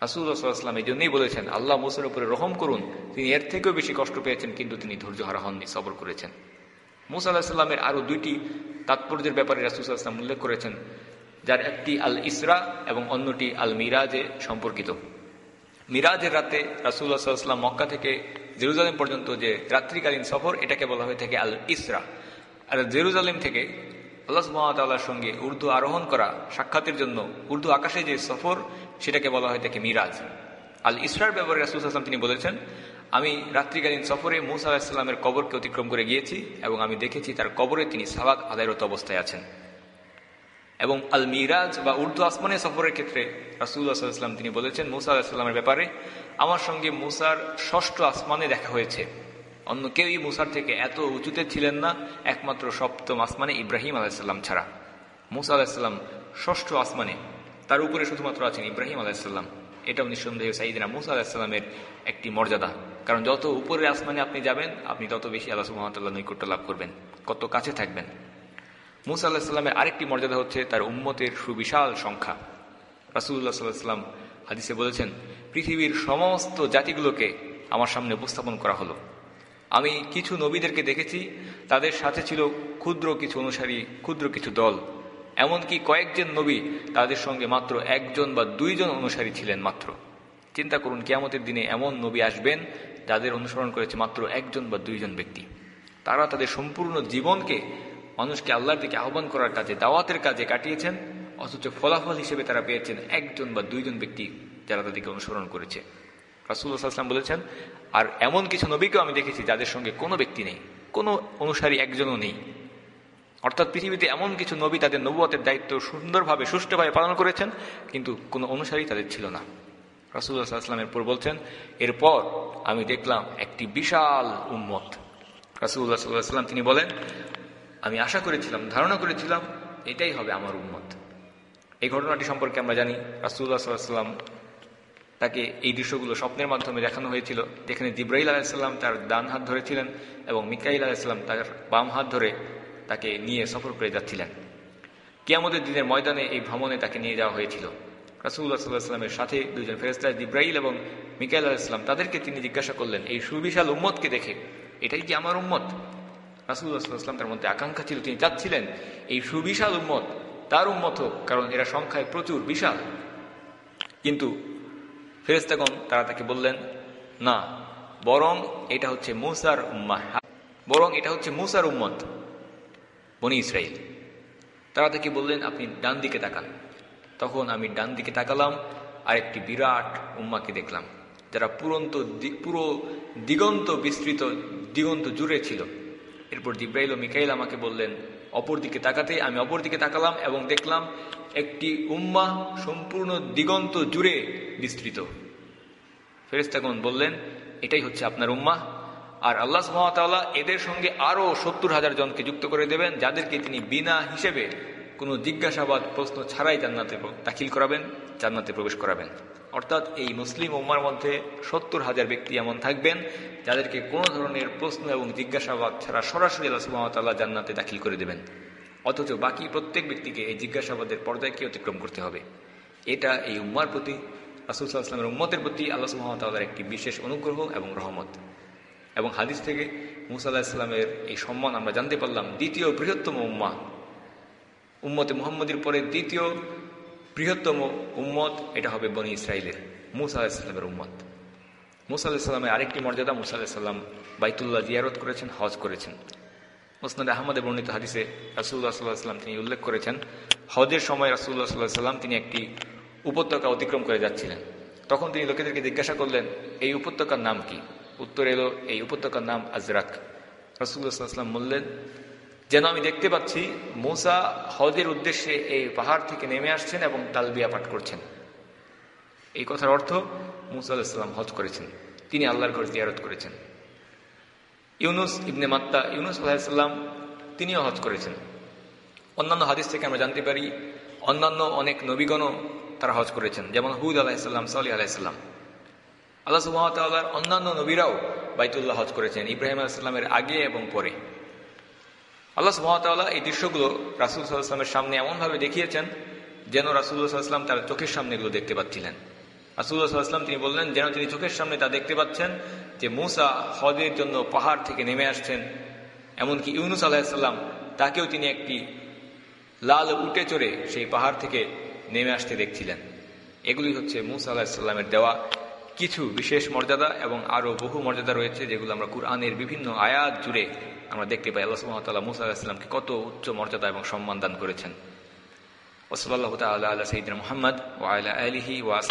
রাসুল্লাহাম এই জন্যই বলেছেন, আল্লাহ মুসার উপরে রহম করুন, তিনি এর থেকেও বেশি কষ্ট পেয়েছেন, কিন্তু তিনি ধৈর্য হারা হননি, সবর করেছেন। মুসা আল্লাহামের আরও দুইটি তাৎপর্যের ব্যাপারে রাসুলাম উল্লেখ করেছেন। যার একটি আল ইসরা এবং অন্যটি আল মিরাজে সম্পর্কিত। মিরাজের রাতে রাসুল্লাহ সাল্লাম মক্কা থেকে জেরুজালেম পর্যন্ত যে রাত্রিকালীন সফর, এটাকে বলা হয়ে থাকে আল ইসরা আর জেরুজালেম থেকে আল্লাহ সুহামতাল্লাহর সঙ্গে উর্দু আরোহণ করা সাক্ষাতের জন্য উর্দু আকাশে যে সফর, সেটাকে বলা হয়ে থাকে মিরাজ। আল ইসরার ব্যাপারে রাসুল আসলাম তিনি বলেছেন, আমি রাত্রিকালীন সফরে মুসা আলাহিসাল্লামের কবরকে অতিক্রম করে গিয়েছি এবং আমি দেখেছি তার কবরে তিনি সালাদ আদায়রত অবস্থায় আছেন। এবং আল মিরাজ বা উর্দু আসমানে সফরের ক্ষেত্রে রাসুল্লাহ সাল্লাম তিনি বলেছেন, মুসা আলাহিসাল্লামের ব্যাপারে, আমার সঙ্গে মুসার ষষ্ঠ আসমানে দেখা হয়েছে। অন্য কেউই মুসার থেকে এত উঁচুতে ছিলেন না, একমাত্র সপ্তম আসমানে ইব্রাহিম আলাহিসাল্লাম ছাড়া। মুসা আলাহিসাল্লাম ষষ্ঠ আসমানে, তার উপরে শুধুমাত্র আছেন ইব্রাহিম আলাহিসাল্লাম এটাও নিঃসন্দেহে সাইদিনা মুসা আলাহিসাল্লামের একটি মর্যাদা। কারণ যত উপরের আসমানে আপনি যাবেন, আপনি তত বেশি আল্লাহ সুহামতাল্লাহ নৈকট্য লাভ করবেন, কত কাছে থাকবেন। মুসা আল্লাহ সাল্লামের আরেকটি মর্যাদা হচ্ছে তার উম্মতের সুবিশাল সংখ্যা। রাসুল্লাহ সাল্লাহ সাল্লাম হাদিসে বলেছেন, পৃথিবীর সমস্ত জাতিগুলোকে আমার সামনে উপস্থাপন করা হলো। আমি কিছু নবীদেরকে দেখেছি, তাদের সাথে ছিল ক্ষুদ্র কিছু অনুসারী, ক্ষুদ্র কিছু দল। এমনকি কয়েকজন নবী তাদের সঙ্গে মাত্র একজন বা দুইজন অনুসারী ছিলেন মাত্র। চিন্তা করুন, কেয়ামতের দিনে এমন নবী আসবেন, যাদের অনুসরণ করেছে মাত্র একজন বা দুইজন ব্যক্তি। তারা তাদের সম্পূর্ণ জীবনকে মানুষকে আল্লাহর দিকে আহ্বান করার কাজে, দাওয়াতের কাজে কাটিয়েছেন, অথচ ফলাফল হিসেবে তারা পেয়েছেন একজন বা দুইজন ব্যক্তি যারা তাদেরকে অনুসরণ করেছে। রাসুল্লাহাম বলেছেন, আর এমন কিছু নবীকেও আমি দেখেছি যাদের সঙ্গে কোনো ব্যক্তি নেই, কোনো অনুসারী একজনও নেই। অর্থাৎ পৃথিবীতে এমন কিছু নবী তাদের নবুয়তের দায়িত্ব সুন্দরভাবে, সুষ্ঠুভাবে পালন করেছেন, কিন্তু কোনো অনুসারী তাদের ছিল না। রাসুল্লাহ সাল্লামের পর বলছেন, এরপর আমি দেখলাম একটি বিশাল উম্মত। রাসুল্লাহ সাল্লাম তিনি বলেন আমি আশা করেছিলাম, ধারণা করেছিলাম, এটাই হবে আমার উন্মত এই ঘটনাটি সম্পর্কে আমরা জানি রাসুল্লাহ সাল্লাম তাকে এই দৃশ্যগুলো স্বপ্নের মাধ্যমে দেখানো হয়েছিল। যেখানে জিব্রাইল আলাহিসাল্লাম তার ডান হাত ধরেছিলেন এবং মিকাইল আলাহিসাল্লাম তার বাম হাত ধরে তাকে নিয়ে সফর করে যাচ্ছিলেন। কিয়ামতের দিনের ময়দানে এই ভ্রমণে তাকে নিয়ে যাওয়া হয়েছিল। রাসুল্লাহ সাল্লাহ সাল্লামের সাথে দুজন ফেরেস্তা জিব্রাইল এবং মিকাইল আলাহিসাল্লাম তাদেরকে তিনি জিজ্ঞাসা করলেন, এই সুবিশাল উম্মতকে দেখে, এটাই কি আমার উম্মত? রাসুল্লাহ সাল্লাহাম তার মধ্যে আকাঙ্ক্ষা ছিল, তিনি চাচ্ছিলেন এই সুবিশাল উম্মত, তার উম্মত হোক, কারণ এরা সংখ্যায় প্রচুর, বিশাল। কিন্তু ফেরেস্তাগণ তারা তাকে বললেন, না, বরং এটা হচ্ছে মুসার উম্মাহ, বরং এটা হচ্ছে মুসার উম্মত, বনি ইসরাইল তারা তাকে বললেন, আপনি ডান দিকে তাকান। তখন আমি ডান দিকে তাকালাম আর একটি বিরাট উম্মাকে দেখলাম, যারা পুরন্ত পুরো দিগন্ত বিস্তৃত, দিগন্ত জুড়ে ছিল। এরপর জিব্রাইল ও মিকাইল আমাকে বললেন অপর দিকে তাকাতে আমি অপর দিকে তাকালাম এবং দেখলাম একটি উম্মা সম্পূর্ণ দিগন্ত জুড়ে বিস্তৃত। ফেরেস্তাগণ বললেন, এটাই হচ্ছে আপনার উম্মা। আর আল্লাহ সুহামতাল্লাহ এদের সঙ্গে আরও সত্তর হাজার জনকে যুক্ত করে দেবেন, যাদেরকে তিনি বিনা হিসেবে কোনো জিজ্ঞাসাবাদ, প্রশ্ন ছাড়াই জান্নাতে দাখিল করাবেন। জান্নাতে প্রবেশ করাবেন। অর্থাৎ এই মুসলিম উম্মার মধ্যে সত্তর হাজার ব্যক্তি এমন থাকবেন, যাদেরকে কোনো ধরনের প্রশ্ন এবং জিজ্ঞাসাবাদ ছাড়া সরাসরি আল্লাহ সুহামতাল্লাহ জান্নাতে দাখিল করে দেবেন। অথচ বাকি প্রত্যেক ব্যক্তিকে এই জিজ্ঞাসাবাদের পর্যায়কে অতিক্রম করতে হবে? এটা এই উম্মার প্রতি রাসুলসাল্লামের উম্মতের প্রতি আল্লাহ সুহামতাল্লাহর একটি বিশেষ অনুগ্রহ এবং রহমত। এবং হাদিস থেকে মুসা ইসলামের এই সম্মান আমরা জানতে পারলাম, দ্বিতীয় বৃহত্তম উম্মা। উম্মতে মুহাম্মদের পরে দ্বিতীয় বৃহত্তম উম্মত এটা হবে বনি ইসরায়েলের মুসা আলাহিসাল্লামের উম্মত। মুসা আলাহিসাল্লামের আরেকটি মর্যাদা, মুসা আলাহিসাল্লাম বাইতুল্লাহ জিয়ারত করেছেন, হজ করেছেন। মুসনাদ আহমদের বর্ণিত হাদিসে রাসুল্লাহ সাল্লাহ সাল্লাম তিনি উল্লেখ করেছেন, হজের সময় রাসুল্লাহ সাল্লাহ সাল্লাম তিনি একটি উপত্যকা অতিক্রম করে যাচ্ছিলেন। তখন তিনি লোকেদেরকে জিজ্ঞাসা করলেন, এই উপত্যকার নাম কি? উত্তর এলো, এই উপত্যকার নাম আজরাক। রাসুল্লাহ সাল্লাম বললেন যেন আমি দেখতে পাচ্ছি মুসা হজের উদ্দেশ্যে এই পাহাড় থেকে নেমে আসছেন এবং তালবিয়া পাঠ করছেন। এই কথার অর্থ মুসা আল্লাহাম হজ করেছেন। তিনি আল্লাহর ঘর জিয়ারত করেছেন। ইউনুস ইবনে মাত্তা, ইউনুস আলাহিসাল্লাম তিনিও হজ করেছেন। অন্যান্য হাদিস থেকে আমরা জানতে পারি, অন্যান্য অনেক নবীগণও তারা হজ করেছেন, যেমন হুদ আলাহিসাল্লাম সালি আলাহিসাল্লাম আল্লাহ সুহামতাল্লাহর অন্যান্য নবীরাও বাইতুল্লাহ হজ করেছেন, ইব্রাহিম আলাইসাল্লামের আগে এবং পরে। আল্লাহ সুহামতাল্লাহ এই দৃশ্যগুলো রাসুল সাল্লাহামের সামনে এমনভাবে দেখিয়েছেন যেন রাসুল্লাহ সাল্লাম তার চোখের সামনে এগুলো দেখতে পাচ্ছিলেন। রাসুল্লাহ সাল্লাম তিনি বললেন, যেন তিনি চোখের সামনে তা দেখতে পাচ্ছেন যে মুসা হজের জন্য পাহাড় থেকে নেমে আসছেন। এমনকি ইউনুস আলাহিসাল্লাম তাকেও তিনি একটি লাল উটে চড়ে সেই পাহাড় থেকে নেমে আসতে দেখছিলেন। এগুলি হচ্ছে মুসা আলাহিসাল্লামের দেওয়া কিছু বিশেষ মর্যাদা এবং আরও বহু মর্যাদা রয়েছে, যেগুলো আমরা কুরআনের বিভিন্ন আয়াত জুড়ে আমরা দেখতে পাই। আল্লাহ সুহামতাল্লাহ মুসা আলাহিসামকে কত উচ্চ মর্যাদা এবং সম্মান দান করেছেন। ওসলাল্লাহ তাল্লাহ সঈদিন মোহাম্মদ ও আল্লাহ আলহি ওয়াস